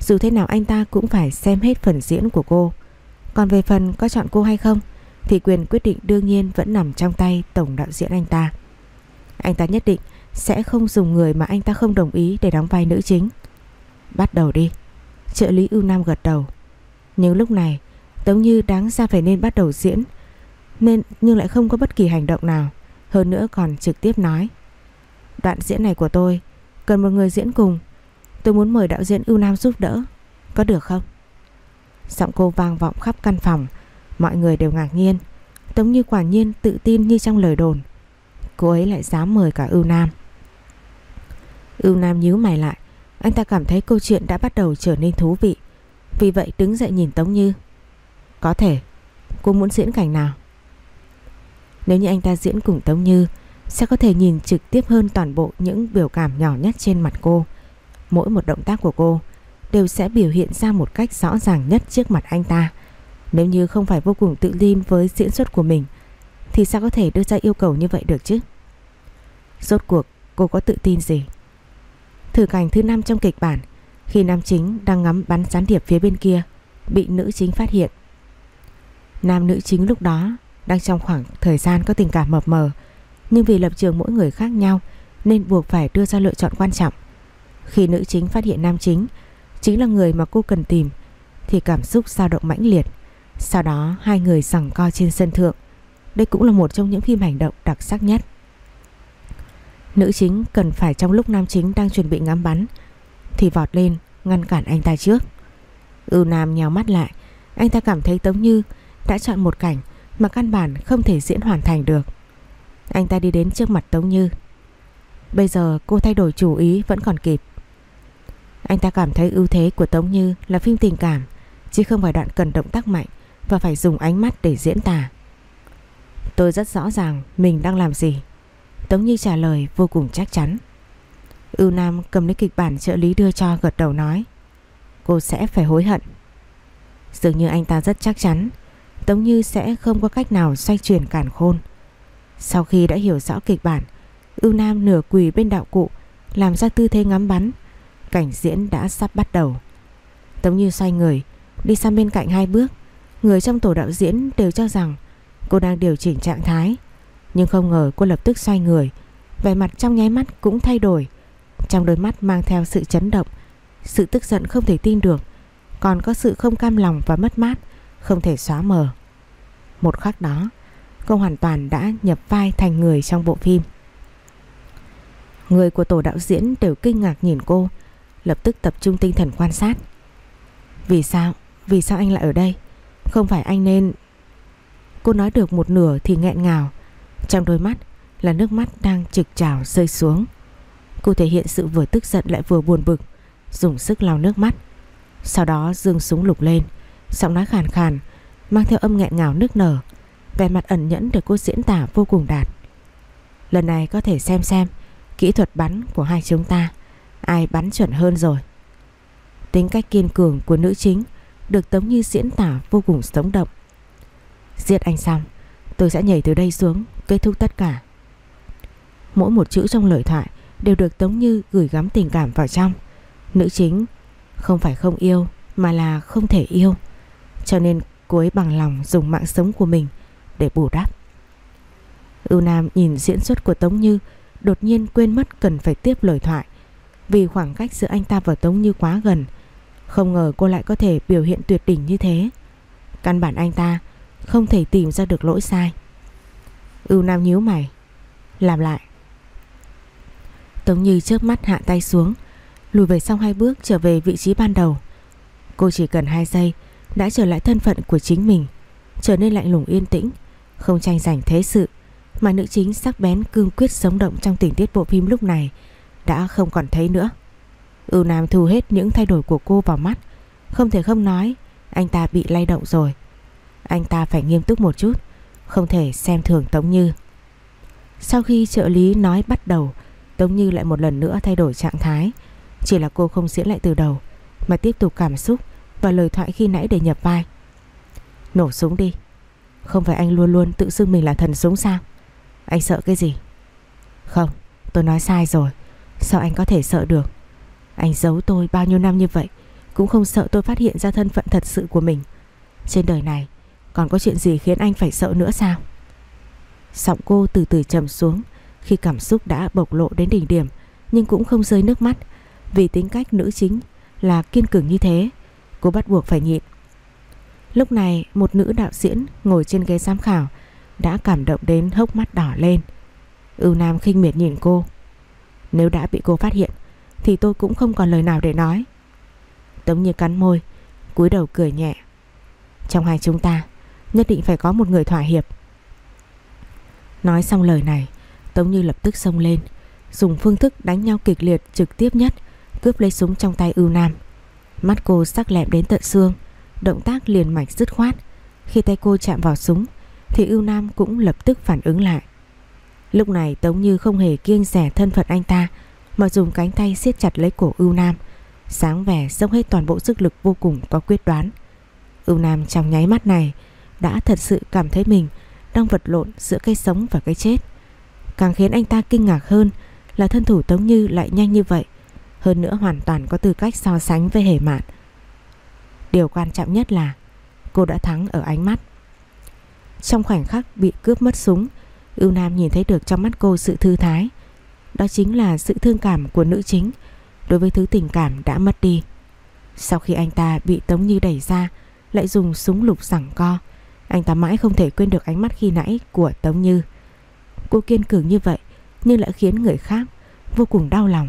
Dù thế nào anh ta cũng phải xem hết phần diễn của cô Còn về phần có chọn cô hay không, Thì quyền quyết định đương nhiên vẫn nằm trong tay tổng đạo diễn anh ta Anh ta nhất định sẽ không dùng người mà anh ta không đồng ý để đóng vai nữ chính. Bắt đầu đi. Trợ lý ưu nam gật đầu. Nhưng lúc này, Tống Như đáng ra phải nên bắt đầu diễn, nên nhưng lại không có bất kỳ hành động nào, hơn nữa còn trực tiếp nói. Đoạn diễn này của tôi, cần một người diễn cùng. Tôi muốn mời đạo diễn ưu nam giúp đỡ, có được không? Giọng cô vang vọng khắp căn phòng, mọi người đều ngạc nhiên. Tống Như quả nhiên tự tin như trong lời đồn. Cô ấy lại dám mời cả ưu nam. Ưu Nam nhíu mày lại. Anh ta cảm thấy câu chuyện đã bắt đầu trở nên thú vị. Vì vậy đứng dậy nhìn Tống Như. Có thể, Cô muốn diễn cảnh nào? Nếu như anh ta diễn cùng Tống Như, Sẽ có thể nhìn trực tiếp hơn toàn bộ Những biểu cảm nhỏ nhất trên mặt cô. Mỗi một động tác của cô Đều sẽ biểu hiện ra một cách rõ ràng nhất Trước mặt anh ta. Nếu như không phải vô cùng tự tin với diễn xuất của mình, Thì sao có thể đưa ra yêu cầu như vậy được chứ? Rốt cuộc, cô có tự tin gì? Thử cảnh thứ năm trong kịch bản, Khi nam chính đang ngắm bắn gián điệp phía bên kia, Bị nữ chính phát hiện. Nam nữ chính lúc đó Đang trong khoảng thời gian có tình cảm mập mờ, Nhưng vì lập trường mỗi người khác nhau Nên buộc phải đưa ra lựa chọn quan trọng. Khi nữ chính phát hiện nam chính Chính là người mà cô cần tìm, Thì cảm xúc dao động mãnh liệt. Sau đó, hai người sẵn co trên sân thượng. Đây cũng là một trong những phim hành động đặc sắc nhất. Nữ chính cần phải trong lúc nam chính đang chuẩn bị ngắm bắn, Thì vọt lên, ngăn cản anh ta trước. Ưu Nam nhào mắt lại, Anh ta cảm thấy Tống Như đã chọn một cảnh mà căn bản không thể diễn hoàn thành được. Anh ta đi đến trước mặt Tống Như. Bây giờ cô thay đổi chủ ý vẫn còn kịp. Anh ta cảm thấy ưu thế của Tống Như là phim tình cảm, Chứ không phải đoạn cần động tác mạnh Và phải dùng ánh mắt để diễn tả. Tôi rất rõ ràng mình đang làm gì. Tống Như trả lời vô cùng chắc chắn. Ưu Nam cầm lấy kịch bản trợ lý đưa cho gật đầu nói, Cô sẽ phải hối hận. Dường như anh ta rất chắc chắn, Tống Như sẽ không có cách nào xoay chuyển cản khôn. Sau khi đã hiểu rõ kịch bản, Ưu Nam nửa quỳ bên đạo cụ, Làm ra tư thế ngắm bắn. Cảnh diễn đã sắp bắt đầu. Tống Như xoay người, Đi sang bên cạnh hai bước. Người trong tổ đạo diễn đều cho rằng Cô đang điều chỉnh trạng thái nhưng không ngờ cô lập tức xoay người. Vẻ mặt trong nháy mắt cũng thay đổi. Trong đôi mắt mang theo sự chấn động, Sự tức giận không thể tin được, Còn có sự không cam lòng và mất mát, Không thể xóa mờ. Một khắc đó, Cô hoàn toàn đã nhập vai thành người trong bộ phim. Người của tổ đạo diễn đều kinh ngạc nhìn cô, Lập tức tập trung tinh thần quan sát. Vì sao? Vì sao anh lại ở đây? Không phải anh nên... Cô nói được một nửa thì nghẹn ngào trong đôi mắt là nước mắt đang trực trào rơi xuống. Cô thể hiện sự vừa tức giận lại vừa buồn bực Dùng sức lau nước mắt. Sau đó dương súng lục lên Giọng nói khàn khàn Mang theo âm nghẹn ngào nước nở Vẻ mặt ẩn nhẫn được cô diễn tả vô cùng đạt. Lần này có thể xem xem Kỹ thuật bắn của hai chúng ta Ai bắn chuẩn hơn rồi. Tính cách kiên cường của nữ chính được Tống Như diễn tả vô cùng sống động. Giết anh xong, tôi sẽ nhảy từ đây xuống, kết thúc tất cả. Mỗi một chữ trong lời thoại đều được Tống Như gửi gắm tình cảm vào trong. Nữ chính không phải không yêu, mà là không thể yêu. Cho nên cô ấy bằng lòng dùng mạng sống của mình để bù đắp. Ưu Nam nhìn diễn xuất của Tống Như, đột nhiên quên mất cần phải tiếp lời thoại. Vì khoảng cách giữa anh ta và Tống Như quá gần, Không ngờ cô lại có thể biểu hiện tuyệt đỉnh như thế Căn bản anh ta không thể tìm ra được lỗi sai Ưu Nam nhíu mày, Làm lại. Tống Như chớp mắt hạ tay xuống, Lùi về sau hai bước trở về vị trí ban đầu. Cô chỉ cần 2 giây Đã trở lại thân phận của chính mình, Trở nên lạnh lùng yên tĩnh, Không tranh giành thế sự, Mà nữ chính sắc bén cương quyết sống động trong tình tiết bộ phim lúc này Đã không còn thấy nữa. Ưu Nam thu hết những thay đổi của cô vào mắt, Không thể không nói Anh ta bị lay động rồi. Anh ta phải nghiêm túc một chút không thể xem thường Tống Như. Sau khi trợ lý nói bắt đầu, Tống Như lại một lần nữa thay đổi trạng thái. Chỉ là cô không diễn lại từ đầu, Mà tiếp tục cảm xúc Và lời thoại khi nãy để nhập vai. Nổ súng đi. Không phải anh luôn luôn tự xưng mình là thần súng sao? Anh sợ cái gì? Không, tôi nói sai rồi. Sao anh có thể sợ được? Anh giấu tôi bao nhiêu năm như vậy, Cũng không sợ tôi phát hiện ra thân phận thật sự của mình. Trên đời này còn có chuyện gì khiến anh phải sợ nữa sao? Giọng cô từ từ trầm xuống, khi cảm xúc đã bộc lộ đến đỉnh điểm, nhưng cũng không rơi nước mắt. Vì tính cách nữ chính là kiên cường như thế, cô bắt buộc phải nhịn. Lúc này, một nữ đạo diễn ngồi trên ghế giám khảo đã cảm động đến hốc mắt đỏ lên. Ưu nam khinh miệt nhìn cô. Nếu đã bị cô phát hiện, thì tôi cũng không còn lời nào để nói. Tống như cắn môi, cúi đầu cười nhẹ. Trong hai chúng ta nhất định phải có một người thỏa hiệp. Nói xong lời này, Tống Như lập tức xông lên, Dùng phương thức đánh nhau kịch liệt trực tiếp nhất, Cướp lấy súng trong tay ưu nam. Mắt cô sắc lẹm đến tận xương, Động tác liền mạch dứt khoát. Khi tay cô chạm vào súng, Thì ưu nam cũng lập tức phản ứng lại. Lúc này Tống Như không hề kiêng rẻ thân phận anh ta, Mà dùng cánh tay siết chặt lấy cổ ưu nam, Sáng vẻ dốc hết toàn bộ sức lực vô cùng có quyết đoán. Ưu nam trong nháy mắt này đã thật sự cảm thấy mình Đang vật lộn giữa cái sống và cái chết Càng khiến anh ta kinh ngạc hơn là thân thủ Tống Như lại nhanh như vậy. Hơn nữa hoàn toàn có tư cách so sánh với hề mạn. Điều quan trọng nhất là cô đã thắng ở ánh mắt. Trong khoảnh khắc bị cướp mất súng, Ưu Nam nhìn thấy được trong mắt cô sự thư thái. Đó chính là sự thương cảm của nữ chính đối với thứ tình cảm đã mất đi. Sau khi anh ta bị Tống Như đẩy ra, lại dùng súng lục sẵn co, anh ta mãi không thể quên được ánh mắt khi nãy của Tống Như. Cô kiên cường như vậy nhưng lại khiến người khác vô cùng đau lòng.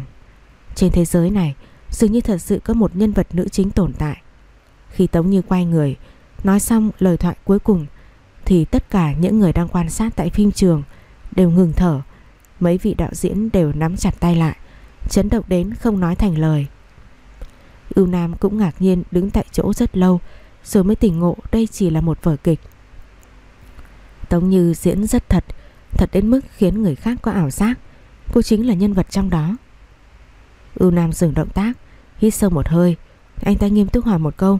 Trên thế giới này, dường như thật sự có một nhân vật nữ chính tồn tại. Khi Tống Như quay người, nói xong lời thoại cuối cùng, thì tất cả những người đang quan sát tại phim trường đều ngừng thở. Mấy vị đạo diễn đều nắm chặt tay lại, chấn động đến không nói thành lời. Ưu Nam cũng ngạc nhiên đứng tại chỗ rất lâu rồi mới tỉnh ngộ đây chỉ là một vở kịch. Tống Như diễn rất thật Thật đến mức khiến người khác có ảo giác. Cô chính là nhân vật trong đó. Ưu Nam dừng động tác, Hít sâu một hơi, Anh ta nghiêm túc hỏi một câu.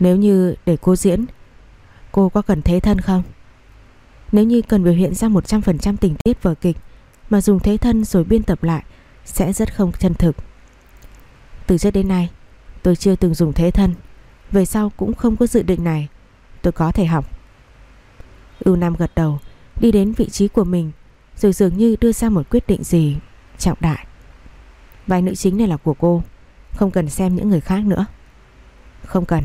Nếu như để cô diễn, Cô có cần thế thân không? Nếu như cần biểu hiện ra 100% tình tiết vở kịch, Mà dùng thế thân rồi biên tập lại, Sẽ rất không chân thực. Từ trước đến nay, Tôi chưa từng dùng thế thân. Về sau cũng không có dự định này. Tôi có thể học. Ưu Nam gật đầu, Đi đến vị trí của mình, Rồi dường như đưa ra một quyết định gì Trọng đại. Vai nữ chính này là của cô, Không cần xem những người khác nữa. Không cần.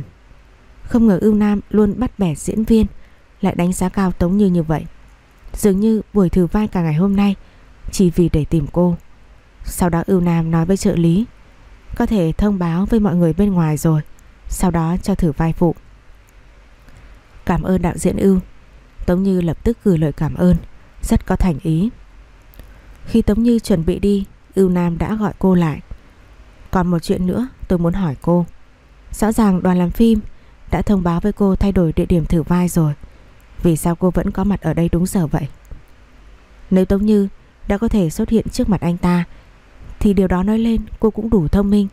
Không ngờ Ưu Nam luôn bắt bẻ diễn viên, Lại đánh giá cao Tống Như như vậy. Dường như buổi thử vai cả ngày hôm nay Chỉ vì để tìm cô. Sau đó Ưu Nam nói với trợ lý, Có thể thông báo với mọi người bên ngoài rồi. Sau đó cho thử vai phụ. Cảm ơn đạo diễn Ưu. Tống Như lập tức gửi lời cảm ơn, Rất có thành ý. Khi Tống Như chuẩn bị đi, Ưu Nam đã gọi cô lại. Còn một chuyện nữa tôi muốn hỏi cô. Rõ ràng đoàn làm phim Đã thông báo với cô thay đổi địa điểm thử vai rồi. Vì sao cô vẫn có mặt ở đây đúng giờ vậy? Nếu Tống Như Đã có thể xuất hiện trước mặt anh ta, Thì điều đó nói lên cô cũng đủ thông minh.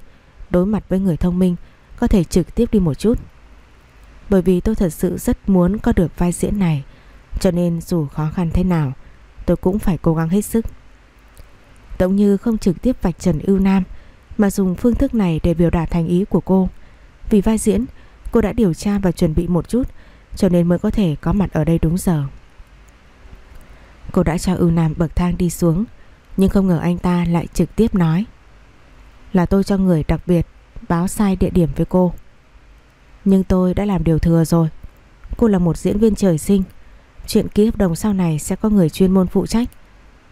Đối mặt với người thông minh có thể trực tiếp đi một chút. Bởi vì tôi thật sự rất muốn có được vai diễn này, cho nên dù khó khăn thế nào, tôi cũng phải cố gắng hết sức. Tống Như không trực tiếp vạch trần ưu nam, mà dùng phương thức này để biểu đạt thành ý của cô. Vì vai diễn, cô đã điều tra và chuẩn bị một chút, cho nên mới có thể có mặt ở đây đúng giờ. Cô đã cho ưu nam bậc thang đi xuống, nhưng không ngờ anh ta lại trực tiếp nói là tôi cho người đặc biệt báo sai địa điểm với cô. Nhưng tôi đã làm điều thừa rồi. Cô là một diễn viên trời sinh. Chuyện ký hợp đồng sau này sẽ có người chuyên môn phụ trách.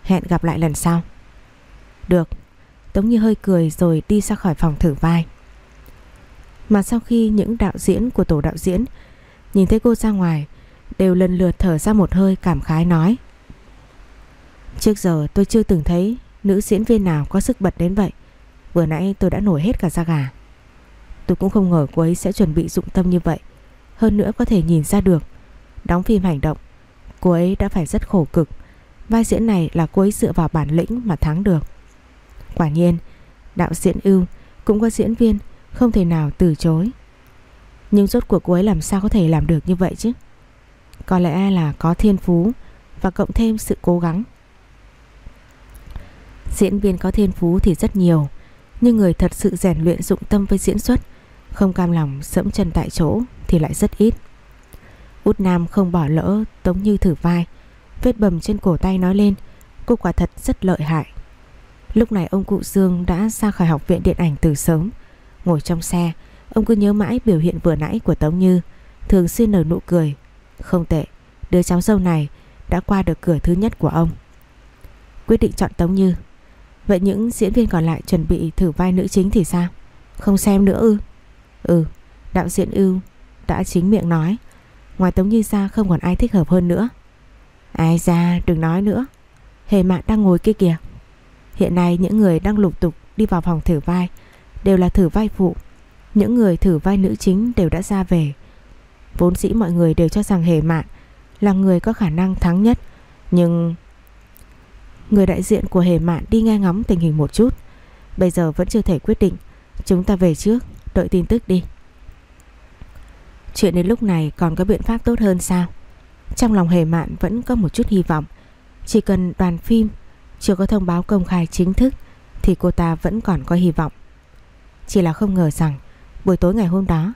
Hẹn gặp lại lần sau. Được. Tống Như hơi cười rồi đi ra khỏi phòng thử vai. Mà sau khi những đạo diễn của tổ đạo diễn nhìn thấy cô ra ngoài, đều lần lượt thở ra một hơi cảm khái nói. Trước giờ tôi chưa từng thấy nữ diễn viên nào có sức bật đến vậy. Vừa nãy tôi đã nổi hết cả da gà. Tôi cũng không ngờ cô ấy sẽ chuẩn bị dụng tâm như vậy. Hơn nữa có thể nhìn ra được. Đóng phim hành động, cô ấy đã phải rất khổ cực. Vai diễn này là cô ấy dựa vào bản lĩnh mà thắng được. Quả nhiên, đạo diễn ưu cũng có diễn viên không thể nào từ chối. Nhưng rốt cuộc cô ấy làm sao có thể làm được như vậy chứ? Có lẽ là có thiên phú và cộng thêm sự cố gắng. Diễn viên có thiên phú thì rất nhiều, nhưng người thật sự rèn luyện dụng tâm với diễn xuất, không cam lòng sẫm chân tại chỗ thì lại rất ít. Út Nam không bỏ lỡ Tống Như thử vai, vết bầm trên cổ tay nói lên, cô quả thật rất lợi hại. Lúc này ông cụ Dương đã ra khỏi học viện điện ảnh từ sớm, ngồi trong xe, ông cứ nhớ mãi biểu hiện vừa nãy của Tống Như, thường xuyên nở nụ cười. Không tệ, đứa cháu dâu này đã qua được cửa thứ nhất của ông. Quyết định chọn Tống Như Vậy những diễn viên còn lại chuẩn bị thử vai nữ chính thì sao? Không xem nữa ư? Ừ, đạo diễn ưu đã chính miệng nói. Ngoài Tống Như ra không còn ai thích hợp hơn nữa. Ai ra đừng nói nữa. Hề mạn đang ngồi kia kìa. Hiện nay những người đang lục tục đi vào phòng thử vai đều là thử vai phụ. Những người thử vai nữ chính đều đã ra về. Vốn dĩ mọi người đều cho rằng Hề Mạn là người có khả năng thắng nhất. Nhưng Người đại diện của Hề Mạn đi nghe ngóng tình hình một chút Bây giờ vẫn chưa thể quyết định Chúng ta về trước Đợi tin tức đi. Chuyện đến lúc này còn có biện pháp tốt hơn sao? Trong lòng Hề Mạn vẫn có một chút hy vọng. Chỉ cần đoàn phim Chưa có thông báo công khai chính thức Thì cô ta vẫn còn có hy vọng. Chỉ là không ngờ rằng Buổi tối ngày hôm đó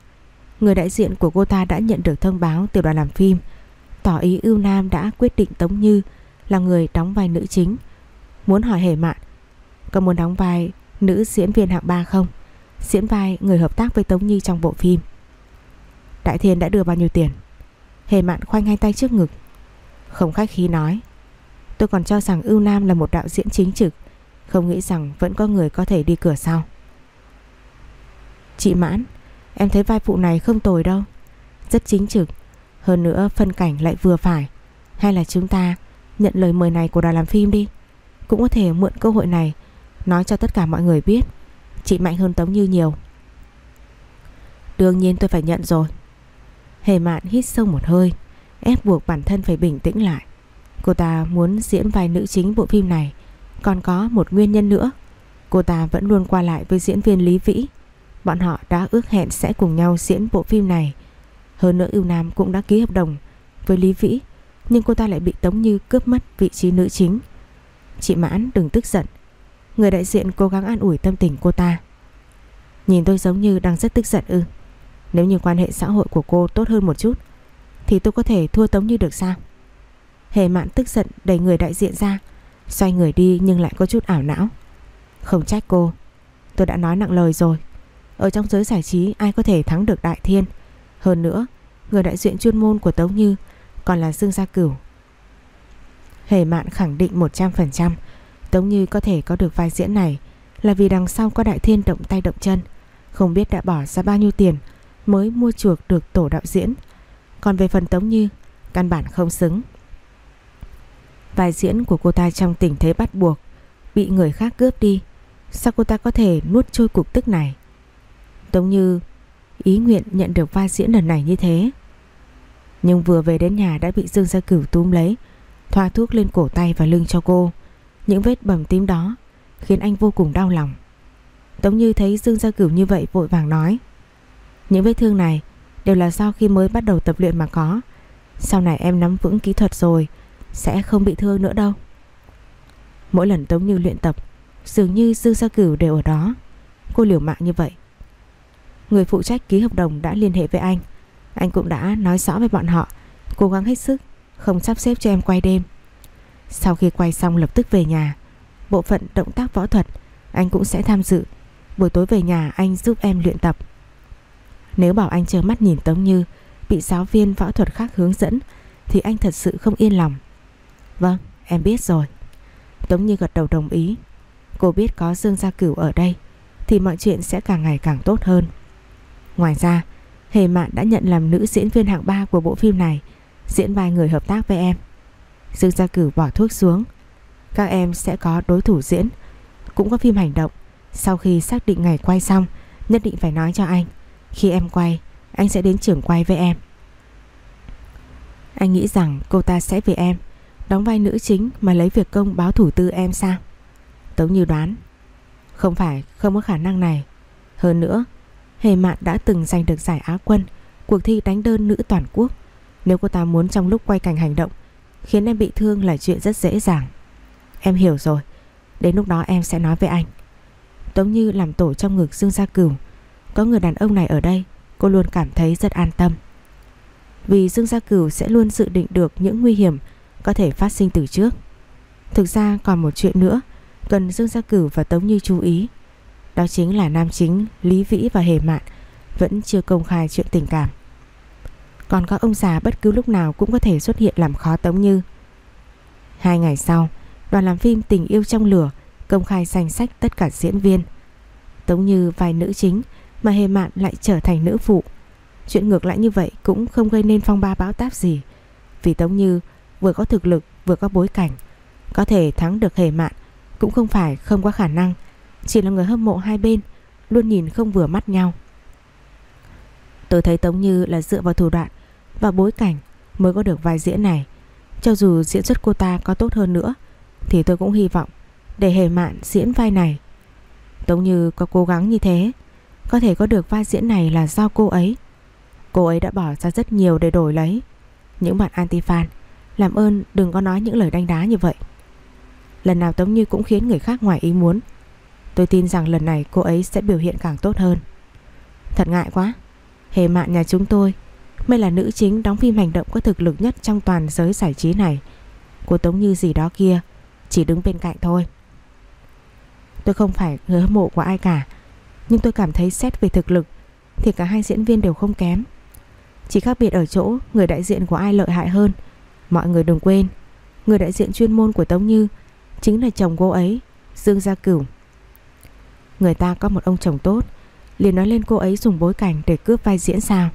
Người đại diện của cô ta đã nhận được thông báo từ đoàn làm phim. Tỏ ý ưu nam đã quyết định Tống Như là người đóng vai nữ chính. Muốn hỏi Hề Mạn, có muốn đóng vai nữ diễn viên hạng 3 không? Diễn vai người hợp tác với Tống Nhi trong bộ phim. Đại Thiên đã đưa bao nhiêu tiền? Hề Mạn khoanh hai tay trước ngực. Không khách khí nói. Tôi còn cho rằng Ưu Nam là một đạo diễn chính trực, không nghĩ rằng vẫn có người có thể đi cửa sau. Chị Mãn, em thấy vai phụ này không tồi đâu. Rất chính trực, hơn nữa phân cảnh lại vừa phải. Hay là chúng ta Nhận lời mời này của đoàn làm phim đi Cũng có thể mượn cơ hội này Nói cho tất cả mọi người biết Chị mạnh hơn Tống Như nhiều. Đương nhiên tôi phải nhận rồi. Hề mạn hít sâu một hơi, Ép buộc bản thân phải bình tĩnh lại. Cô ta muốn diễn vai nữ chính bộ phim này. Còn có một nguyên nhân nữa. Cô ta vẫn luôn qua lại với diễn viên Lý Vĩ. Bọn họ đã ước hẹn sẽ cùng nhau diễn bộ phim này. Hơn nữa ưu Nam cũng đã ký hợp đồng với Lý Vĩ, nhưng cô ta lại bị Tống Như cướp mất vị trí nữ chính. Chị Mãn đừng tức giận. Người đại diện cố gắng an ủi tâm tình cô ta. Nhìn tôi giống như đang rất tức giận ư. Nếu như quan hệ xã hội của cô tốt hơn một chút, Thì tôi có thể thua Tống Như được sao? Hề mạn tức giận đẩy người đại diện ra, Xoay người đi nhưng lại có chút ảo não. Không trách cô, Tôi đã nói nặng lời rồi. Ở trong giới giải trí, ai có thể thắng được Đại Thiên? Hơn nữa, Người đại diện chuyên môn của Tống Như còn là Dương Gia Cửu. Hề mạn khẳng định 100% Tống Như có thể có được vai diễn này là vì đằng sau có Đại Thiên động tay động chân. Không biết đã bỏ ra bao nhiêu tiền mới mua chuộc được tổ đạo diễn. Còn về phần Tống Như, căn bản không xứng. Vai diễn của cô ta trong tình thế bắt buộc bị người khác cướp đi. Sao cô ta có thể nuốt trôi cục tức này? Tống Như ý nguyện nhận được vai diễn lần này như thế nhưng vừa về đến nhà đã bị Dương Gia Cửu túm lấy Thoa thuốc lên cổ tay và lưng cho cô những vết bầm tím đó Khiến anh vô cùng đau lòng Tống Như thấy Dương Gia Cửu như vậy vội vàng nói Những vết thương này đều là sau khi mới bắt đầu tập luyện mà có. Sau này em nắm vững kỹ thuật rồi, sẽ không bị thương nữa đâu. Mỗi lần Tống Như luyện tập, dường như Dương Gia Cửu đều ở đó. Cô liều mạng như vậy. Người phụ trách ký hợp đồng đã liên hệ với anh. Anh cũng đã nói rõ với bọn họ, cố gắng hết sức, không sắp xếp cho em quay đêm. Sau khi quay xong lập tức về nhà, bộ phận động tác võ thuật anh cũng sẽ tham dự. Buổi tối về nhà anh giúp em luyện tập. Nếu bảo anh chờ mắt nhìn Tống Như bị giáo viên võ thuật khác hướng dẫn thì anh thật sự không yên lòng. Vâng, em biết rồi. Tống Như gật đầu đồng ý. Cô biết có Dương Gia Cửu ở đây thì mọi chuyện sẽ càng ngày càng tốt hơn. Ngoài ra, Hề Mạn đã nhận làm nữ diễn viên hạng 3 của bộ phim này, diễn vai người hợp tác với em. Dương Gia cử bỏ thuốc xuống. Các em sẽ có đối thủ diễn, cũng có phim hành động. Sau khi xác định ngày quay xong, nhất định phải nói cho anh. Khi em quay, anh sẽ đến trường quay với em. Anh nghĩ rằng cô ta sẽ về em Đóng vai nữ chính mà lấy việc công báo thủ tư em sao Tống như đoán Không phải không có khả năng này Hơn nữa Hề Mạn đã từng giành được giải Á quân Cuộc thi đánh đơn nữ toàn quốc Nếu cô ta muốn trong lúc quay cảnh hành động Khiến em bị thương là chuyện rất dễ dàng. Em hiểu rồi. Đến lúc đó em sẽ nói với anh. Tống Như làm tổ trong ngực Dương Gia Cửu. Có người đàn ông này ở đây, Cô luôn cảm thấy rất an tâm. Vì Dương Gia Cửu sẽ luôn dự định được những nguy hiểm Có thể phát sinh từ trước. Thực ra còn một chuyện nữa, Cần Dương Gia Cửu và Tống Như chú ý. Đó chính là nam chính Lý Vĩ và Hề Mạn Vẫn chưa công khai chuyện tình cảm. Còn có ông già bất cứ lúc nào Cũng có thể xuất hiện làm khó Tống Như. Hai ngày sau, Đoàn làm phim Tình yêu trong lửa Công khai danh sách tất cả diễn viên. Tống Như vai nữ chính Mà Hề Mạn lại trở thành nữ phụ. Chuyện ngược lại như vậy cũng không gây nên phong ba báo táp gì, Vì Tống Như vừa có thực lực, vừa có bối cảnh. Có thể thắng được Hề Mạn Cũng không phải không có khả năng, Chỉ là người hâm mộ hai bên Luôn nhìn không vừa mắt nhau. Tôi thấy Tống Như là dựa vào thủ đoạn và bối cảnh mới có được vai diễn này. Cho dù diễn xuất cô ta có tốt hơn nữa, Thì tôi cũng hy vọng Để Hề Mạn diễn vai này. Tống Như có cố gắng như thế, Có thể có được vai diễn này là do cô ấy. Cô ấy đã bỏ ra rất nhiều để đổi lấy. Những bạn anti-fan, Làm ơn đừng có nói những lời đánh đá như vậy. Lần nào Tống Như cũng khiến người khác ngoài ý muốn. Tôi tin rằng lần này cô ấy sẽ biểu hiện càng tốt hơn. Thật ngại quá. Hề mạn nhà chúng tôi Mới là nữ chính đóng phim hành động có thực lực nhất trong toàn giới giải trí này. Cô Tống Như gì đó kia, Chỉ đứng bên cạnh thôi. Tôi không phải người hâm mộ của ai cả, Nhưng tôi cảm thấy xét về thực lực Thì cả hai diễn viên đều không kém. Chỉ khác biệt ở chỗ Người đại diện của ai lợi hại hơn. Mọi người đừng quên, Người đại diện chuyên môn của Tống Như Chính là chồng cô ấy, Dương Gia Cửu. Người ta có một ông chồng tốt, liền nói lên cô ấy dùng bối cảnh để cướp vai diễn sao.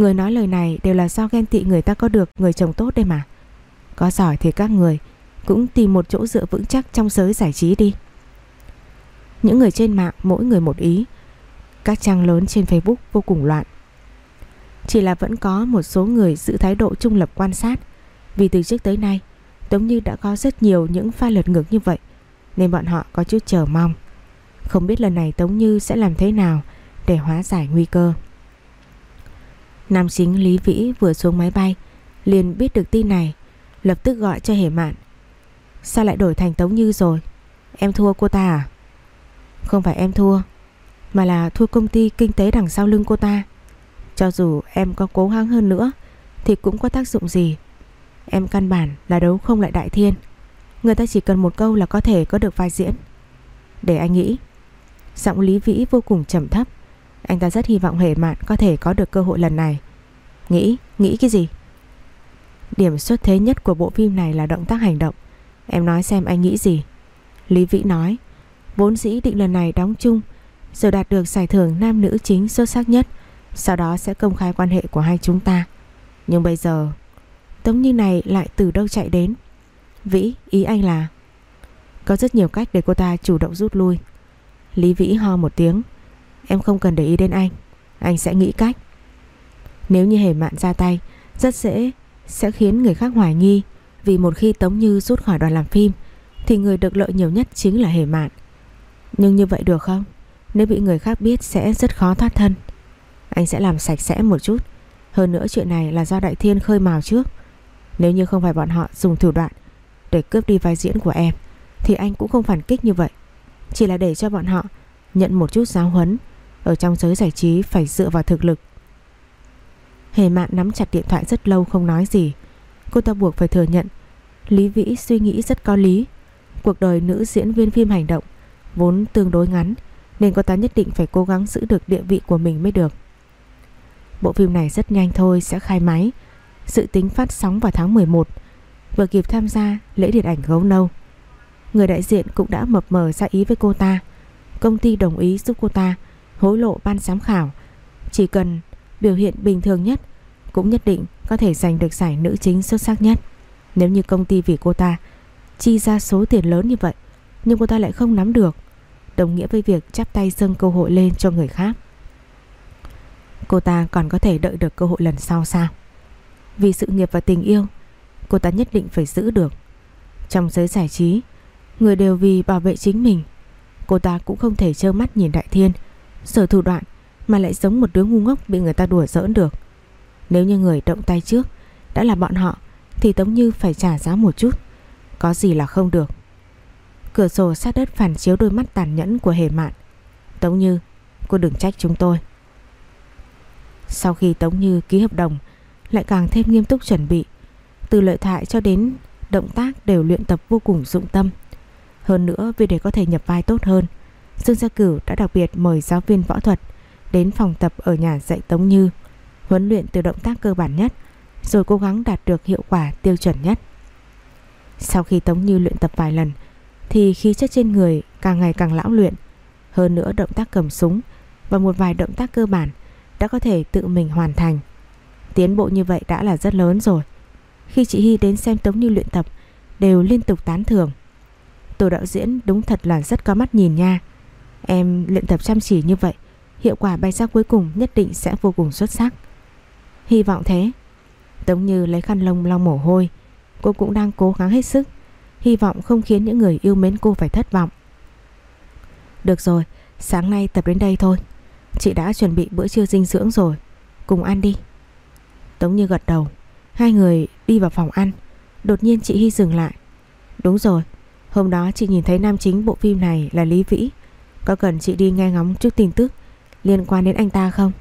Người nói lời này đều là do ghen tị người ta có được, người chồng tốt đây mà. Có giỏi thì các người Cũng tìm một chỗ dựa vững chắc trong giới giải trí đi. Những người trên mạng, mỗi người một ý. Các trang lớn trên Facebook vô cùng loạn. Chỉ là vẫn có một số người giữ thái độ trung lập quan sát. Vì từ trước tới nay Tống Như đã có rất nhiều những pha lật ngược như vậy, Nên bọn họ có chút chờ mong. Không biết lần này Tống Như sẽ làm thế nào Để hóa giải nguy cơ. Nam chính Lý Vĩ vừa xuống máy bay, liền biết được tin này, Lập tức gọi cho Hề Mạn. Sao lại đổi thành Tống Như rồi? Em thua cô ta à? Không phải em thua, Mà là thua công ty kinh tế đằng sau lưng cô ta. Cho dù em có cố gắng hơn nữa, Thì cũng có tác dụng gì. Em căn bản là đấu không lại Đại Thiên. Người ta chỉ cần một câu là có thể có được vai diễn. Để anh nghĩ. Giọng Lý Vĩ vô cùng trầm thấp. Anh ta rất hy vọng Hề Mạn có thể có được cơ hội lần này. Nghĩ, nghĩ cái gì? Điểm xuất thế nhất của bộ phim này là động tác hành động. Em nói xem anh nghĩ gì. Lý Vĩ nói Vốn dĩ định lần này đóng chung Rồi đạt được giải thưởng nam nữ chính xuất sắc nhất Sau đó sẽ công khai quan hệ của hai chúng ta. Nhưng bây giờ Tống như này lại từ đâu chạy đến? Vĩ ý anh là Có rất nhiều cách để cô ta chủ động rút lui. Lý Vĩ ho một tiếng Em không cần để ý đến anh. Anh sẽ nghĩ cách. Nếu như hề mạn ra tay, Rất dễ sẽ khiến người khác hoài nghi. Vì một khi Tống Như rút khỏi đoàn làm phim, Thì người được lợi nhiều nhất chính là hề mạn. Nhưng như vậy được không? Nếu bị người khác biết sẽ rất khó thoát thân. Anh sẽ làm sạch sẽ một chút. Hơn nữa chuyện này là do Đại Thiên khơi mào trước. Nếu như không phải bọn họ dùng thủ đoạn Để cướp đi vai diễn của em, Thì anh cũng không phản kích như vậy. Chỉ là để cho bọn họ nhận một chút giáo huấn. Ở trong giới giải trí phải dựa vào thực lực. Hề mạn nắm chặt điện thoại rất lâu không nói gì. Cô ta buộc phải thừa nhận, Lý Vĩ suy nghĩ rất có lý. Cuộc đời nữ diễn viên phim hành động Vốn tương đối ngắn, Nên cô ta nhất định phải cố gắng giữ được địa vị của mình mới được. Bộ phim này rất nhanh thôi, sẽ khai máy. Dự tính phát sóng vào tháng 11 Vừa kịp tham gia lễ điện ảnh gấu nâu. Người đại diện cũng đã mập mờ ra ý với cô ta. Công ty đồng ý giúp cô ta hối lộ ban giám khảo. Chỉ cần biểu hiện bình thường nhất Cũng nhất định có thể giành được giải nữ chính xuất sắc nhất. Nếu như công ty vì cô ta chi ra số tiền lớn như vậy, Nhưng cô ta lại không nắm được, Đồng nghĩa với việc chắp tay dâng cơ hội lên cho người khác. Cô ta còn có thể đợi được cơ hội lần sau sao? Vì sự nghiệp và tình yêu, Cô ta nhất định phải giữ được. Trong giới giải trí, Người đều vì bảo vệ chính mình, Cô ta cũng không thể trơ mắt nhìn Đại Thiên Sở thủ đoạn, Mà lại giống một đứa ngu ngốc bị người ta đùa giỡn được. Nếu như người động tay trước Đã là bọn họ, Thì Tống Như phải trả giá một chút. Có gì là không được. Cửa sổ sát đất phản chiếu đôi mắt tàn nhẫn của hề mạn. Tống Như, Cô đừng trách chúng tôi. Sau khi Tống Như ký hợp đồng, Lại càng thêm nghiêm túc chuẩn bị. Từ lợi thoại cho đến động tác đều luyện tập vô cùng dụng tâm. Hơn nữa vì để có thể nhập vai tốt hơn Dương Gia Cửu đã đặc biệt mời giáo viên võ thuật đến phòng tập ở nhà dạy Tống Như, huấn luyện từ động tác cơ bản nhất, rồi cố gắng đạt được hiệu quả tiêu chuẩn nhất. Sau khi Tống Như luyện tập vài lần, thì khí chất trên người càng ngày càng lão luyện, hơn nữa động tác cầm súng và một vài động tác cơ bản đã có thể tự mình hoàn thành. Tiến bộ như vậy đã là rất lớn rồi. Khi chị Hy đến xem Tống Như luyện tập, đều liên tục tán thưởng. Tổ đạo diễn đúng thật là rất có mắt nhìn nha Em luyện tập chăm chỉ như vậy, Hiệu quả bay ra cuối cùng nhất định sẽ vô cùng xuất sắc. Hy vọng thế. Tống Như lấy khăn lông lau mồ hôi, Cô cũng đang cố gắng hết sức. Hy vọng không khiến những người yêu mến cô phải thất vọng. Được rồi, Sáng nay tập đến đây thôi. Chị đã chuẩn bị bữa trưa dinh dưỡng rồi. Cùng ăn đi. Tống Như gật đầu. Hai người đi vào phòng ăn. Đột nhiên chị Hy dừng lại. Đúng rồi, Hôm đó chị nhìn thấy nam chính bộ phim này là Lý Vĩ. Có cần chị đi nghe ngóng trước tin tức Liên quan đến anh ta không?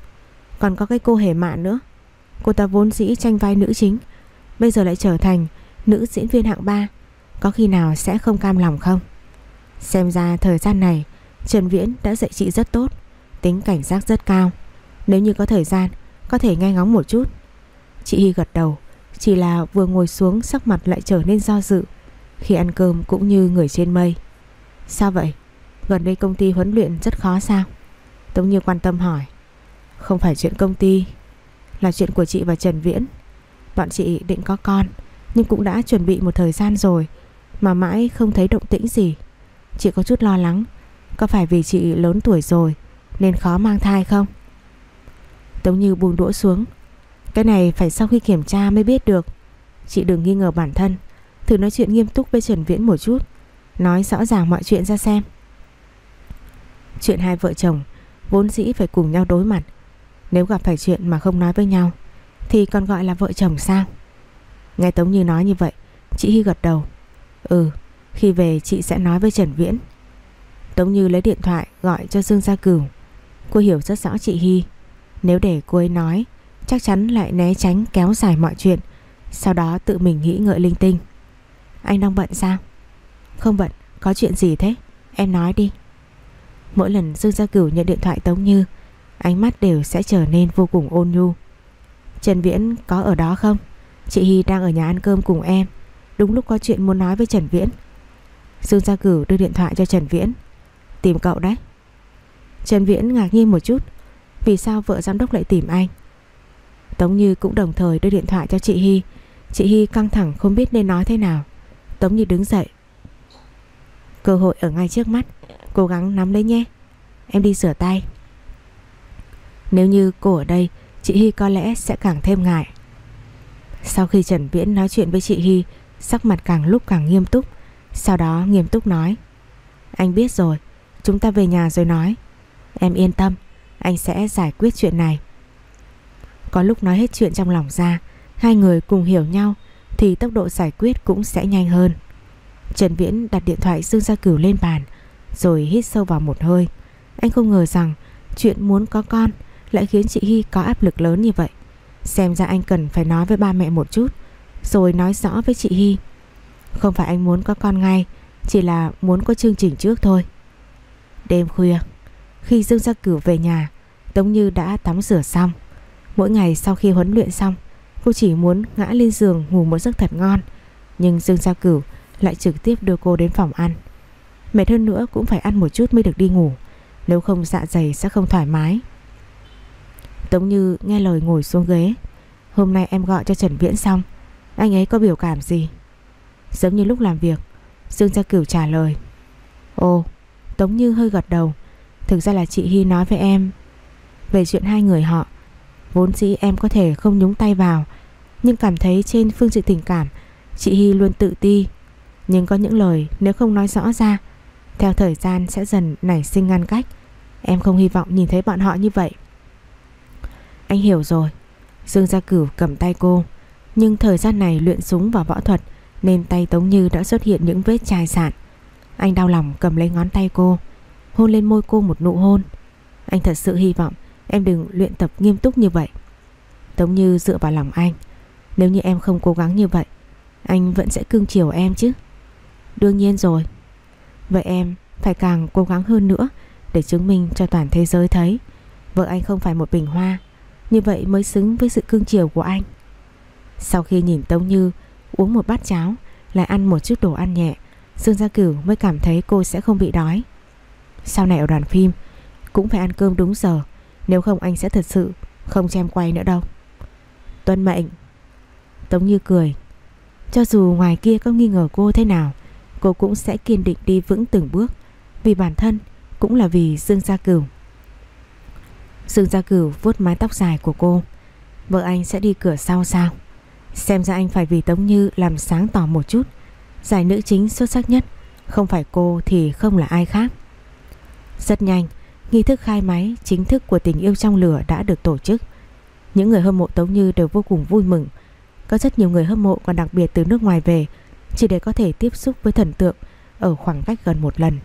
Còn có cái cô hề mạn nữa. Cô ta vốn dĩ tranh vai nữ chính, Bây giờ lại trở thành nữ diễn viên hạng 3 Có khi nào sẽ không cam lòng không? Xem ra thời gian này, Trần Viễn đã dạy chị rất tốt, Tính cảnh giác rất cao. Nếu như có thời gian, Có thể nghe ngóng một chút. Chị Hy gật đầu, Chỉ là vừa ngồi xuống sắc mặt lại trở nên do dự, khi ăn cơm cũng như người trên mây. Sao vậy? Gần đây công ty huấn luyện rất khó sao? Tống Như quan tâm hỏi. Không phải chuyện công ty, Là chuyện của chị và Trần Viễn. Bọn chị định có con, Nhưng cũng đã chuẩn bị một thời gian rồi, Mà mãi không thấy động tĩnh gì. Chị có chút lo lắng, Có phải vì chị lớn tuổi rồi Nên khó mang thai không? Tống Như buông đũa xuống. Cái này phải sau khi kiểm tra mới biết được. Chị đừng nghi ngờ bản thân, Thử nói chuyện nghiêm túc với Trần Viễn một chút, Nói rõ ràng mọi chuyện ra xem. Chuyện hai vợ chồng, Vốn dĩ phải cùng nhau đối mặt. Nếu gặp phải chuyện mà không nói với nhau, Thì còn gọi là vợ chồng sao? Nghe Tống Như nói như vậy, Chị Hy gật đầu. Ừ khi về chị sẽ nói với Trần Viễn. Tống Như lấy điện thoại gọi cho Dương Gia Cửu. Cô hiểu rất rõ chị Hy. Nếu để cô ấy nói, Chắc chắn lại né tránh kéo dài mọi chuyện, Sau đó tự mình nghĩ ngợi linh tinh. Anh đang bận sao? Không bận, có chuyện gì thế? Em nói đi. Mỗi lần Dương Gia Cửu nhận điện thoại Tống Như, Ánh mắt đều sẽ trở nên vô cùng ôn nhu. Trần Viễn có ở đó không? Chị Hy đang ở nhà ăn cơm cùng em. Đúng lúc có chuyện muốn nói với Trần Viễn. Dương Gia Cửu đưa điện thoại cho Trần Viễn. Tìm cậu đấy. Trần Viễn ngạc nhiên một chút. Vì sao vợ giám đốc lại tìm anh? Tống Như cũng đồng thời đưa điện thoại cho chị Hy. Chị Hy căng thẳng không biết nên nói thế nào. Tống Như đứng dậy. Cơ hội ở ngay trước mắt. Cố gắng nắm lấy nhé. Em đi rửa tay. Nếu như cô ở đây, Chị Hy có lẽ sẽ càng thêm ngại. Sau khi Trần Viễn nói chuyện với chị Hy, Sắc mặt càng lúc càng nghiêm túc. Sau đó nghiêm túc nói, Anh biết rồi, Chúng ta về nhà rồi nói. Em yên tâm, Anh sẽ giải quyết chuyện này. Có lúc nói hết chuyện trong lòng ra, Hai người cùng hiểu nhau, Thì tốc độ giải quyết cũng sẽ nhanh hơn. Trần Viễn đặt điện thoại Dương Gia Cửu lên bàn rồi hít sâu vào một hơi. Anh không ngờ rằng Chuyện muốn có con Lại khiến chị Hy có áp lực lớn như vậy. Xem ra anh cần phải nói với ba mẹ một chút, Rồi nói rõ với chị Hy. Không phải anh muốn có con ngay, Chỉ là muốn có chương trình trước thôi. Đêm khuya, Khi Dương Gia Cửu về nhà, Tống Như đã tắm rửa xong. Mỗi ngày sau khi huấn luyện xong, Cô chỉ muốn ngã lên giường ngủ một giấc thật ngon, Nhưng Dương Gia Cửu lại trực tiếp đưa cô đến phòng ăn. Mệt hơn nữa cũng phải ăn một chút mới được đi ngủ. Nếu không dạ dày sẽ không thoải mái. Tống Như nghe lời ngồi xuống ghế. Hôm nay em gọi cho Trần Viễn xong. Anh ấy có biểu cảm gì? Giống như lúc làm việc, Dương Gia Cửu trả lời. Ồ, Tống Như hơi gật đầu. Thực ra là chị Hy nói với em Về chuyện hai người họ. Vốn dĩ em có thể không nhúng tay vào, Nhưng cảm thấy trên phương diện tình cảm, Chị Hy luôn tự ti. Nhưng có những lời nếu không nói rõ ra theo thời gian sẽ dần nảy sinh ngăn cách. Em không hy vọng nhìn thấy bọn họ như vậy. Anh hiểu rồi. Dương Gia Cửu cầm tay cô. Nhưng thời gian này luyện súng và võ thuật Nên tay Tống Như đã xuất hiện những vết chai sạn. Anh đau lòng cầm lấy ngón tay cô, Hôn lên môi cô một nụ hôn. Anh thật sự hy vọng Em đừng luyện tập nghiêm túc như vậy. Tống Như dựa vào lòng anh. Nếu như em không cố gắng như vậy, Anh vẫn sẽ cưng chiều em chứ. Đương nhiên rồi. Vậy em phải càng cố gắng hơn nữa Để chứng minh cho toàn thế giới thấy. Vợ anh không phải một bình hoa, Như vậy mới xứng với sự cưng chiều của anh. Sau khi nhìn Tống Như Uống một bát cháo, Lại ăn một chút đồ ăn nhẹ, Dương Gia Cửu mới cảm thấy cô sẽ không bị đói. Sau này ở đoàn phim, Cũng phải ăn cơm đúng giờ, nếu không anh sẽ thật sự Không cho quay nữa đâu. Tuân mệnh. Tống Như cười. Cho dù ngoài kia có nghi ngờ cô thế nào Cô cũng sẽ kiên định đi vững từng bước. Vì bản thân Cũng là vì Dương Gia Cửu. Dương Gia Cửu vuốt mái tóc dài của cô. Vợ anh sẽ đi cửa sau sao? Xem ra anh phải vì Tống Như Làm sáng tỏ một chút. Giải nữ chính xuất sắc nhất, Không phải cô thì không là ai khác. Rất nhanh, Nghi thức khai máy chính thức của tình yêu trong lửa đã được tổ chức. Những người hâm mộ Tống Như đều vô cùng vui mừng. Có rất nhiều người hâm mộ còn đặc biệt từ nước ngoài về chỉ để có thể tiếp xúc với thần tượng ở khoảng cách gần một lần.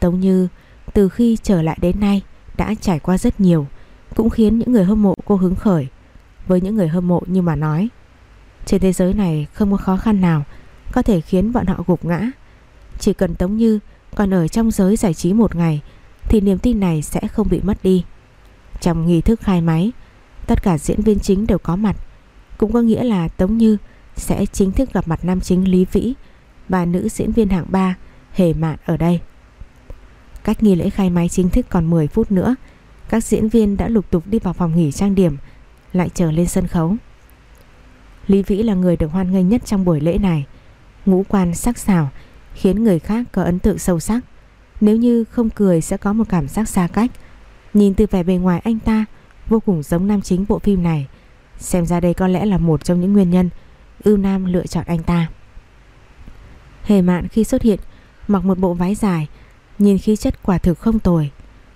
Tống Như từ khi trở lại đến nay đã trải qua rất nhiều cũng khiến những người hâm mộ cô hứng khởi. Với những người hâm mộ như mà nói trên thế giới này không có khó khăn nào có thể khiến bọn họ gục ngã. Chỉ cần Tống Như còn ở trong giới giải trí một ngày thì niềm tin này sẽ không bị mất đi. Trong nghi thức khai máy, tất cả diễn viên chính đều có mặt, cũng có nghĩa là Tống Như sẽ chính thức gặp mặt nam chính Lý Vĩ và nữ diễn viên hạng 3 Hề Mạn ở đây. Cách nghi lễ khai máy chính thức còn 10 phút nữa, các diễn viên đã lục tục đi vào phòng nghỉ trang điểm, lại chờ lên sân khấu. Lý Vĩ là người được hoan nghênh nhất trong buổi lễ này, ngũ quan sắc sảo khiến người khác có ấn tượng sâu sắc. Nếu như không cười sẽ có một cảm giác xa cách Nhìn từ vẻ bề ngoài anh ta Vô cùng giống nam chính bộ phim này Xem ra đây có lẽ là một trong những nguyên nhân Ưu Nam lựa chọn anh ta. Hề mạn khi xuất hiện Mặc một bộ váy dài Nhìn khí chất quả thực không tồi.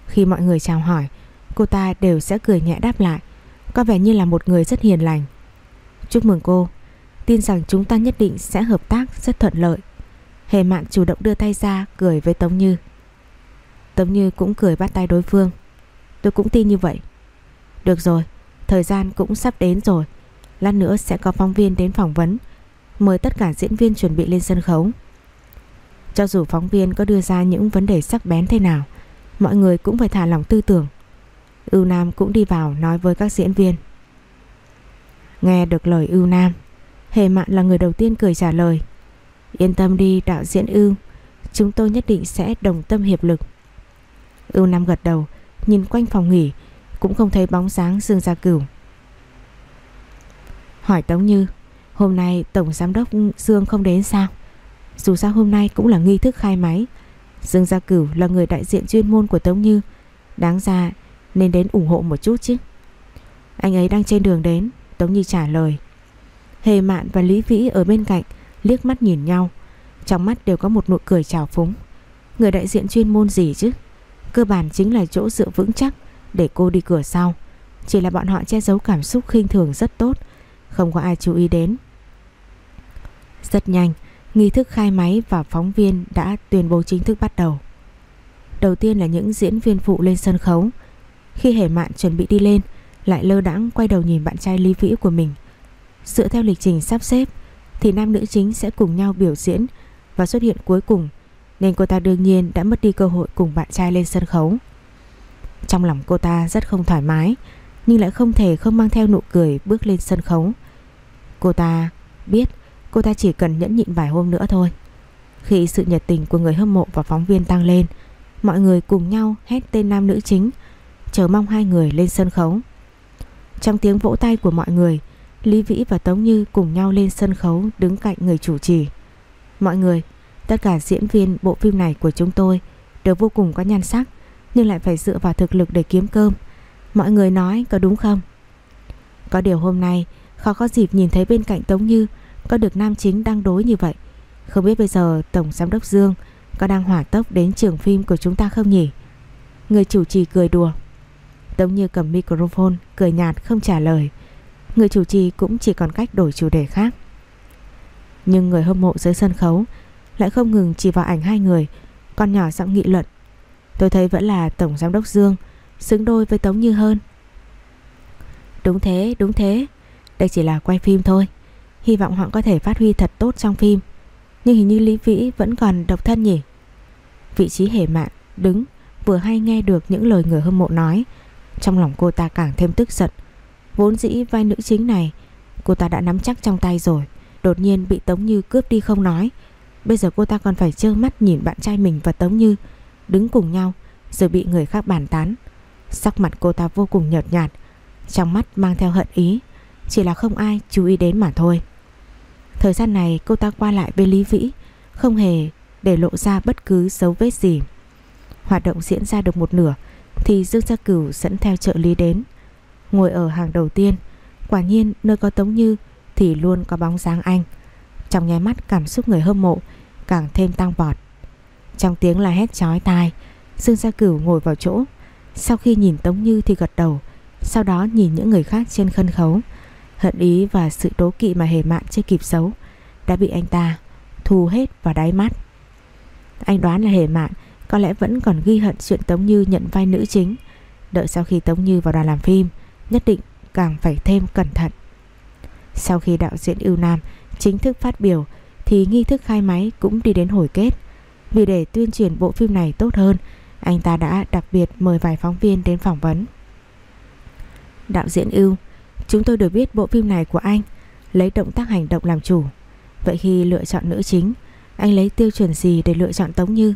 Khi mọi người chào hỏi Cô ta đều sẽ cười nhẹ đáp lại Có vẻ như là một người rất hiền lành. Chúc mừng cô Tin rằng chúng ta nhất định sẽ hợp tác rất thuận lợi. Hề mạn chủ động đưa tay ra Cười với Tống Như. Tống Như cũng cười bắt tay đối phương. Tôi cũng tin như vậy. Được rồi, thời gian cũng sắp đến rồi. Lát nữa sẽ có phóng viên đến phỏng vấn. Mời tất cả diễn viên chuẩn bị lên sân khấu. Cho dù phóng viên có đưa ra những vấn đề sắc bén thế nào, Mọi người cũng phải thả lòng tư tưởng. Ưu Nam cũng đi vào nói với các diễn viên. Nghe được lời Ưu Nam, Hề Mạn là người đầu tiên cười trả lời. Yên tâm đi, đạo diễn Ưu, Chúng tôi nhất định sẽ đồng tâm hiệp lực. Ưu Nam gật đầu, Nhìn quanh phòng nghỉ, Cũng không thấy bóng dáng Dương Gia Cửu. Hỏi Tống Như, Hôm nay Tổng Giám đốc Dương không đến sao? Dù sao hôm nay cũng là nghi thức khai máy. Dương Gia Cửu là người đại diện chuyên môn của Tống Như. Đáng ra nên đến ủng hộ một chút chứ. Anh ấy đang trên đường đến, Tống Như trả lời. Hề Mạn và Lý Vĩ ở bên cạnh Liếc mắt nhìn nhau, Trong mắt đều có một nụ cười trào phúng. Người đại diện chuyên môn gì chứ? Cơ bản chính là chỗ dựa vững chắc để cô đi cửa sau. Chỉ là bọn họ che giấu cảm xúc khinh thường rất tốt. Không có ai chú ý đến. Rất nhanh, Nghi thức khai máy và phóng viên đã tuyên bố chính thức bắt đầu. Đầu tiên là những diễn viên phụ lên sân khấu. Khi hề mạn chuẩn bị đi lên, Lại lơ đãng quay đầu nhìn bạn trai Lý Vĩ của mình. Dựa theo lịch trình sắp xếp, Thì nam nữ chính sẽ cùng nhau biểu diễn Và xuất hiện cuối cùng, Nên cô ta đương nhiên đã mất đi cơ hội cùng bạn trai lên sân khấu. Trong lòng cô ta rất không thoải mái, Nhưng lại không thể không mang theo nụ cười bước lên sân khấu. Cô ta biết cô ta chỉ cần nhẫn nhịn vài hôm nữa thôi. Khi sự nhiệt tình của người hâm mộ và phóng viên tăng lên Mọi người cùng nhau hét tên nam nữ chính Chờ mong hai người lên sân khấu. Trong tiếng vỗ tay của mọi người Lý Vĩ và Tống Như cùng nhau lên sân khấu đứng cạnh người chủ trì. Mọi người, tất cả diễn viên bộ phim này của chúng tôi đều vô cùng có nhan sắc Nhưng lại phải dựa vào thực lực để kiếm cơm. Mọi người nói có đúng không? Có điều hôm nay khó có dịp nhìn thấy bên cạnh Tống Như có được nam chính đang đối như vậy. Không biết bây giờ Tổng Giám đốc Dương có đang hỏa tốc đến trường phim của chúng ta không nhỉ? Người chủ trì cười đùa. Tống Như cầm microphone cười nhạt không trả lời. Người chủ trì cũng chỉ còn cách đổi chủ đề khác. Nhưng người hâm mộ dưới sân khấu Lại không ngừng chỉ vào ảnh hai người Con nhỏ giọng nghị luận. Tôi thấy vẫn là Tổng Giám đốc Dương Xứng đôi với Tống Như hơn. Đúng thế, đúng thế. Đây chỉ là quay phim thôi. Hy vọng họ có thể phát huy thật tốt trong phim. Nhưng hình như Lý Vĩ vẫn còn độc thân nhỉ? Vị trí hề mạn, Đứng, vừa hay nghe được những lời người hâm mộ nói. Trong lòng cô ta càng thêm tức giận. Vốn dĩ vai nữ chính này, Cô ta đã nắm chắc trong tay rồi. Đột nhiên bị Tống Như cướp đi không nói. Bây giờ cô ta còn phải trơ mắt nhìn bạn trai mình và Tống Như, Đứng cùng nhau, Rồi bị người khác bàn tán. Sắc mặt cô ta vô cùng nhợt nhạt, Trong mắt mang theo hận ý. Chỉ là không ai chú ý đến mà thôi. Thời gian này cô ta qua lại bên Lý Vĩ, Không hề để lộ ra bất cứ dấu vết gì. Hoạt động diễn ra được một nửa, Thì Dương Gia Cửu dẫn theo trợ lý đến. Ngồi ở hàng đầu tiên, Quả nhiên nơi có Tống Như Thì luôn có bóng dáng anh. Trong nháy mắt cảm xúc người hâm mộ Càng thêm tăng vọt. Trong tiếng là hét chói tai, Dương Gia Cửu ngồi vào chỗ. Sau khi nhìn Tống Như thì gật đầu, Sau đó nhìn những người khác trên khân khấu. Hận ý và sự đố kỵ mà hề mạn chưa kịp xấu Đã bị anh ta thu hết vào đáy mắt Anh đoán là hề mạn Có lẽ vẫn còn ghi hận chuyện Tống Như nhận vai nữ chính. Đợi sau khi Tống Như vào đoàn làm phim, Nhất định càng phải thêm cẩn thận. Sau khi đạo diễn ưu nam Chính thức phát biểu, Thì nghi thức khai máy cũng đi đến hồi kết. Vì để tuyên truyền bộ phim này tốt hơn, Anh ta đã đặc biệt mời vài phóng viên đến phỏng vấn. Đạo diễn ưu Chúng tôi được biết bộ phim này của anh lấy động tác hành động làm chủ. Vậy khi lựa chọn nữ chính, anh lấy tiêu chuẩn gì để lựa chọn Tống Như?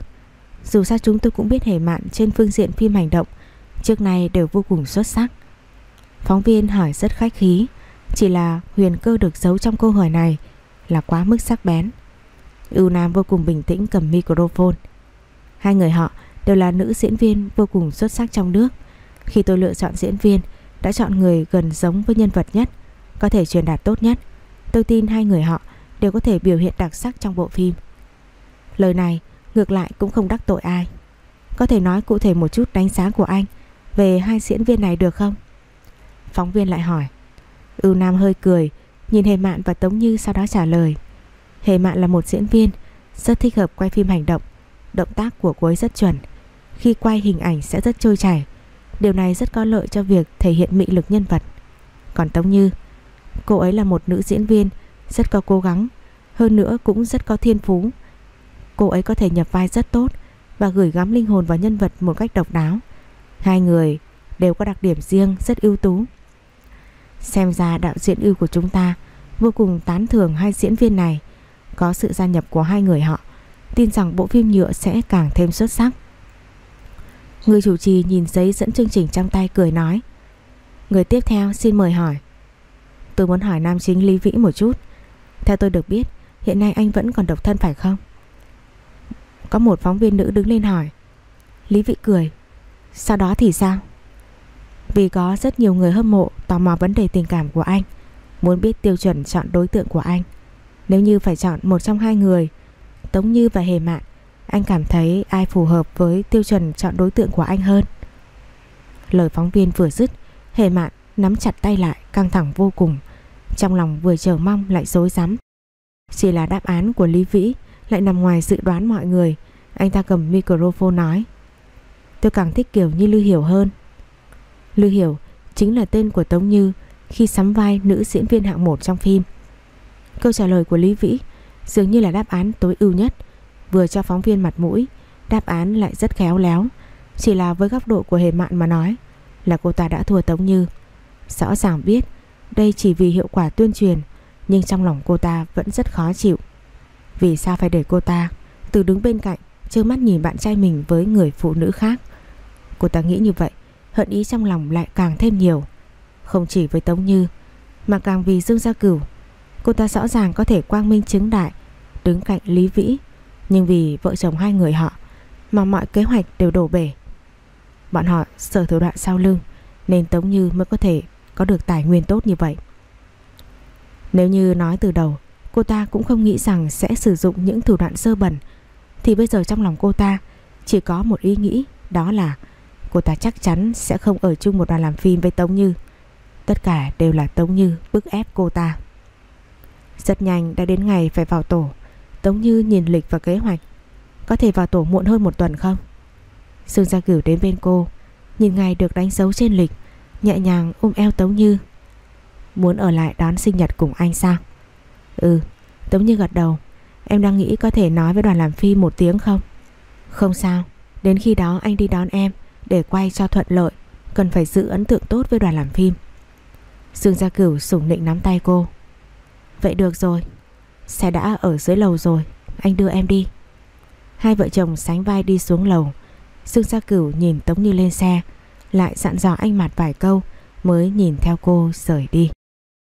Dù sao chúng tôi cũng biết hề mạn trên phương diện phim hành động trước nay đều vô cùng xuất sắc. Phóng viên hỏi rất khách khí, chỉ là huyền cơ được giấu trong câu hỏi này là quá mức sắc bén. Ưu Nam vô cùng bình tĩnh cầm microphone. Hai người họ đều là nữ diễn viên vô cùng xuất sắc trong nước. Khi tôi lựa chọn diễn viên, đã chọn người gần giống với nhân vật nhất, có thể truyền đạt tốt nhất. Tôi tin hai người họ đều có thể biểu hiện đặc sắc trong bộ phim. Lời này ngược lại cũng không đắc tội ai. Có thể nói cụ thể một chút đánh giá của anh về hai diễn viên này được không? Phóng viên lại hỏi. Ưu Nam hơi cười, nhìn Hề Mạn và Tống Như sau đó trả lời. Hề Mạn là một diễn viên rất thích hợp quay phim hành động. Động tác của cô ấy rất chuẩn. Khi quay hình ảnh sẽ rất trôi chảy. Điều này rất có lợi cho việc thể hiện mị lực nhân vật. Còn Tống Như, Cô ấy là một nữ diễn viên, Rất có cố gắng, Hơn nữa cũng rất có thiên phú. Cô ấy có thể nhập vai rất tốt Và gửi gắm linh hồn vào nhân vật một cách độc đáo. Hai người đều có đặc điểm riêng, rất ưu tú. Xem ra đạo diễn ưu của chúng ta Vô cùng tán thưởng hai diễn viên này. Có sự gia nhập của hai người họ, Tin rằng bộ phim nhựa sẽ càng thêm xuất sắc. Người chủ trì nhìn giấy dẫn chương trình trong tay cười nói. Người tiếp theo xin mời hỏi. Tôi muốn hỏi nam chính Lý Vĩ một chút. Theo tôi được biết, Hiện nay anh vẫn còn độc thân phải không? Có một phóng viên nữ đứng lên hỏi. Lý Vĩ cười. Sau đó thì sao? Vì có rất nhiều người hâm mộ, Tò mò vấn đề tình cảm của anh, Muốn biết tiêu chuẩn chọn đối tượng của anh. Nếu như phải chọn một trong hai người, Tống Như và Hề Mạn anh cảm thấy ai phù hợp với tiêu chuẩn chọn đối tượng của anh hơn Lời phóng viên vừa dứt Hề mạn nắm chặt tay lại căng thẳng vô cùng. Trong lòng vừa chờ mong lại dối rắm Chỉ là đáp án của Lý Vĩ lại nằm ngoài dự đoán mọi người. Anh ta cầm microphone nói. Tôi càng thích kiểu như Lưu Hiểu hơn. Lưu Hiểu chính là tên của Tống Như khi sắm vai nữ diễn viên hạng 1 trong phim. Câu trả lời của Lý Vĩ dường như là đáp án tối ưu nhất, vừa cho phóng viên mặt mũi, đáp án lại rất khéo léo. Chỉ là với góc độ của Hề Mạn mà nói là cô ta đã thua Tống Như. Rõ ràng biết đây chỉ vì hiệu quả tuyên truyền, nhưng trong lòng cô ta vẫn rất khó chịu. Vì sao phải để cô ta từ đứng bên cạnh trơ mắt nhìn bạn trai mình với người phụ nữ khác. Cô ta nghĩ như vậy, hận ý trong lòng lại càng thêm nhiều. Không chỉ với Tống Như, mà càng vì Dương Gia Cửu. Cô ta rõ ràng có thể quang minh chứng đại, đứng cạnh Lý Vĩ, nhưng vì vợ chồng hai người họ mà mọi kế hoạch đều đổ bể. Bọn họ sở thủ đoạn sau lưng nên Tống Như mới có thể có được tài nguyên tốt như vậy. Nếu như nói từ đầu, cô ta cũng không nghĩ rằng sẽ sử dụng những thủ đoạn sơ bẩn, thì bây giờ trong lòng cô ta chỉ có một ý nghĩ, đó là cô ta chắc chắn sẽ không ở chung một đoàn làm phim với Tống Như. Tất cả đều là Tống Như bức ép cô ta. Rất nhanh đã đến ngày phải vào tổ. Tống Như nhìn lịch và kế hoạch. Có thể vào tổ muộn hơn một tuần không? Sương Gia Cửu đến bên cô, nhìn ngày được đánh dấu trên lịch, nhẹ nhàng ôm eo Tống Như. Muốn ở lại đón sinh nhật cùng anh sao? Ừ, Tống Như gật đầu. Em đang nghĩ có thể nói với đoàn làm phim một tiếng không? Không sao, đến khi đó anh đi đón em để quay cho thuận lợi, cần phải giữ ấn tượng tốt với đoàn làm phim. Dương Gia Cửu sủng nịnh nắm tay cô. Vậy được rồi, xe đã ở dưới lầu rồi, anh đưa em đi. Hai vợ chồng sánh vai đi xuống lầu. Dương Gia Cửu nhìn Tống Như lên xe, lại dặn dò anh mặt vài câu mới nhìn theo cô rời đi.